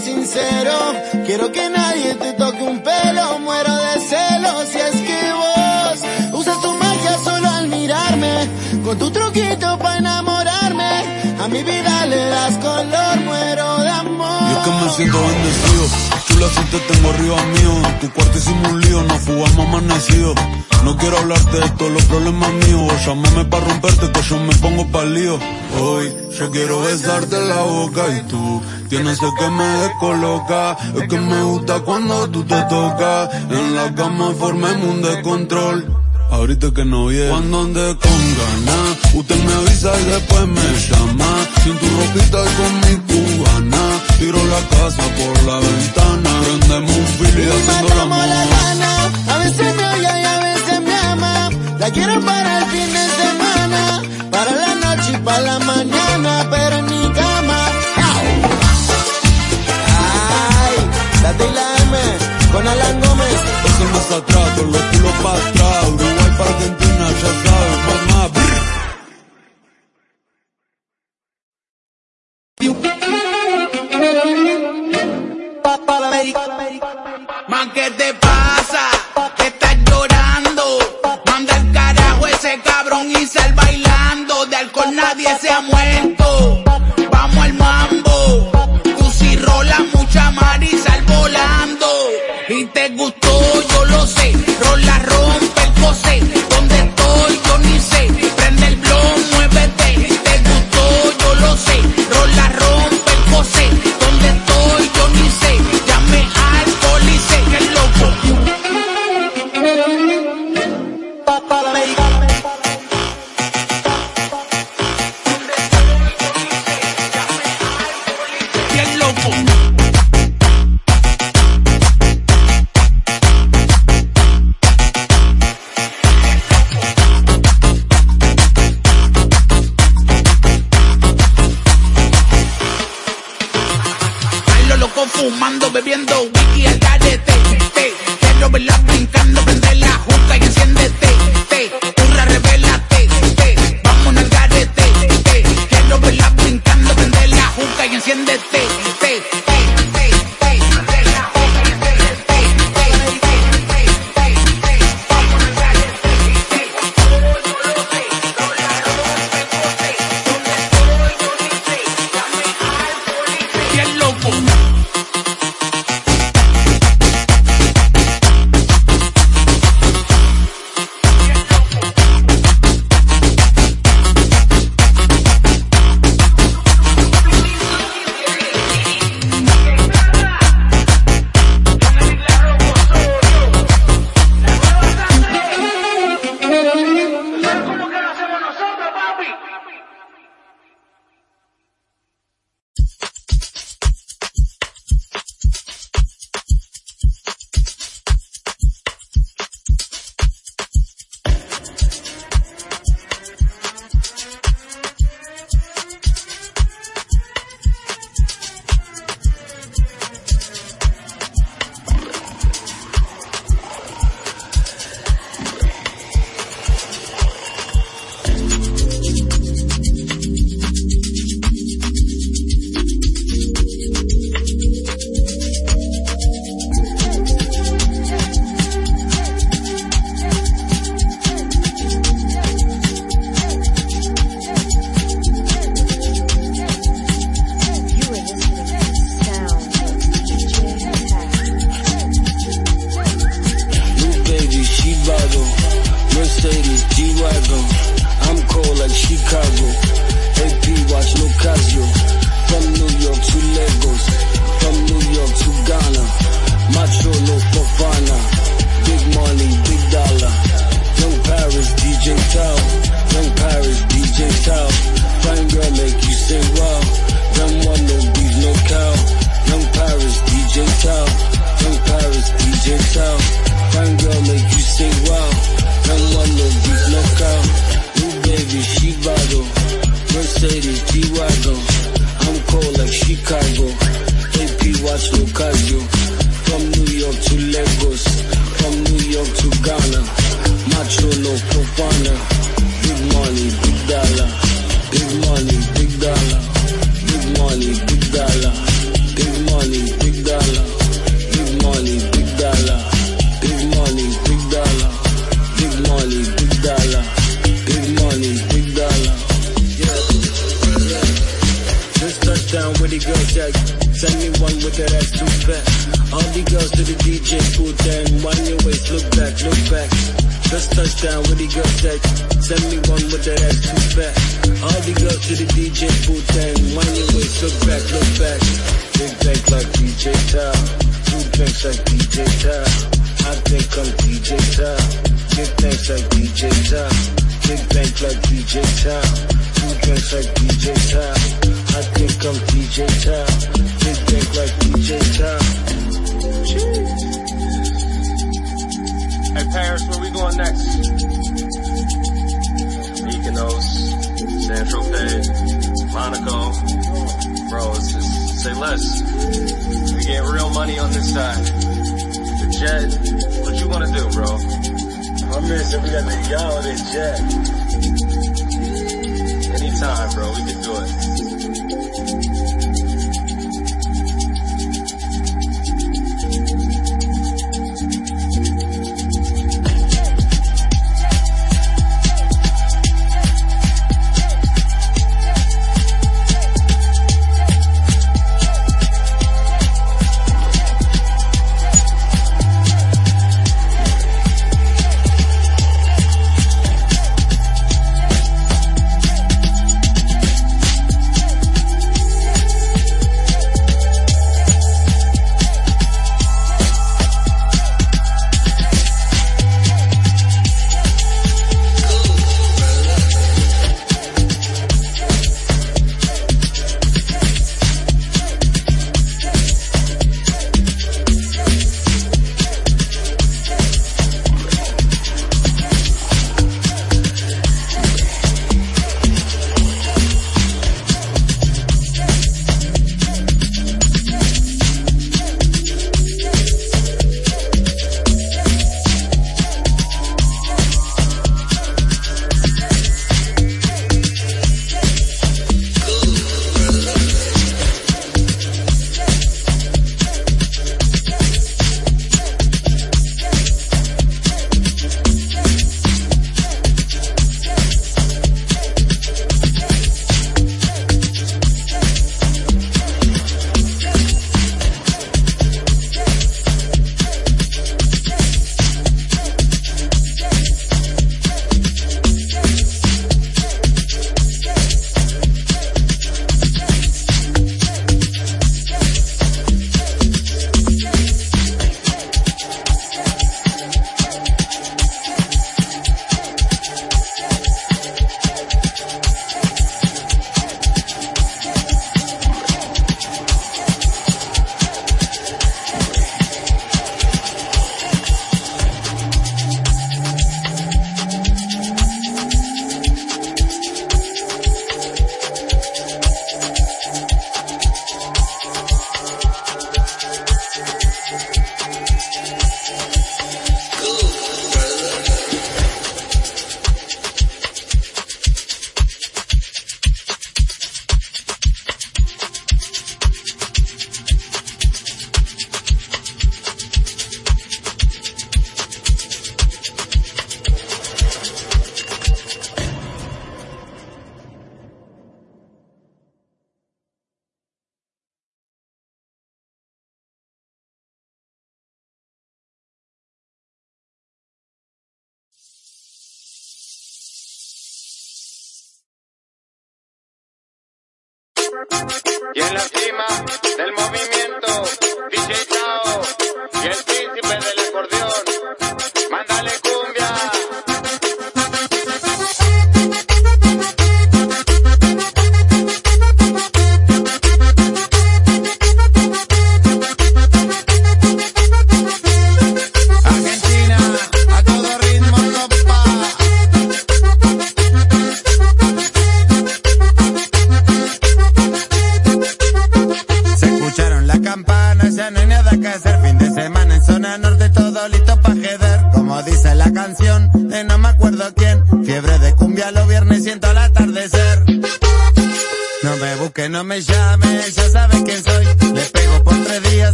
Sincero, quiero que nadie te toque un pelo, muero de celos. Si es que vos usas tu magia solo al mirarme, con tu truquito para enamorarme, a mi vida le das color, muero de amor. Y es que me siento bendecido. Si te tengo arriba mío. En tu cuarto hicimos un lío, nos fugamos amanecido. No quiero hablar de esto, los problemas míos. Llámame para romperte que yo me pongo pa' lío. Hoy yo quiero besarte la boca y tú tienes eso que me descoloca. Es que me gusta cuando tú te tocas. En la cama formemos un descontrol. Ahorita que no viene Cuando ande con ganas Usted me avisa y después me llama Sin tu ropita y con mi cubana Tiro la casa por la ventana Prendemos un fili haciendo la gana, a veces me odia y a veces me ama. La quiero para el fin de semana, para la noche y para la mañana, pero en mi cama. Ay, y la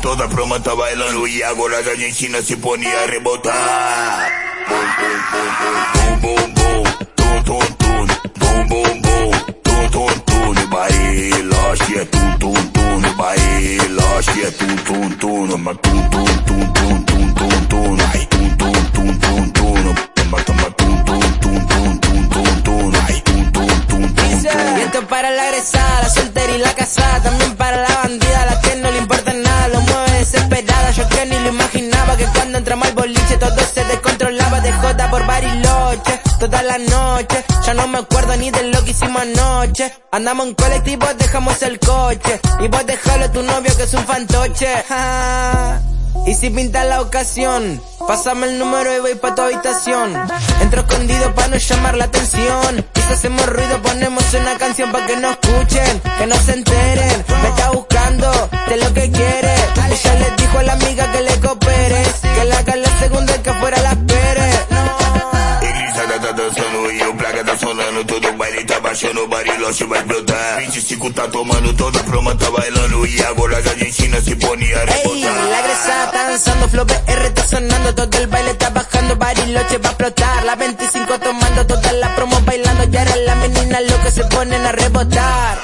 toda broma estaba bailando y hago la gallina se ponía a rebotar. Andamos en colectivo, dejamos el coche. Y vos dejalo a tu novio que es un fantoche. Y si pinta la ocasión, pásame el número y voy pa' tu habitación. Entro escondido pa' no llamar la atención. Y si hacemos ruido, ponemos una canción pa' que no escuchen, que no se enteren. Me está buscando de lo que quiere. Ella le dijo a la amiga que le coopere, que la haga la segunda y que afuera la espere. Igreja dançando e o bariloche vai explotar 25 tá tomando, toda a proma tá bailando E agora as argentinas se põem a Ey, rebotar la gresa está danzando, flow BR está sonando, todo el baile está bajando, bariloche va a explotar. La 25 tomando, todas las promos bailando, ya era la menina lo que se ponen a rebotar.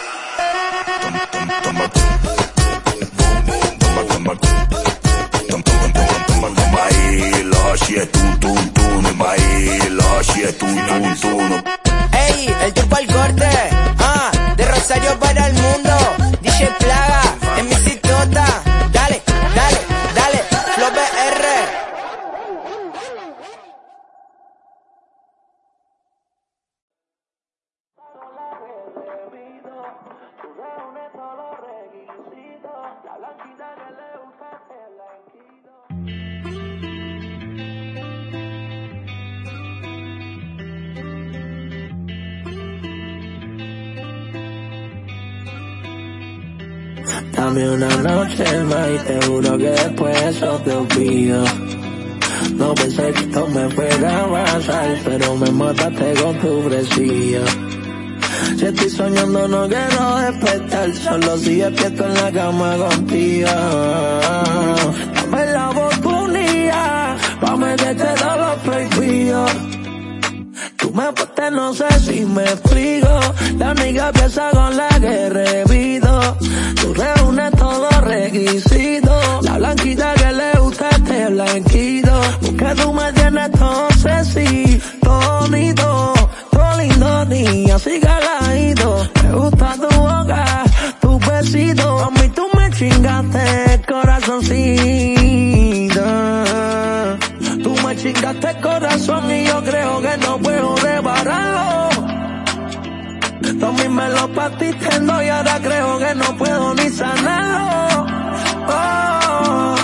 Tum tum de Rosario para el y te juro que después eso te olvido. No pensé que esto me fuera a pasar, pero me mataste con tu fresilla. Si estoy soñando no quiero despertar, solo si despierto en la cama contigo. Dame la oportunidad, pa' meterte todos los prohibidos. Tú me aposté, no sé si me explico. La única pieza con la revido. Tú reúnes todos los. La blanquita que le gusta este blanquito. Porque tú me tienes todo sexy, todo bonito, todo lindo, niña, así caladito. Me gusta tu boca, tu besito. A mí tú me chingaste el corazoncito. Tú me chingaste el corazón y yo creo que no puedo repararlo. A mí me lo partiste en dos y ahora creo que no puedo ni sanarlo. Oh,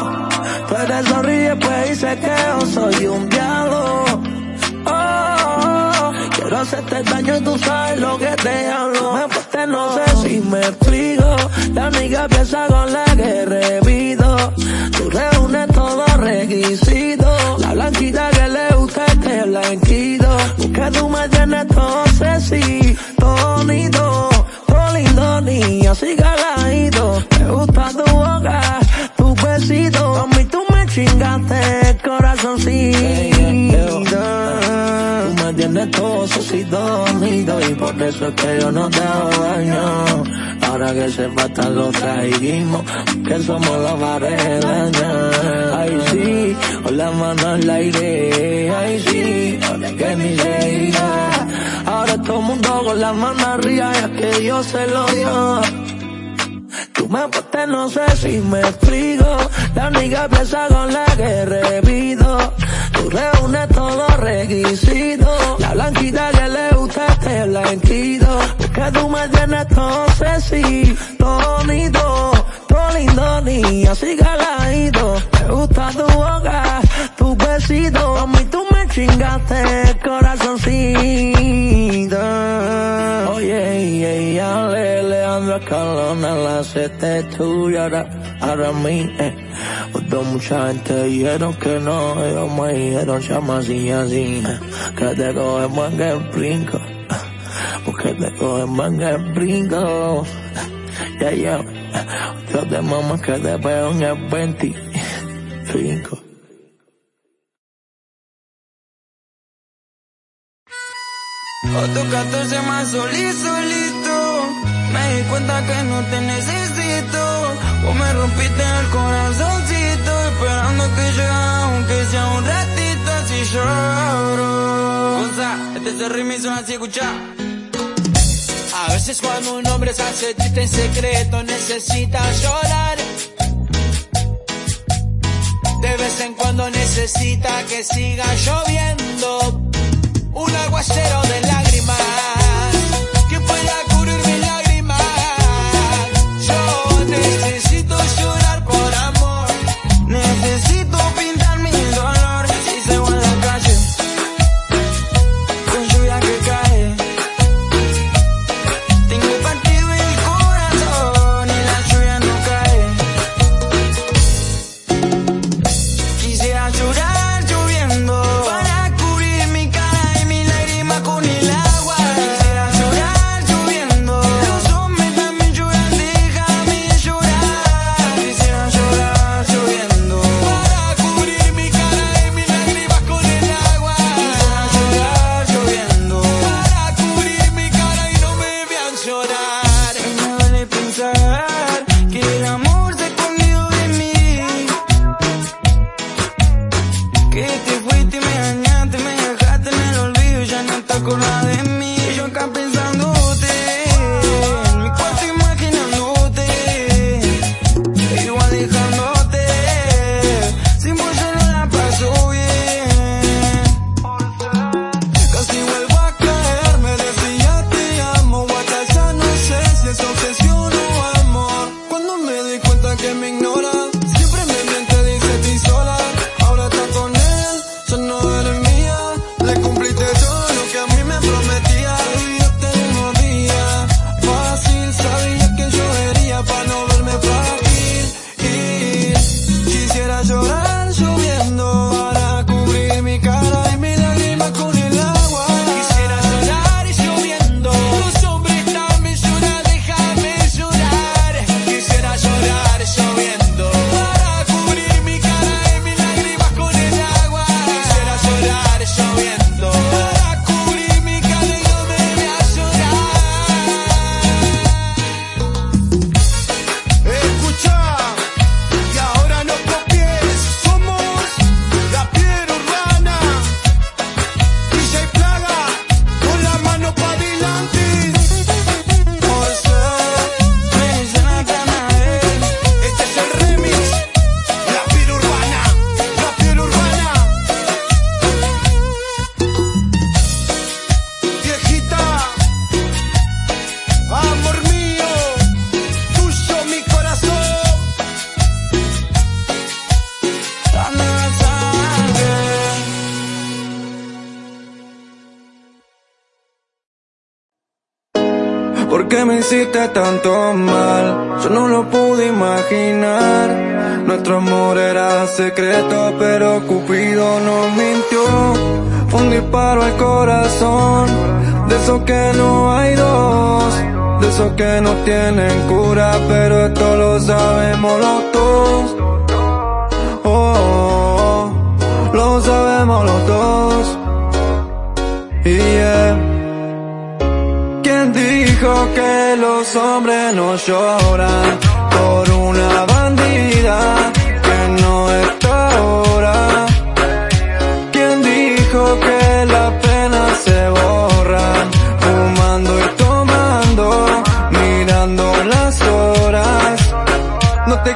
tú eres sonríe pues dice que yo soy un diablo. Oh, quiero hacerte daño y tú sabes lo que te hablo. Me fuiste, no sé si me explico. La única pieza con la que revido. Tú reúnes todos requisitos. La blanquita que le gusta este blanquito. Porque tú me tienes todo sexy, todo bonito, lindo, niña, así caladito. Me gusta tu boca, tu besito. A mí tú me chingaste el corazoncito. Tú me tienes todo sosito, bonito y por eso es que yo no te hago daño. Ahora que se hasta lo trajimos, que somos los del año. Ay sí, con la mano al aire, ay sí, ahora que ni se irá. Todo el mundo con la mano arriba, ya que yo se lo dio. Tú me aposté, no sé si me explico. La única pieza con la que revido. Tú reúnes todos los requisitos. La blanquita que le gusta este blanquito. Porque tú me tienes todo sexy, todo bonito, todo lindo, niña, así caladito. Me gusta tu boca, tu besito. A mí tú chingaste el corazoncito. Oye, yeah, yeah, le, Leandro Escalona, la sete es tuya, ahora, ahora mí, eh. Cuando mucha gente dijeron que no, ellos me dijeron llama así, así, eh. Que te cogen manga en brinco, eh. Porque te cogen manga en brinco. Ya, ya, yo te mamas que te pego en el 25. Otro 14 más solí, solito. Me di cuenta que no te necesito. Vos me rompiste el corazoncito. Esperando que llegara, aunque sea un ratito, así lloro. Cosa, este sorriso así escucha. A veces cuando un hombre se hace triste en secreto necesita llorar. De vez en cuando necesita que siga lloviendo. Un aguacero de my secreto, pero Cupido nos mintió. Un disparo al corazón, de eso que no hay dos, de eso que no tienen cura, pero esto lo sabemos los dos. Oh, oh lo sabemos los dos. Y yeah. ¿Quién dijo que los hombres no lloran por una bandida?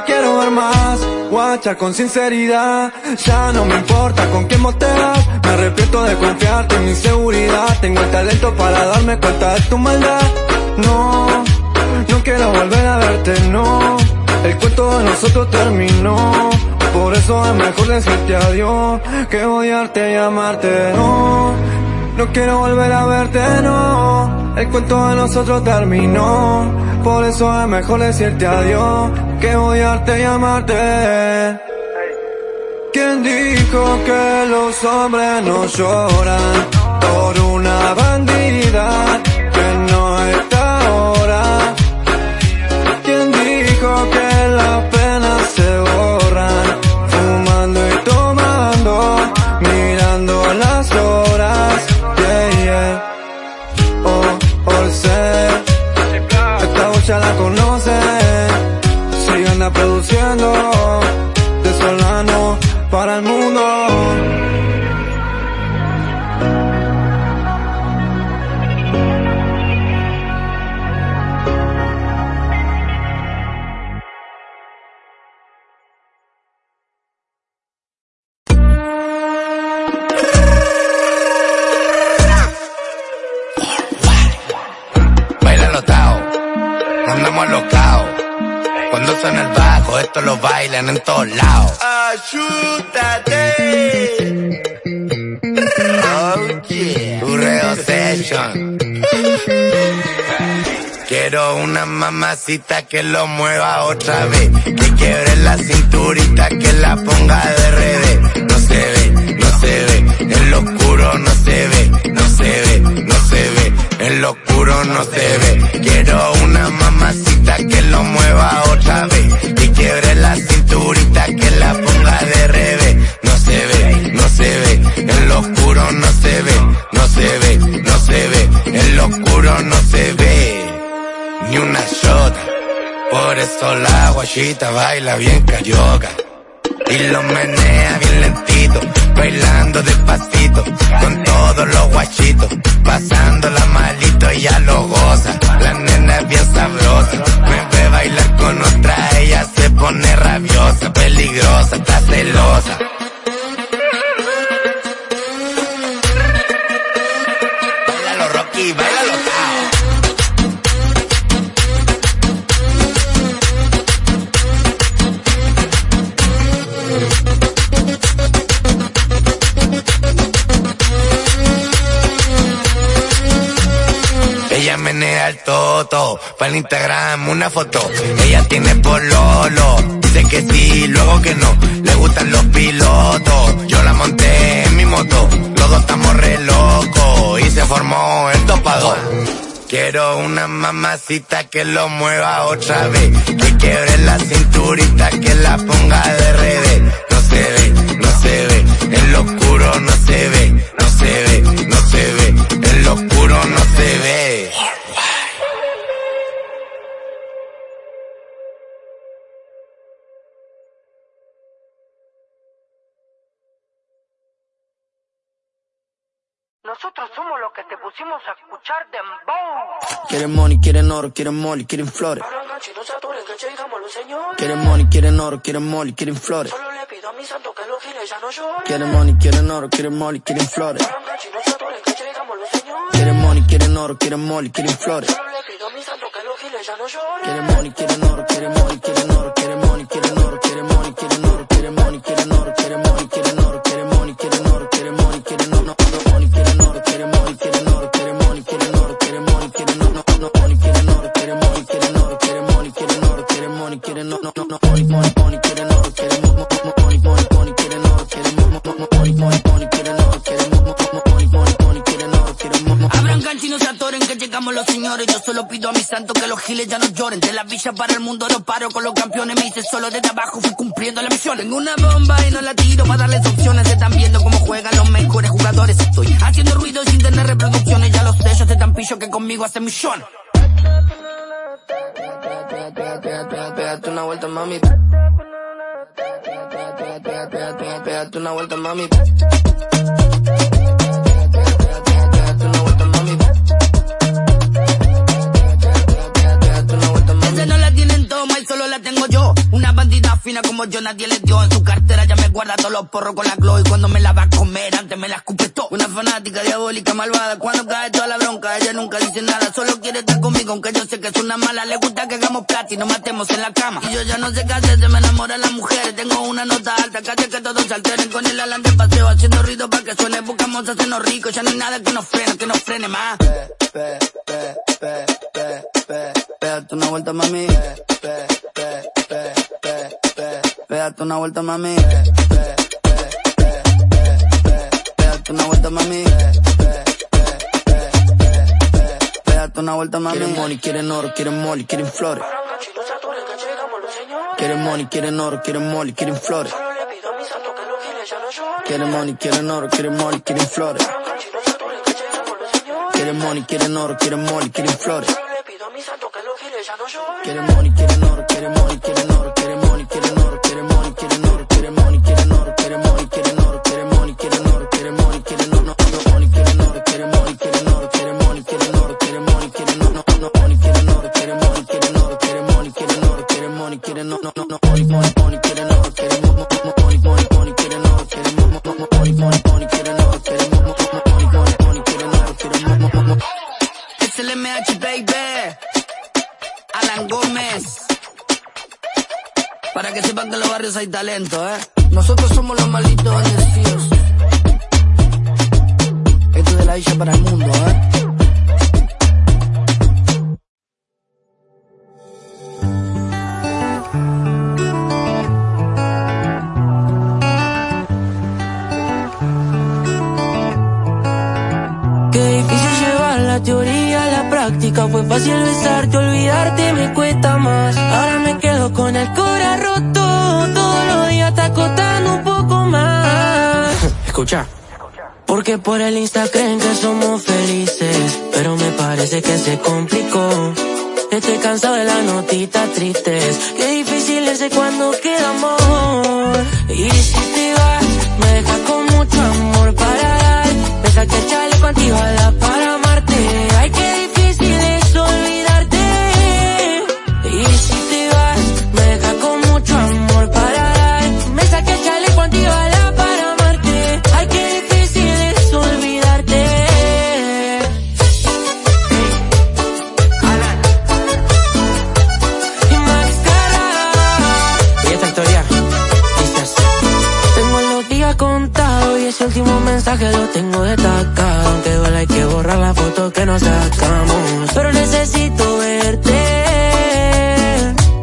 quiero ver más, guacha con sinceridad, ya no me importa con qué moteas, me arrepiento de confiarte en mi seguridad, tengo el talento para darme cuenta de tu maldad, no, no quiero volver a verte, no, el cuento de nosotros terminó, por eso es mejor decirte adiós, que odiarte y amarte, no, no quiero volver a verte, no. El cuento de nosotros terminó. Por eso es mejor decirte adiós que odiarte y amarte. ¿Quién dijo que los hombres no lloran por una bandida que no está ahora? ¿Quién dijo que en todos lados. Ayúdate. Oh yeah. Urreo Session. Quiero una mamacita que lo mueva otra vez. Que quiebre la cinturita, que la ponga de revés. No se ve, no se ve. En lo oscuro no se ve, no se ve, no se ve. En lo oscuro no se ve. Quiero una mamacita que lo mueva otra vez. Que quiebre la cinturita, que la ponga de revés. No se ve, no se ve. En lo oscuro no se ve, no se ve, no se ve. En lo oscuro no se ve ni una shota. Por eso la guachita baila bien carioca. Y lo menea bien lentito, bailando despacito, con todos los guachitos, pasando la malito ya lo goza. La nena es bien sabrosa, me ve bailar con otra, ella se pone rabiosa, peligrosa, está celosa. Ella menea el toto, para el Instagram una foto. Ella tiene pololo, dice que sí, luego que no. Le gustan los pilotos, yo la monté en mi moto. Los dos estamos re locos y se formó el topador. Quiero una mamacita que lo mueva otra vez, que quiebre la cinturita, que la ponga de revés. No se ve, no se ve, en lo oscuro no se ve, no se ve, no se ve, lo oscuro no se ve. Somos los que te pusimos a escuchar Dembow. Quieren money, quieren oro, quieren molly, quieren flores. Quieren money, quieren oro, quieren molly, quieren flores. Quieren money, quieren oro, quieren molly, quieren flores. Quieren money, quieren oro, quieren molly, quieren flores. Quieren money, quieren oro, quieren molly, quieren oro, quieren money, quieren oro, quieren money, quieren oro, quieren money, quieren oro, quieren money, quieren oro, money, quieren no, no, no, no, money, money, money, quieren oro, quieren mo, mo, mo, money, money, money, quieren oro, quieren mo, mo, mo, money, money, money, quieren oro, quieren mo, mo, mo, money, money, money, quieren oro, quieren mo, mo, Abran cancha y no se atoren que llegamos los señores. Yo solo pido a mis santos que los giles ya no lloren. De la villa para el mundo no paro con los campeones. Me hice solo desde abajo, fui cumpliendo la misión. Tengo una bomba y no la tiro para darles opciones. Están viendo cómo juegan los mejores jugadores. Estoy haciendo ruido sin tener reproducciones. Ya los sellos de tan pillo que conmigo hacen millones. Una vuelta, mami. Pégate una vuelta, mami. No la tienen toma y solo la tengo yo. Una bandida fina como yo nadie le dio. En su cartera ya me guarda todos los porros con la glow. Y cuando me la va a comer, antes me la escupe todo. Una fanática diabólica malvada. Cuando cae toda la bronca, ella nunca dice nada. Solo quiere estar conmigo, aunque yo sé que es una mala. Le gusta que hagamos plata y nos matemos en la cama. Y yo ya no sé qué hacer, se me enamoran las mujeres. Tengo una nota alta, calle que todos se alteren. Con el alan de paseo, haciendo ruido para que suene. Buscamos hacernos ricos, ya no hay nada que nos frene, que nos frene más. Pégate una vuelta, mami. Pégate una vuelta, mami. Pégate una vuelta, mami. Pégate una vuelta, mami. Quieren money, quieren oro, quieren molly, quieren flores. Quieren money, quieren oro, quieren molly, quieren flores. Quieren money, quieren oro, quieren molly, quieren flores. Quieren money, quieren oro, quieren molly, quieren flores. Quieren money, quieren oro, quieren money, quieren oro, quieren money, quieren oro, quieren money, quieren oro, quieren money, quieren oro, quieren money, quieren oro, quieren money, quieren oro, quieren money, quieren oro, no, money, quieren oro, quieren money, quieren oro, quieren money, quieren oro, quieren money, quieren oro, no, money, quieren oro, quieren money, quieren oro, quieren money, quieren oro, quieren money, quieren no, no, no, no, money, money, money, Para que sepan que los barrios fuerza y talento, ¿eh? Nosotros somos los malditos bendecidos. Esto es de la isla para el mundo, ¿eh? La teoría a la práctica. Fue fácil besarte, olvidarte me cuesta más. Ahora me quedo con el corazón roto. Todos los días está costando un poco más. Escucha. Porque por el Insta creen que somos felices. Pero me parece que se complicó. Estoy cansado de las notitas tristes. Qué difícil es cuando queda amor. Y si te vas, me dejas con mucho amor para dar. Me saqué el chaleco antibalas que nos sacamos. Pero necesito verte.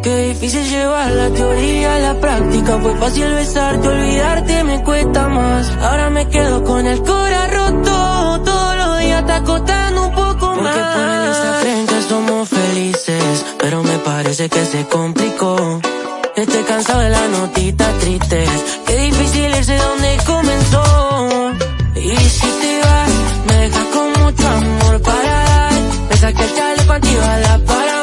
Qué difícil llevar la teoría a la práctica. Fue fácil besarte, olvidarte me cuesta más. Ahora me quedo con el corazón roto. Todos los días está costando un poco más. Porque Insta creen que somos felices. Pero me parece que se complicó. Estoy cansado de las notitas tristes. Qué difícil es de dónde comenzó. Y si te vas, me dejas con mucho amor saqué el chaleco antibalas para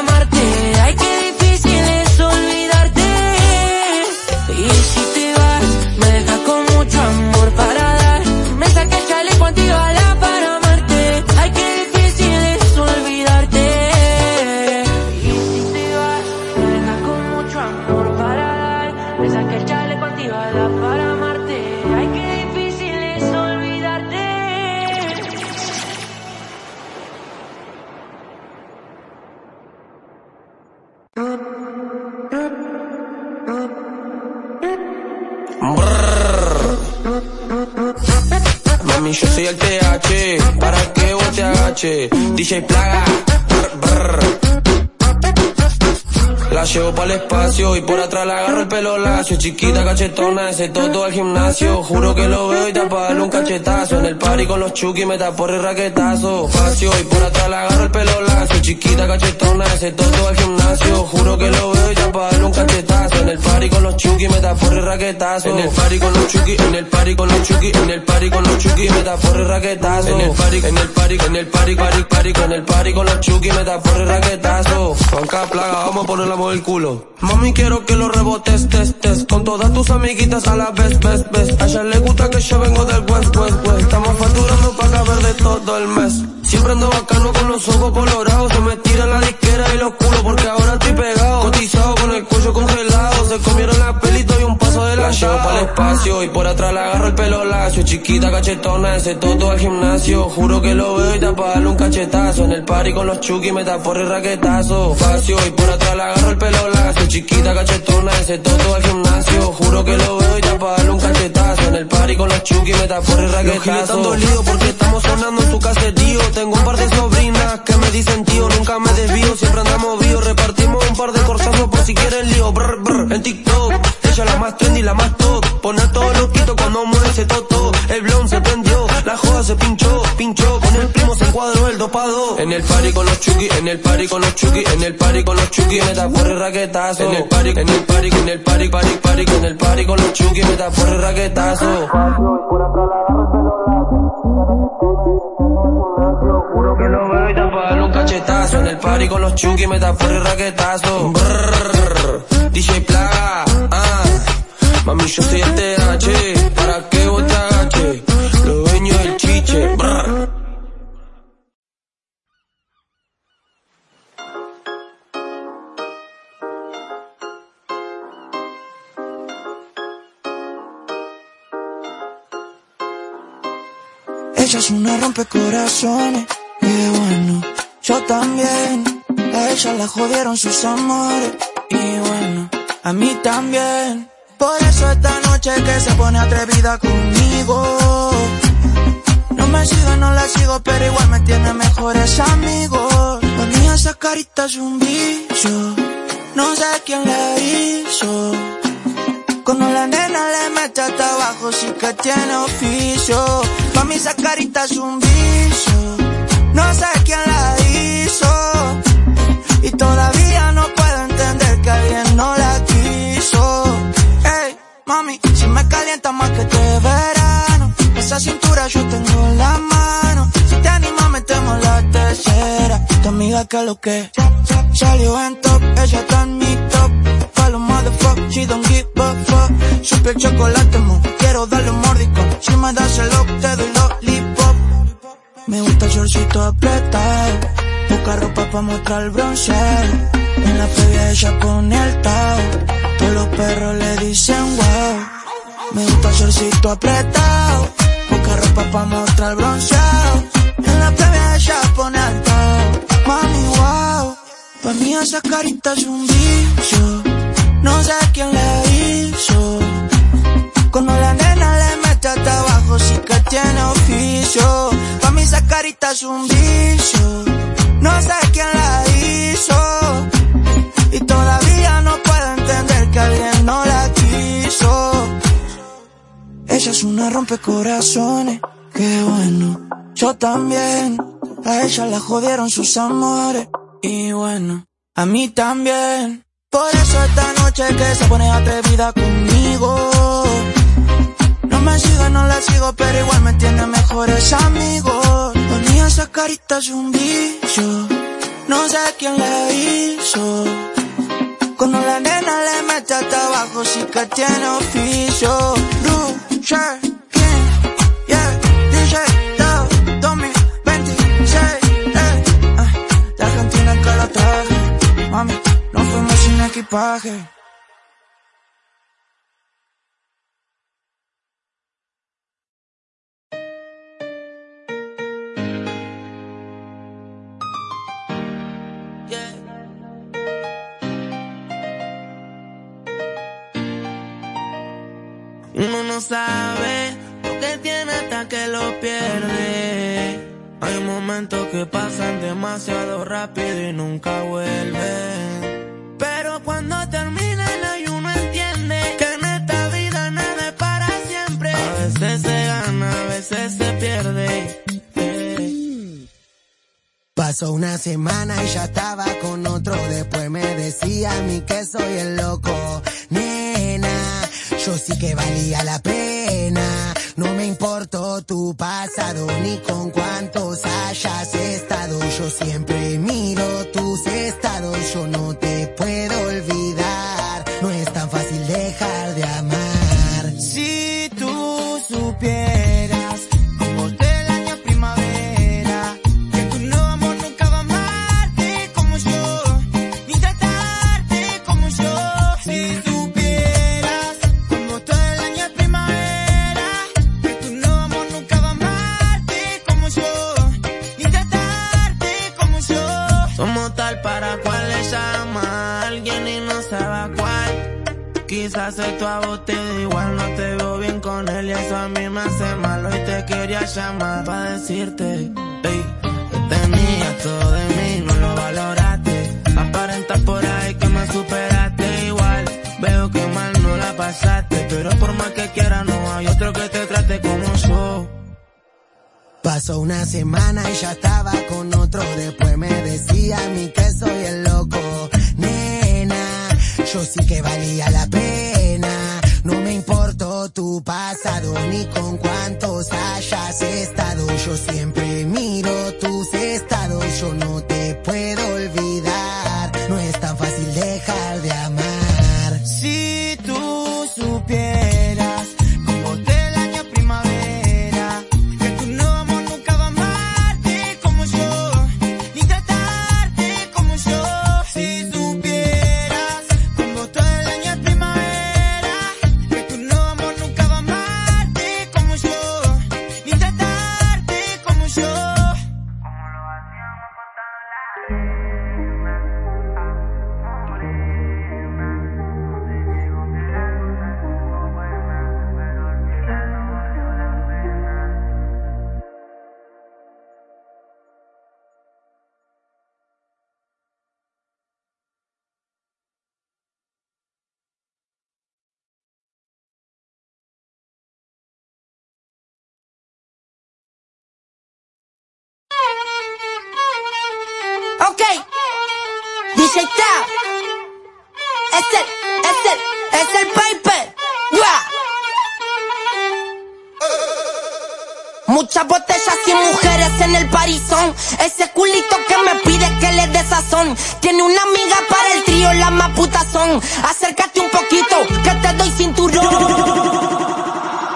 DJ Plaga. Llevo para el espacio y por atrás la agarro el pelo lacio. Chiquita cachetona, ese toto al gimnasio. Juro que lo veo y te apagarle un cachetazo. En el party con los chuki me tapo el raquetazo. Facio y por atrás la agarro el pelo lacio. Chiquita cachetona, ese toto al gimnasio. Juro que lo veo y te apagarle un cachetazo. En el party con los chuki me tapo el raquetazo. En el party con los chuki, en el party con los chuki, en el party con los chuki me tapo el raquetazo. En el party, en el party, en el party, party, party, con el party con los chuki me tapo el raquetazo. Juanca plaga, vamos a poner la Mami, quiero que lo rebotes, tes, tes. Con todas tus amiguitas a la vez, vez, vez. A ella le gusta que yo vengo del west, west, west. Estamos facturando para caber de todo el mes. Siempre ando bacano con los ojos colorados. Se me tira la disquera y los culos porque ahora estoy pegado. Cotizado con el cuello congelado. Se comieron la pelito y un paso de la para el espacio y por atrás la agarro el pelo lacio. Chiquita cachetona, ese toto al gimnasio. Juro que lo veo y te apagarle un cachetazo. En el party con los chuki me tapo el raquetazo. Facio y por atrás la agarro el pelo lacio. Chiquita cachetona, ese toto al gimnasio. Juro que lo veo y te apagarle un cachetazo. En el party con los chuki me tapo el raquetazo. Los tan dolido porque estamos sonando en su caserío. Tengo un par de sobrinas que me dicen tío, nunca me desvío. Siempre andamos vivos, repartimos un par de corsazos por si quieren lío. Brr, brr, en TikTok, ella la más trendy, la más top. Pone a todos loquitos cuando mueve ese toto. El blond se prendió, la joda se pinchó, pinchó. Con el primo se encuadró el dopado. En el party con los chuki, en el party con los chuki, en el party con los chuki, me da por el raquetazo. En el party, en el party, en el party, party, party, en el party con los chuki, me da por el raquetazo. Juro que lo veo y te apagarle un cachetazo. En el party con los chuki, me da por el raquetazo. Brrr, DJ Plaga, ah. Mami, yo soy el TH, para que vos te agache. Lo dueño del chiche, brrr. Ella es una rompecorazones y bueno, yo también. A ella la jodieron sus amores y bueno, a mí también. Por eso esta noche que se pone atrevida conmigo. No me sigue, no la sigo, pero igual me tiene mejores amigos. La mía esa carita es un bicho. No sé quién la hizo. Cuando la nena le mete hasta abajo, sí que tiene oficio. Pa' mí esa carita es un vicio. No sé quién la hizo. Y todavía no puedo entender que alguien no la mami, si me calienta más que este verano. Esa cintura yo tengo en la mano. Si te animas, metemos la tercera. Tu amiga que lo que salió en top, ella está en mi top. Follow motherfucker, she don't give a fuck. Su piel chocolate, mo, quiero darle un mordisco. Si me das el look, te doy lollipop. Me gusta el shortcito apretado. Busca ropa pa' mostrar bronceado. En la previa ella pone el tao. Todos los perros le dicen wow. Me gusta el shortcito apretado. Busca ropa pa' mostrar bronceado. En la previa ella pone el tao. Mami, wow. Pa' mí esa carita es un bicho. No sé quién la hizo. Cuando la nena le mete hasta abajo, sí que tiene oficio. Pa' mí esa carita es un vicio. No sé quién la hizo. Y todavía no puedo entender que alguien no la quiso. Ella es una rompecorazones, qué bueno. Yo también. A ella la jodieron sus amores. Y bueno, a mí también. Por eso esta noche que se pone atrevida conmigo. No me sigue, no la sigo, pero igual me tiene mejores amigos. Esa carita es un bicho. No sé quién la hizo. Cuando la nena le mete hasta abajo, sí que tiene oficio. Lucha, ¿quién? Yeah, DJ, Tao, 2026, eh. De Argentina que la. Mami, nos fuimos sin equipaje. Uno no sabe lo que tiene hasta que lo pierde. Hay momentos que pasan demasiado rápido y nunca vuelven. Pero cuando terminan hay uno entiende que en esta vida nada es para siempre. A veces se gana, a veces se pierde. Pasó una semana y ya estaba con otro. Después me decía a mí que soy el loco. Nena, yo sí que valía la pena. No me importó tu pasado ni con cuántos hayas estado. Yo siempre miro tus estados. Yo no te Quizás esto a vos te da igual, no te veo bien con él y eso a mí me hace mal. Hoy te quería llamar para decirte, ey, que todo de mí, no lo valoraste. Aparentas por ahí que me superaste igual. Veo que mal no la pasaste, pero por más que quiera no hay otro que te trate como yo. Pasó una semana y ya estaba con otro. Después me decía a mí que soy el loco. Yo sí que valía la pena. No me importó tu pasado ni con cuántos hayas estado. Yo siempre miro tus estados. Yo no te Muchas botellas y mujeres en el parizón. Ese culito que me pide que le dé sazón. Tiene una amiga para el trío, la más putas son. Acércate un poquito, que te doy cinturón.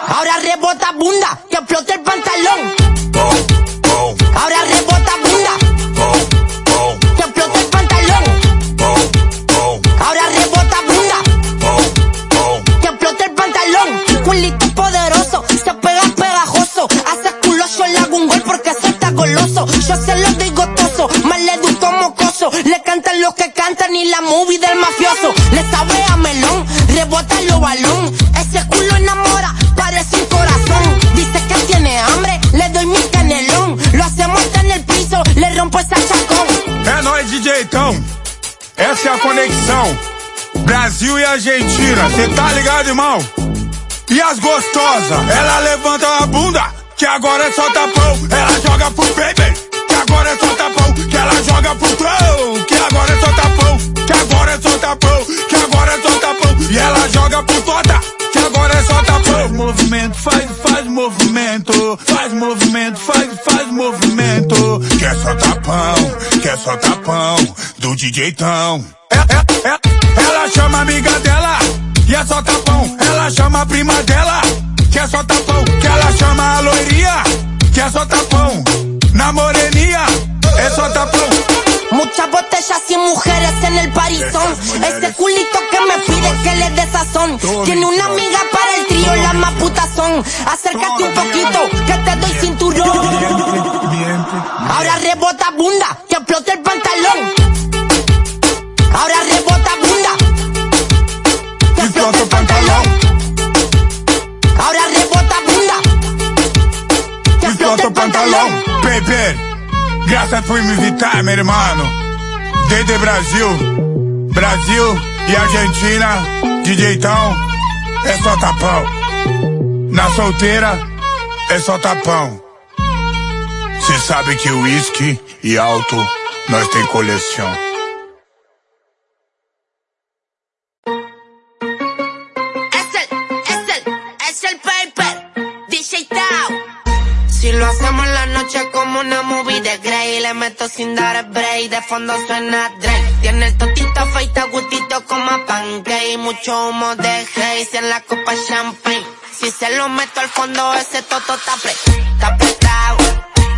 Ahora rebota bunda, que explote el pantalón. Yo se lo doy gotoso, mal le doy como coso. Le cantan los que cantan y la movie del mafioso. Le sabe a melón, rebota los balón. Ese culo enamora, parece un corazón. Dice que tiene hambre, le doy mi canelón. Lo hacemos en el piso, le rompo esa chacón. É nóis, DJ então. Essa é a conexão. Brasil e Argentina, cê tá ligado, irmão? E as gostosas, ela levanta a bunda, que agora é só tapão. Ela joga pro baby, agora é só tapão. Que ela joga pro troll, que agora é só tapão. Que agora é só tapão, que agora é só tapão. E ela joga pro tota, que agora é só tapão. Movimento, faz, faz movimento. Faz movimento, faz, faz movimento. Que é só tapão, que é só tapão. Do DJ Tão. É, é, é, ela chama a amiga dela, e é só tapão. Ela chama a prima dela, que é só tapão. Que ela chama a loiria, que é só tapão. Na morenia, é só tapão. Muchas botellas y mujeres en el parizón. Ese culito que me pide que le dé sazón. Tiene una amiga para el trío, la más putas son. Acércate un poquito, que te doy cinturón. Ahora rebota bunda, que explote el pantalón. Ahora rebota bunda, que explote el pantalón. Ahora rebota bunda, que explote el pantalón. Pepe, graças por me invitar, meu irmão. Desde Brasil, Brasil e Argentina, DJ Tão, é só tapão. Na solteira, é só tapão. Cê sabe que uísque e alto, nós tem coleção. Lo hacemos en la noche como una movie de Grey. Le meto sin dar break, de fondo suena Drake. Tiene el totito feita, gustito como pancake. Mucho humo de haze en la copa champagne. Si se lo meto al fondo ese toto está pre Está apretado,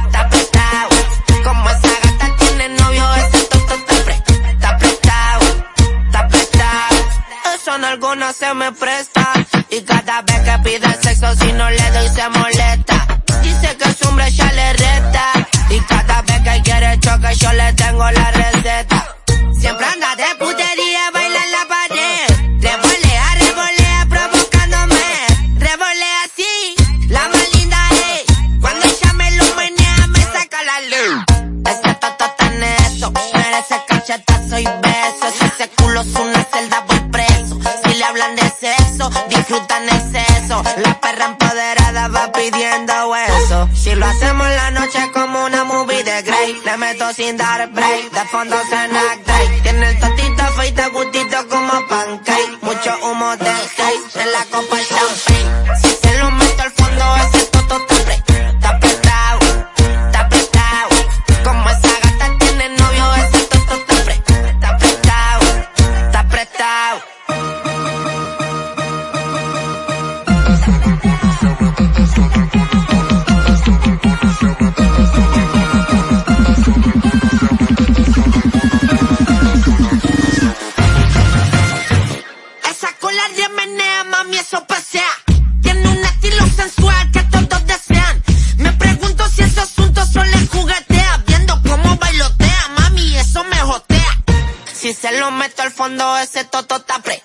está apretado. Como esa gata tiene novio ese toto está pre Está apretado, está apretado. Eso en alguna se me presta. Y cada vez que pide sexo si no le doy se molesta Que hombre ya le reta. Y cada vez que quiere choque yo le tengo la receta. Siempre anda de putería, baila en la pared. Revolea, revolea, provocándome. Revolea así, la más linda es. Cuando ella me lo me saca la luz. Ese toto está neto, merece cachetazo y besos. Ese culo es una celda, voy preso. Si le hablan de sexo, disfrutan exceso. La perra empoderada va pidiendo hueso Si lo hacemos en la noche como una movie de Grey Le meto sin dar break, de fondo suena fondo, ese toto está pre,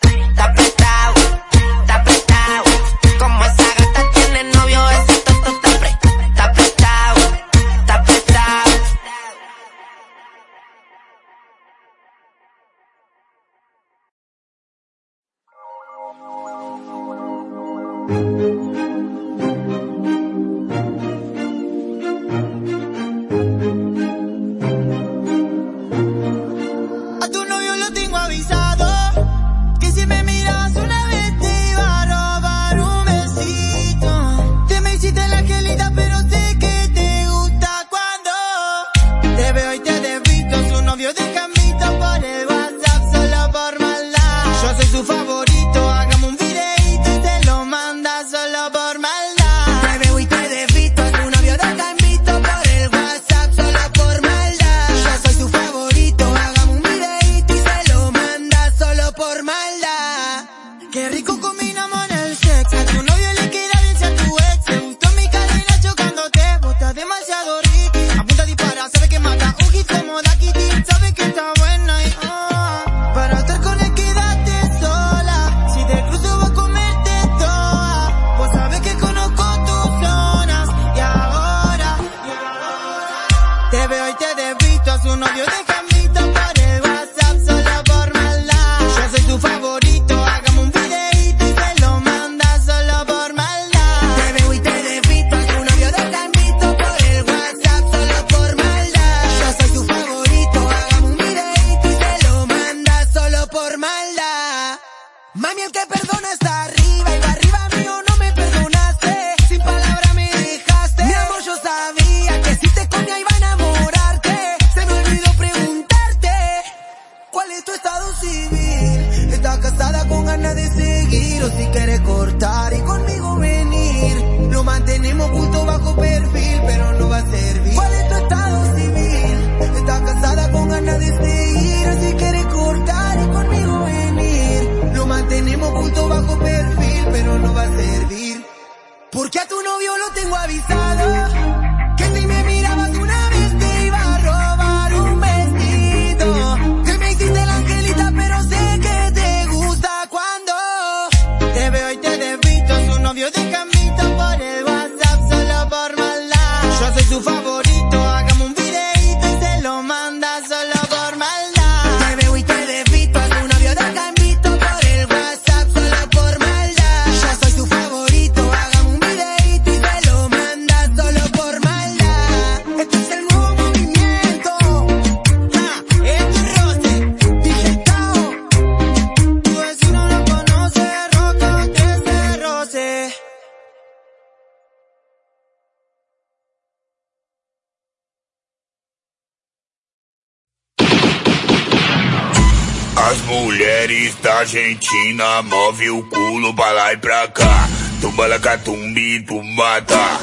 Argentina move o culo pra lá e pra cá. Tumbalacatumbi, tumbata.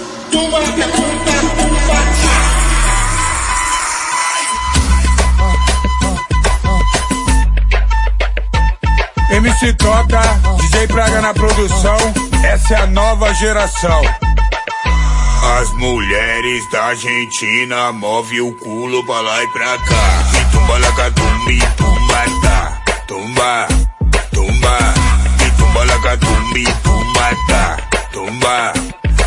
MC Toca, DJ Praga na produção, essa é a nova geração. As mulheres da Argentina move o culo pra lá e pra cá. E tumbalacatumbi, tumbata. Tumba, tumba. Tumbata. Tumba,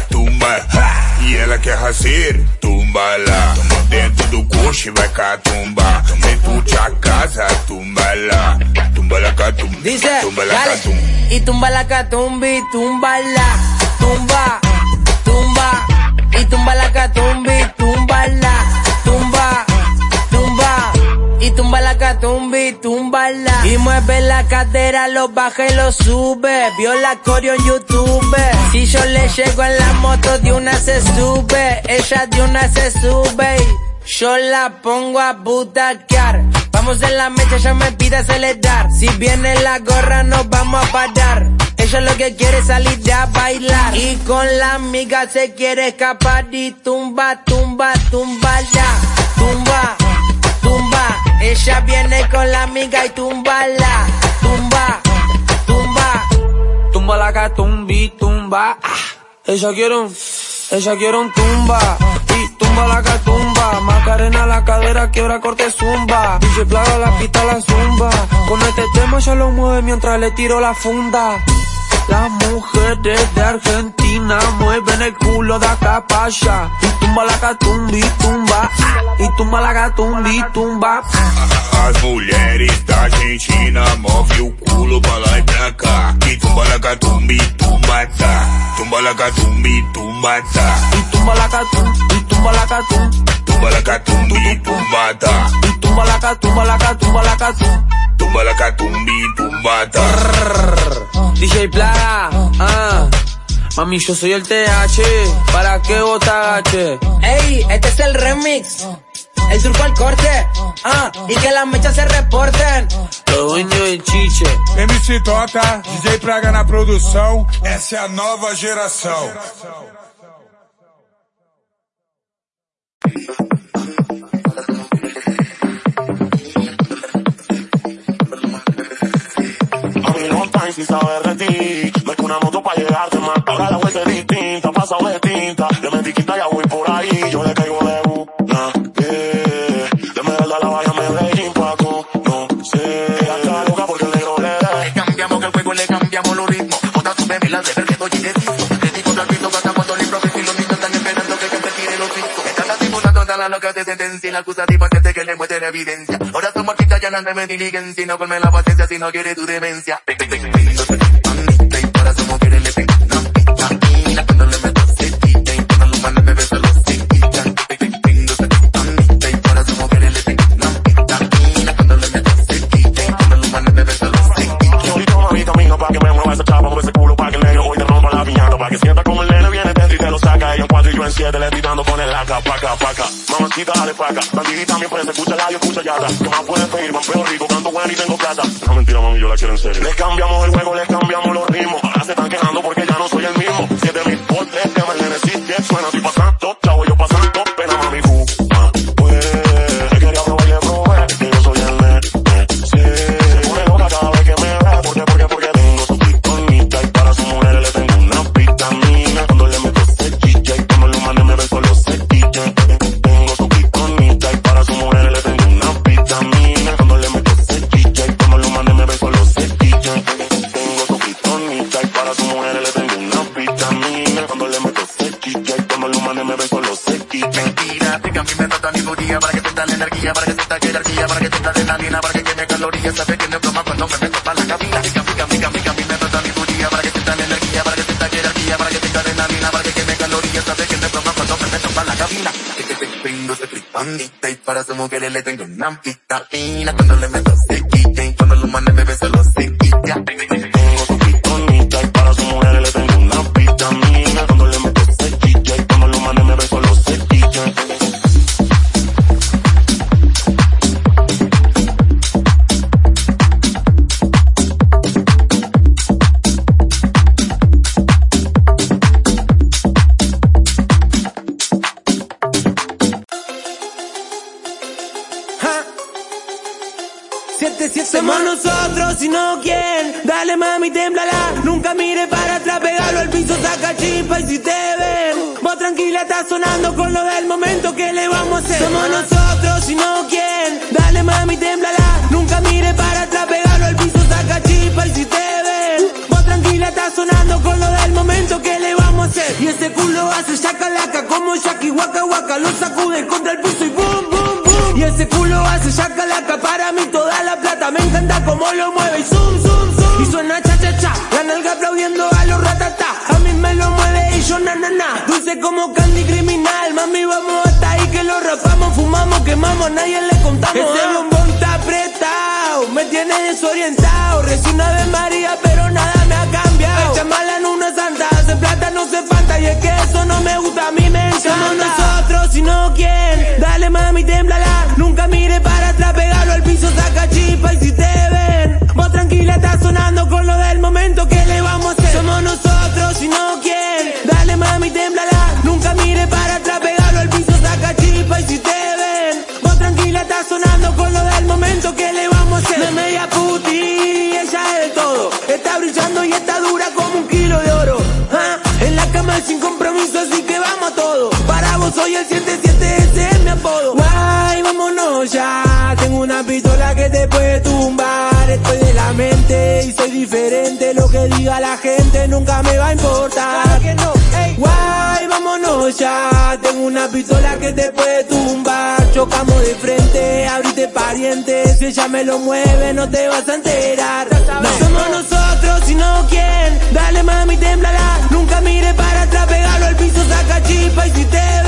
tumba. Ha! E ela quer racer, tumba lá. Dentro do coche vai catumba. Dentro de a casa, tumba lá. Tumbalacatumbi, Dice, dale. tumbalacatumbi. Y tumba la catumbi, tumba la, tumba, tumba. Y tumba la catumbi, tumba la, tumba la catumbi, tumba la. Y mueve la cadera, lo baja y lo sube. Vio la coreo en YouTube. Si yo le llego en la moto, de una se sube. Ella de una se sube. Yo la pongo a butaquear. Vamos en la mecha, ella me pide acelerar. Si viene la gorra, nos vamos a parar. Ella lo que quiere es salir a bailar. Y con la amiga se quiere escapar. Y tumba, tumba, tumba ya. Ella viene con la amiga y tumba la. Tumba, tumba. Tumba la catumbi, tumba. Ah, ella quiere un, ella quiere un tumba. Y tumba la catumba. Macarena la cadera, quiebra corte zumba. DJ plaga la pista la zumba. Con este tema ya lo mueve mientras le tiro la funda. Las mujeres de Argentina mueven el culo de acá para allá. Y tumba la catumbi, tumba. Ah, Y tumba la catumbi, tumba. As mulheres da Argentina move o culo pra lá e pra cá. E tumbalacatumbi, tumbata. Tumbalacatumbi, tumbata. Y tumba la catum, y tumba la catum. Tumbalacatumbi, tumbata. Y tumba la catumba, la catumba, la catum. Tumbalacatumbi, tumbata. DJ Plaga, ah. Mami, yo soy el TH, ¿para qué agaches? Ey, este es el remix. El surco al corte. Ah, y que las mechas se reporten. Los dueños del chiche. MC Toca, DJ Praga na produção, essa é a nova geração. Time sin saber de ti. Me una moto para llegarte más. Ahora la vuelta es distinta, pasado de tinta. De mentiquita ya voy por ahí, yo le caigo de una. Yeah. De Medellín a la valla Medellín, Paco. No sé. Ella está loca porque el negro le da. Le cambiamos el juego, le cambiamos los ritmos. Otra sube mi lance, ver que estoy sentencia. La antes de que le muestren evidencia. Ahora marquitas ya no de diligencia. No colme la paciencia si no quiere tu demencia. Y y me y y me que me la sienta como el nene viene dentro y te lo saca. Ella en cuatro y yo en siete le estoy con el acá, pa' acá, Mamacita, dale pa' acá. Bandidita también prende, escucha la y escucha yata. ¿Qué más puedes pedir? Vampiro rico, canto bueno y tengo plata. No mentira, mami, yo la quiero en serio. Les cambiamos el juego, les cambiamos los ritmos. Ahora se están quejando porque le tengo una pista cuando le meto soy el 777, ese es mi apodo. Guay, vámonos ya. Tengo una pistola que te puede tumbar. Estoy de la mente y soy diferente. Lo que diga la gente nunca me va a importar. que Guay, vámonos ya. Tengo una pistola que te puede tumbar. Chocamos de frente, abrite pariente. Si ella me lo mueve, no te vas a enterar. No somos nosotros, sino quién. Dale mami, temblala. Nunca mire para atrás, pegalo al piso, saca chispa y si te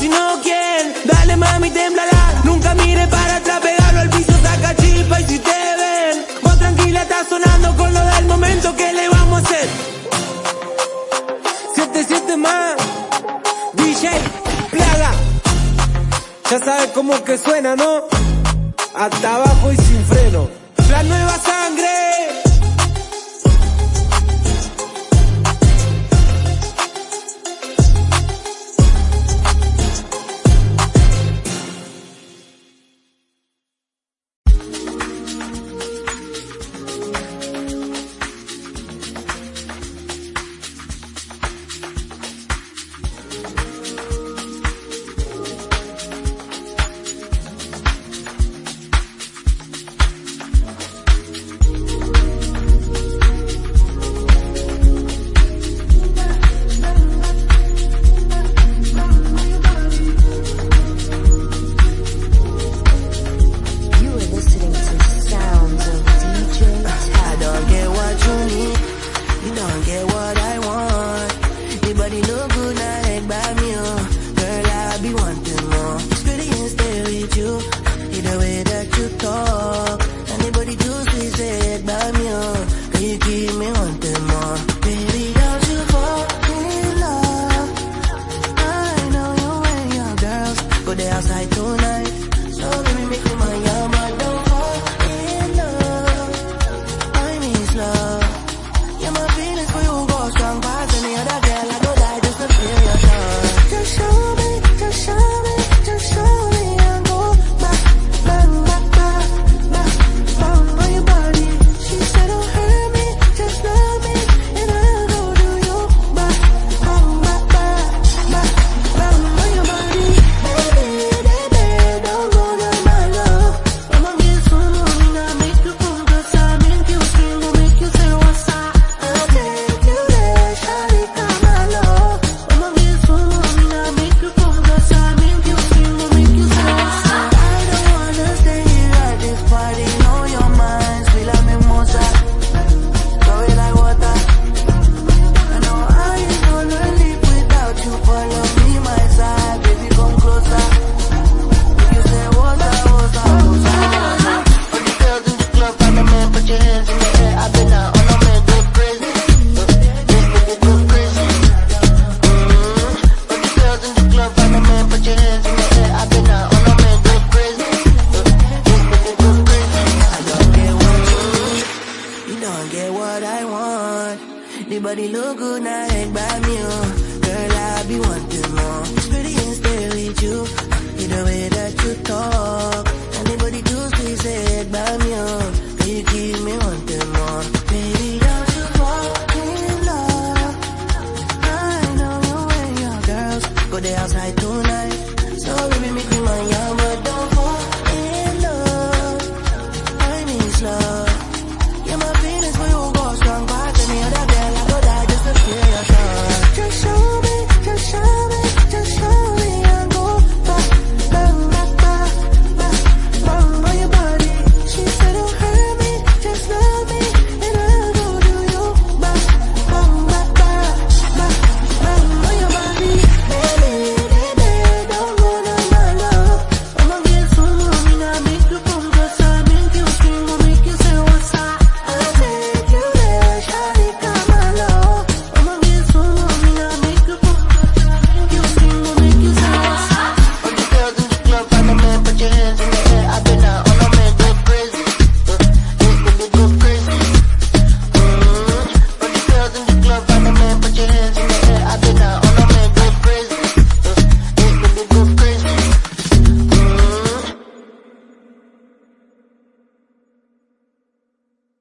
si no quién. Dale mami, temblala, nunca mire para atrás, pegalo al piso, saca chispa y si te ven. Vos tranquila, está sonando con lo del momento, que le vamos a hacer? 7-7 más, DJ, plaga. Ya sabes cómo que suena, ¿no? Hasta abajo y sin